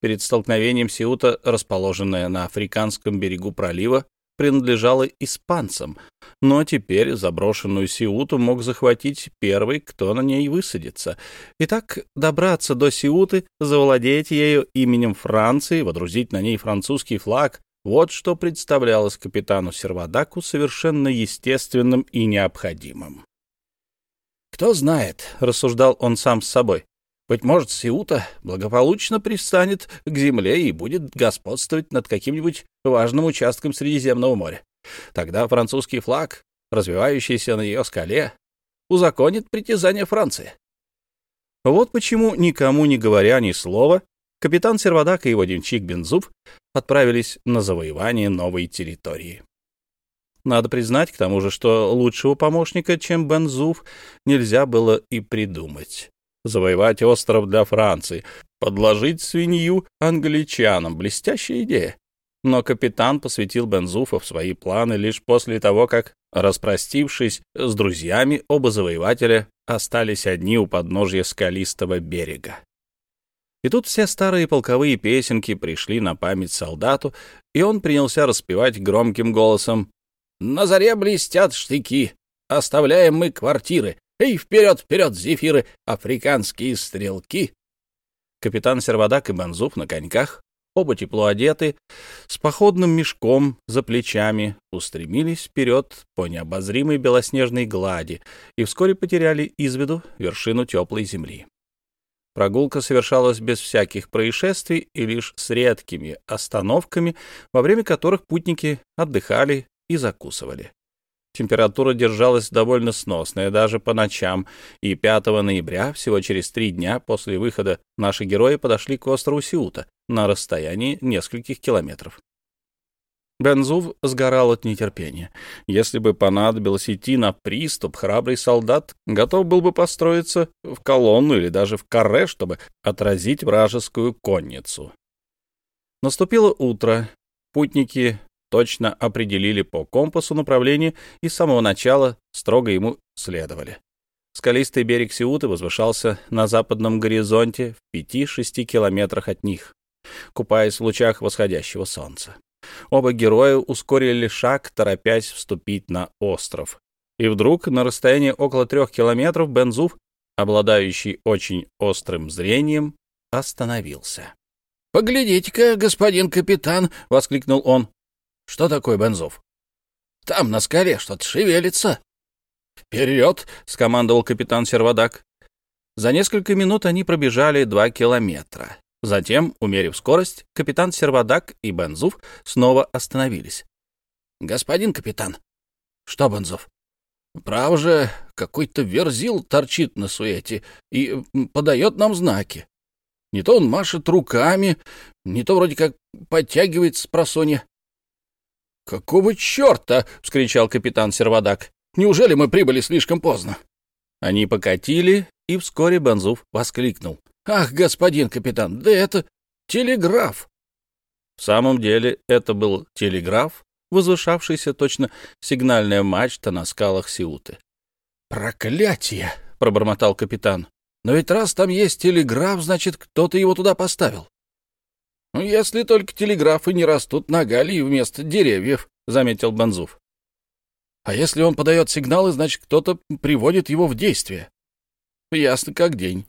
Перед столкновением Сеута, расположенная на африканском берегу пролива, принадлежала испанцам, но теперь заброшенную Сиуту мог захватить первый, кто на ней высадится. Итак, добраться до Сиуты, завладеть ею именем Франции, водрузить на ней французский флаг — вот что представлялось капитану Сервадаку совершенно естественным и необходимым. «Кто знает», — рассуждал он сам с собой, быть может, Сиута благополучно пристанет к земле и будет господствовать над каким-нибудь важным участком Средиземного моря. Тогда французский флаг, развивающийся на ее скале, узаконит притязание Франции. Вот почему, никому не говоря ни слова, капитан Сервадак и его денчик Бензуф отправились на завоевание новой территории. Надо признать, к тому же, что лучшего помощника, чем Бензуф, нельзя было и придумать завоевать остров для Франции, подложить свинью англичанам. Блестящая идея. Но капитан посвятил Бензуфа в свои планы лишь после того, как, распростившись с друзьями, оба завоевателя остались одни у подножья скалистого берега. И тут все старые полковые песенки пришли на память солдату, и он принялся распевать громким голосом «На заре блестят штыки, оставляем мы квартиры, Эй, вперед, вперед, зефиры, африканские стрелки! Капитан Сервадак и Банзуф на коньках, оба тепло одеты, с походным мешком за плечами, устремились вперед по необозримой белоснежной глади и вскоре потеряли из виду вершину теплой земли. Прогулка совершалась без всяких происшествий и лишь с редкими остановками, во время которых путники отдыхали и закусывали. Температура держалась довольно сносная даже по ночам, и 5 ноября, всего через три дня после выхода, наши герои подошли к острову Сиута на расстоянии нескольких километров. Бензув сгорал от нетерпения. Если бы понадобилось идти на приступ, храбрый солдат готов был бы построиться в колонну или даже в каре, чтобы отразить вражескую конницу. Наступило утро. Путники точно определили по компасу направление и с самого начала строго ему следовали. Скалистый берег Сиуты возвышался на западном горизонте в пяти-шести километрах от них, купаясь в лучах восходящего солнца. Оба героя ускорили шаг, торопясь вступить на остров. И вдруг на расстоянии около трех километров Бензуф, обладающий очень острым зрением, остановился. «Поглядите-ка, господин капитан!» — воскликнул он. Что такое Бензов? Там на скале что-то шевелится. Вперед! скомандовал капитан Сервадак. За несколько минут они пробежали два километра. Затем, умерив скорость, капитан Сервадак и Бензуф снова остановились. «Господин капитан!» «Что, Бензуф?» «Право же, какой-то верзил торчит на суете и подает нам знаки. Не то он машет руками, не то вроде как подтягивает с просонья. «Какого черта?» — вскричал капитан Сервадак. «Неужели мы прибыли слишком поздно?» Они покатили, и вскоре Бензуф воскликнул. «Ах, господин капитан, да это телеграф!» В самом деле это был телеграф, возвышавшийся точно сигнальная мачта на скалах Сиуты. «Проклятие!» — пробормотал капитан. «Но ведь раз там есть телеграф, значит, кто-то его туда поставил. «Ну, «Если только телеграфы не растут на галии вместо деревьев», — заметил Банзуф. «А если он подает сигналы, значит, кто-то приводит его в действие. Ясно как день».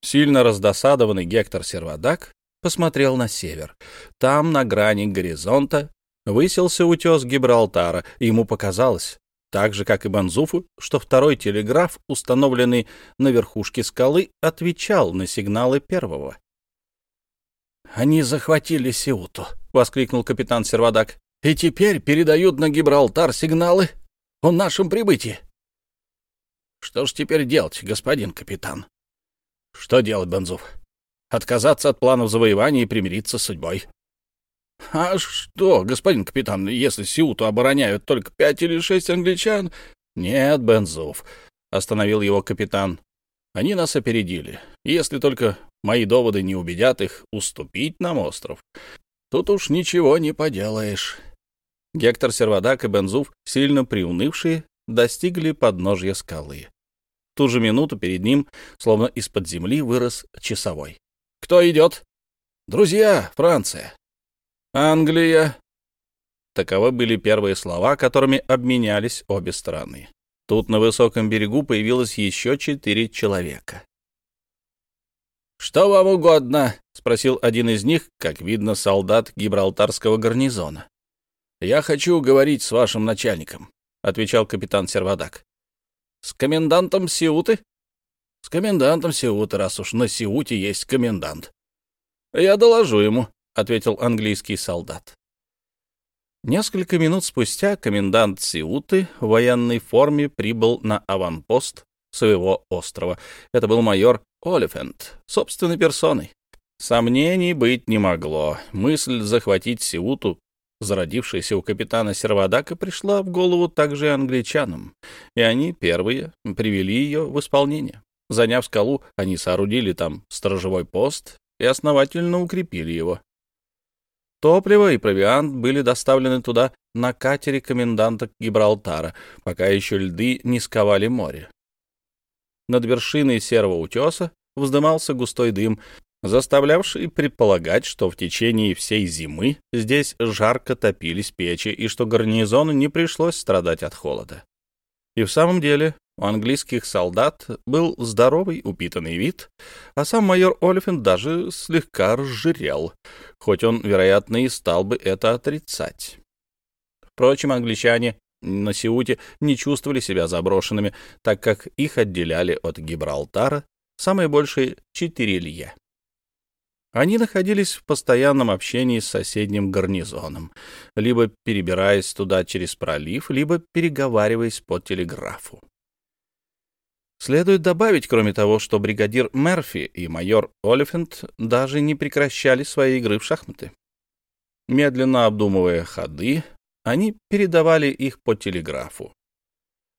Сильно раздосадованный Гектор Сервадак посмотрел на север. Там, на грани горизонта, высился утес Гибралтара, и ему показалось, так же, как и Банзуфу, что второй телеграф, установленный на верхушке скалы, отвечал на сигналы первого. «Они захватили Сеуту», — воскликнул капитан Сервадак. «И теперь передают на Гибралтар сигналы о нашем прибытии». «Что ж теперь делать, господин капитан?» «Что делать, Бензуф? Отказаться от планов завоевания и примириться с судьбой». «А что, господин капитан, если Сеуту обороняют только пять или шесть англичан?» «Нет, Бензуф», — остановил его капитан. «Они нас опередили. Если только мои доводы не убедят их уступить нам остров. Тут уж ничего не поделаешь. Гектор Сервадак и Бензуф, сильно приунывшие, достигли подножья скалы. В ту же минуту перед ним, словно из-под земли, вырос часовой. «Кто идет?» «Друзья, Франция». «Англия». Таковы были первые слова, которыми обменялись обе стороны. Тут на высоком берегу появилось еще четыре человека. «Что вам угодно?» — спросил один из них, как видно, солдат гибралтарского гарнизона. «Я хочу говорить с вашим начальником», — отвечал капитан Сервадак. «С комендантом Сиуты?» «С комендантом Сиуты, раз уж на Сиуте есть комендант». «Я доложу ему», — ответил английский солдат. Несколько минут спустя комендант Сиуты в военной форме прибыл на аванпост своего острова. Это был майор Олифант, собственной персоной. Сомнений быть не могло. Мысль захватить Сеуту, зародившаяся у капитана Сервадака, пришла в голову также англичанам, и они первые привели ее в исполнение. Заняв скалу, они соорудили там сторожевой пост и основательно укрепили его. Топливо и провиант были доставлены туда на катере коменданта Гибралтара, пока еще льды не сковали море. Над вершиной серого утеса вздымался густой дым, заставлявший предполагать, что в течение всей зимы здесь жарко топились печи и что гарнизону не пришлось страдать от холода. И в самом деле У английских солдат был здоровый, упитанный вид, а сам майор Олифент даже слегка разжирел, хоть он, вероятно, и стал бы это отрицать. Впрочем, англичане на Сеуте не чувствовали себя заброшенными, так как их отделяли от Гибралтара самые большие четыре лье. Они находились в постоянном общении с соседним гарнизоном, либо перебираясь туда через пролив, либо переговариваясь по телеграфу. Следует добавить, кроме того, что бригадир Мерфи и майор Олифант даже не прекращали свои игры в шахматы. Медленно обдумывая ходы, они передавали их по телеграфу.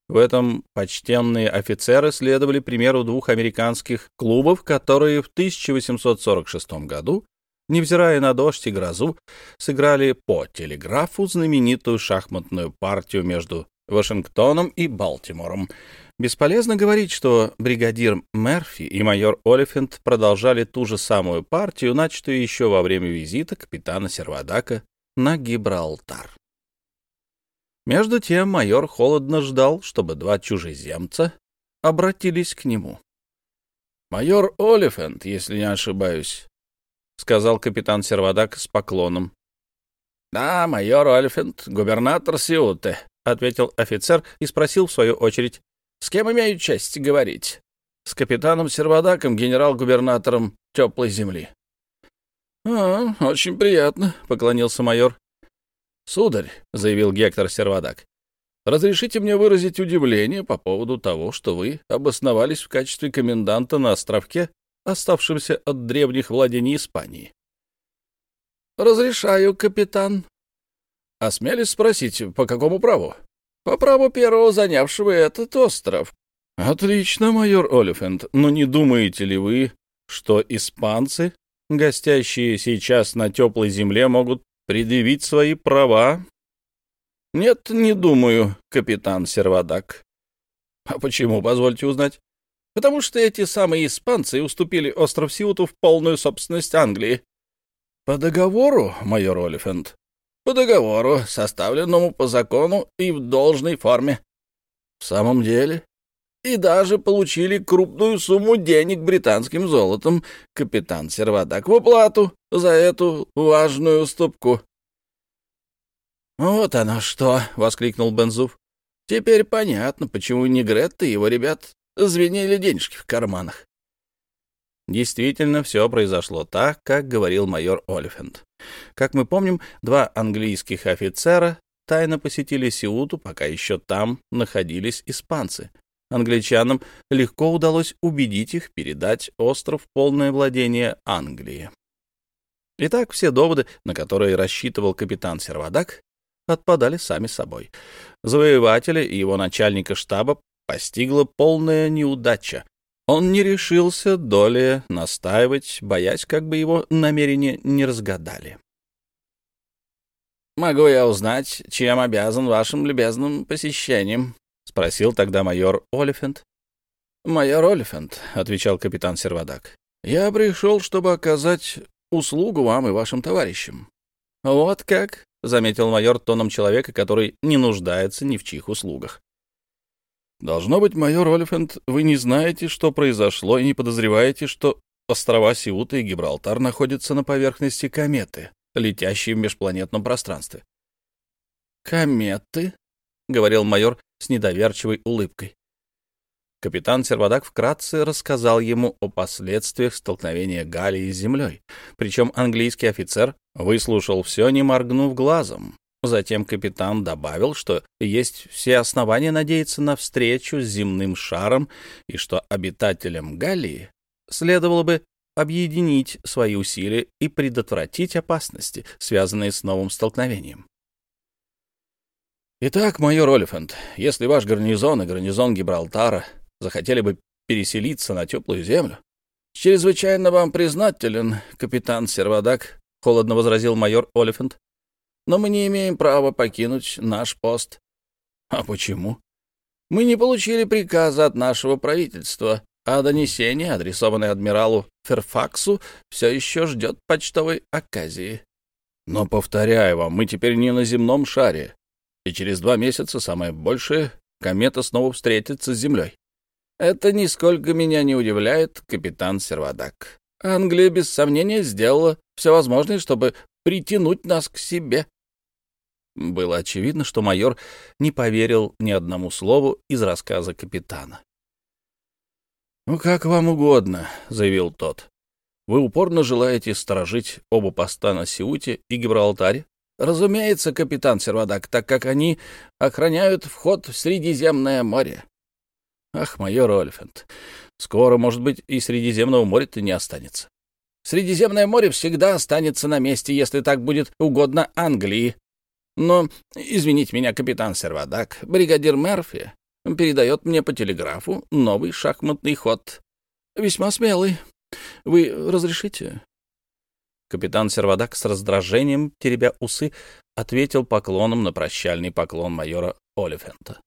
В этом почтенные офицеры следовали примеру двух американских клубов, которые в 1846 году, невзирая на дождь и грозу, сыграли по телеграфу знаменитую шахматную партию между Вашингтоном и Балтимором. Бесполезно говорить, что бригадир Мерфи и майор Олифант продолжали ту же самую партию, начатую еще во время визита капитана Сервадака на Гибралтар. Между тем майор холодно ждал, чтобы два чужеземца обратились к нему. — Майор Олифант, если не ошибаюсь, — сказал капитан Сервадак с поклоном. — Да, майор Олифант, губернатор Сиуте, — ответил офицер и спросил в свою очередь, — с кем имею честь говорить? — С капитаном Сервадаком, генерал-губернатором Теплой земли. — А, очень приятно, — поклонился майор. «Сударь», — заявил Гектор Сервадак, — «разрешите мне выразить удивление по поводу того, что вы обосновались в качестве коменданта на островке, оставшемся от древних владений Испании». «Разрешаю, капитан». «Осмелись спросить, по какому праву?» «По праву первого занявшего этот остров». «Отлично, майор Олифант, но не думаете ли вы, что испанцы, гостящие сейчас на теплой земле, могут предъявить свои права? — Нет, не думаю, капитан Сервадак. — А почему, позвольте узнать? — Потому что эти самые испанцы уступили остров Сиуту в полную собственность Англии. — По договору, майор Олифант? — По договору, составленному по закону и в должной форме. — В самом деле? И даже получили крупную сумму денег британским золотом, капитан Сервадак, в уплату за эту важную уступку. «Вот оно что!» — воскликнул Бензуф. «Теперь понятно, почему Негретта и его ребят звенели денежки в карманах». Действительно, все произошло так, как говорил майор Олифант. Как мы помним, два английских офицера тайно посетили Сиуту, пока еще там находились испанцы. Англичанам легко удалось убедить их передать остров полное владение Англии. Итак, все доводы, на которые рассчитывал капитан Сервадак, отпадали сами собой. Завоевателя и его начальника штаба постигла полная неудача. Он не решился долее настаивать, боясь, как бы его намерения не разгадали. «Могу я узнать, чем обязан вашим любезным посещением?» — спросил тогда майор Олифант. «Майор Олифант», — отвечал капитан Сервадак, — «я пришел, чтобы оказать услугу вам и вашим товарищам». «Вот как?» — заметил майор тоном человека, который не нуждается ни в чьих услугах. «Должно быть, майор Олифант, вы не знаете, что произошло, и не подозреваете, что острова Сиута и Гибралтар находятся на поверхности кометы, летящей в межпланетном пространстве». «Кометы?» — говорил майор с недоверчивой улыбкой. Капитан Сервадак вкратце рассказал ему о последствиях столкновения Галлии с землей. Причем английский офицер выслушал все, не моргнув глазом. Затем капитан добавил, что есть все основания надеяться на встречу с земным шаром и что обитателям Галлии следовало бы объединить свои усилия и предотвратить опасности, связанные с новым столкновением. Итак, майор Олифант, если ваш гарнизон и гарнизон Гибралтара захотели бы переселиться на теплую землю. Чрезвычайно вам признателен, капитан Сервадак, — холодно возразил майор Олифант. Но мы не имеем права покинуть наш пост. А почему? Мы не получили приказа от нашего правительства, а донесение, адресованное адмиралу Ферфаксу, все еще ждет почтовой оказии. Но, повторяю вам, мы теперь не на земном шаре, и через два месяца самое большее комета снова встретится с Землей. Это нисколько меня не удивляет, капитан Сервадак. Англия, без сомнения, сделала все возможное, чтобы притянуть нас к себе. Было очевидно, что майор не поверил ни одному слову из рассказа капитана. «Ну, как вам угодно», — заявил тот. «Вы упорно желаете сторожить оба поста на Сеуте и Гибралтаре?» «Разумеется, капитан Сервадак, так как они охраняют вход в Средиземное море». «Ах, майор Ольфенд, скоро, может быть, и Средиземного моря-то не останется». «Средиземное море всегда останется на месте, если так будет угодно Англии», но, извините меня, капитан Сервадак, бригадир Мерфи передает мне по телеграфу новый шахматный ход. Весьма смелый. Вы разрешите?» Капитан Сервадак с раздражением, теребя усы, ответил поклоном на прощальный поклон майора Олифента.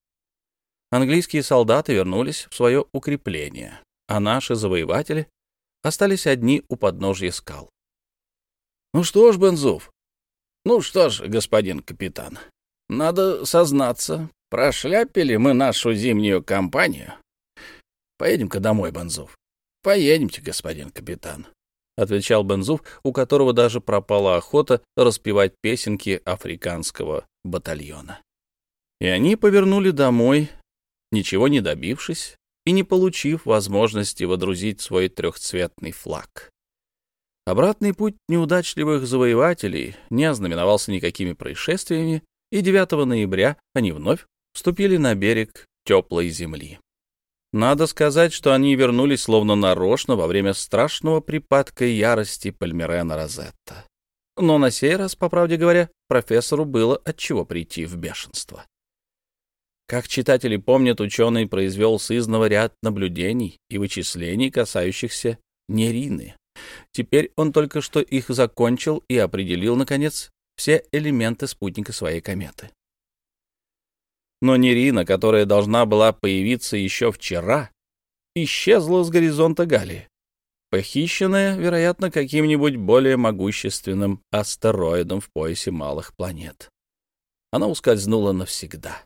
Английские солдаты вернулись в свое укрепление, а наши завоеватели остались одни у подножья скал. «Ну что ж, Бензуф, ну что ж, господин капитан, надо сознаться, прошляпили мы нашу зимнюю кампанию. Поедем-ка домой, Бензуф. Поедемте, господин капитан, — отвечал Бензуф, у которого даже пропала охота распевать песенки африканского батальона. И они повернули домой, ничего не добившись и не получив возможности водрузить свой трехцветный флаг. Обратный путь неудачливых завоевателей не ознаменовался никакими происшествиями, и 9 ноября они вновь вступили на берег теплой земли. Надо сказать, что они вернулись словно нарочно во время страшного припадка ярости Пальмерена Розетта. Но на сей раз, по правде говоря, профессору было отчего прийти в бешенство. Как читатели помнят, ученый произвел сызново ряд наблюдений и вычислений, касающихся Нерины, Теперь он только что их закончил и определил, наконец, все элементы спутника своей кометы. Но Нерина, которая должна была появиться еще вчера, исчезла с горизонта Галии, похищенная, вероятно, каким-нибудь более могущественным астероидом в поясе малых планет. Она ускользнула навсегда.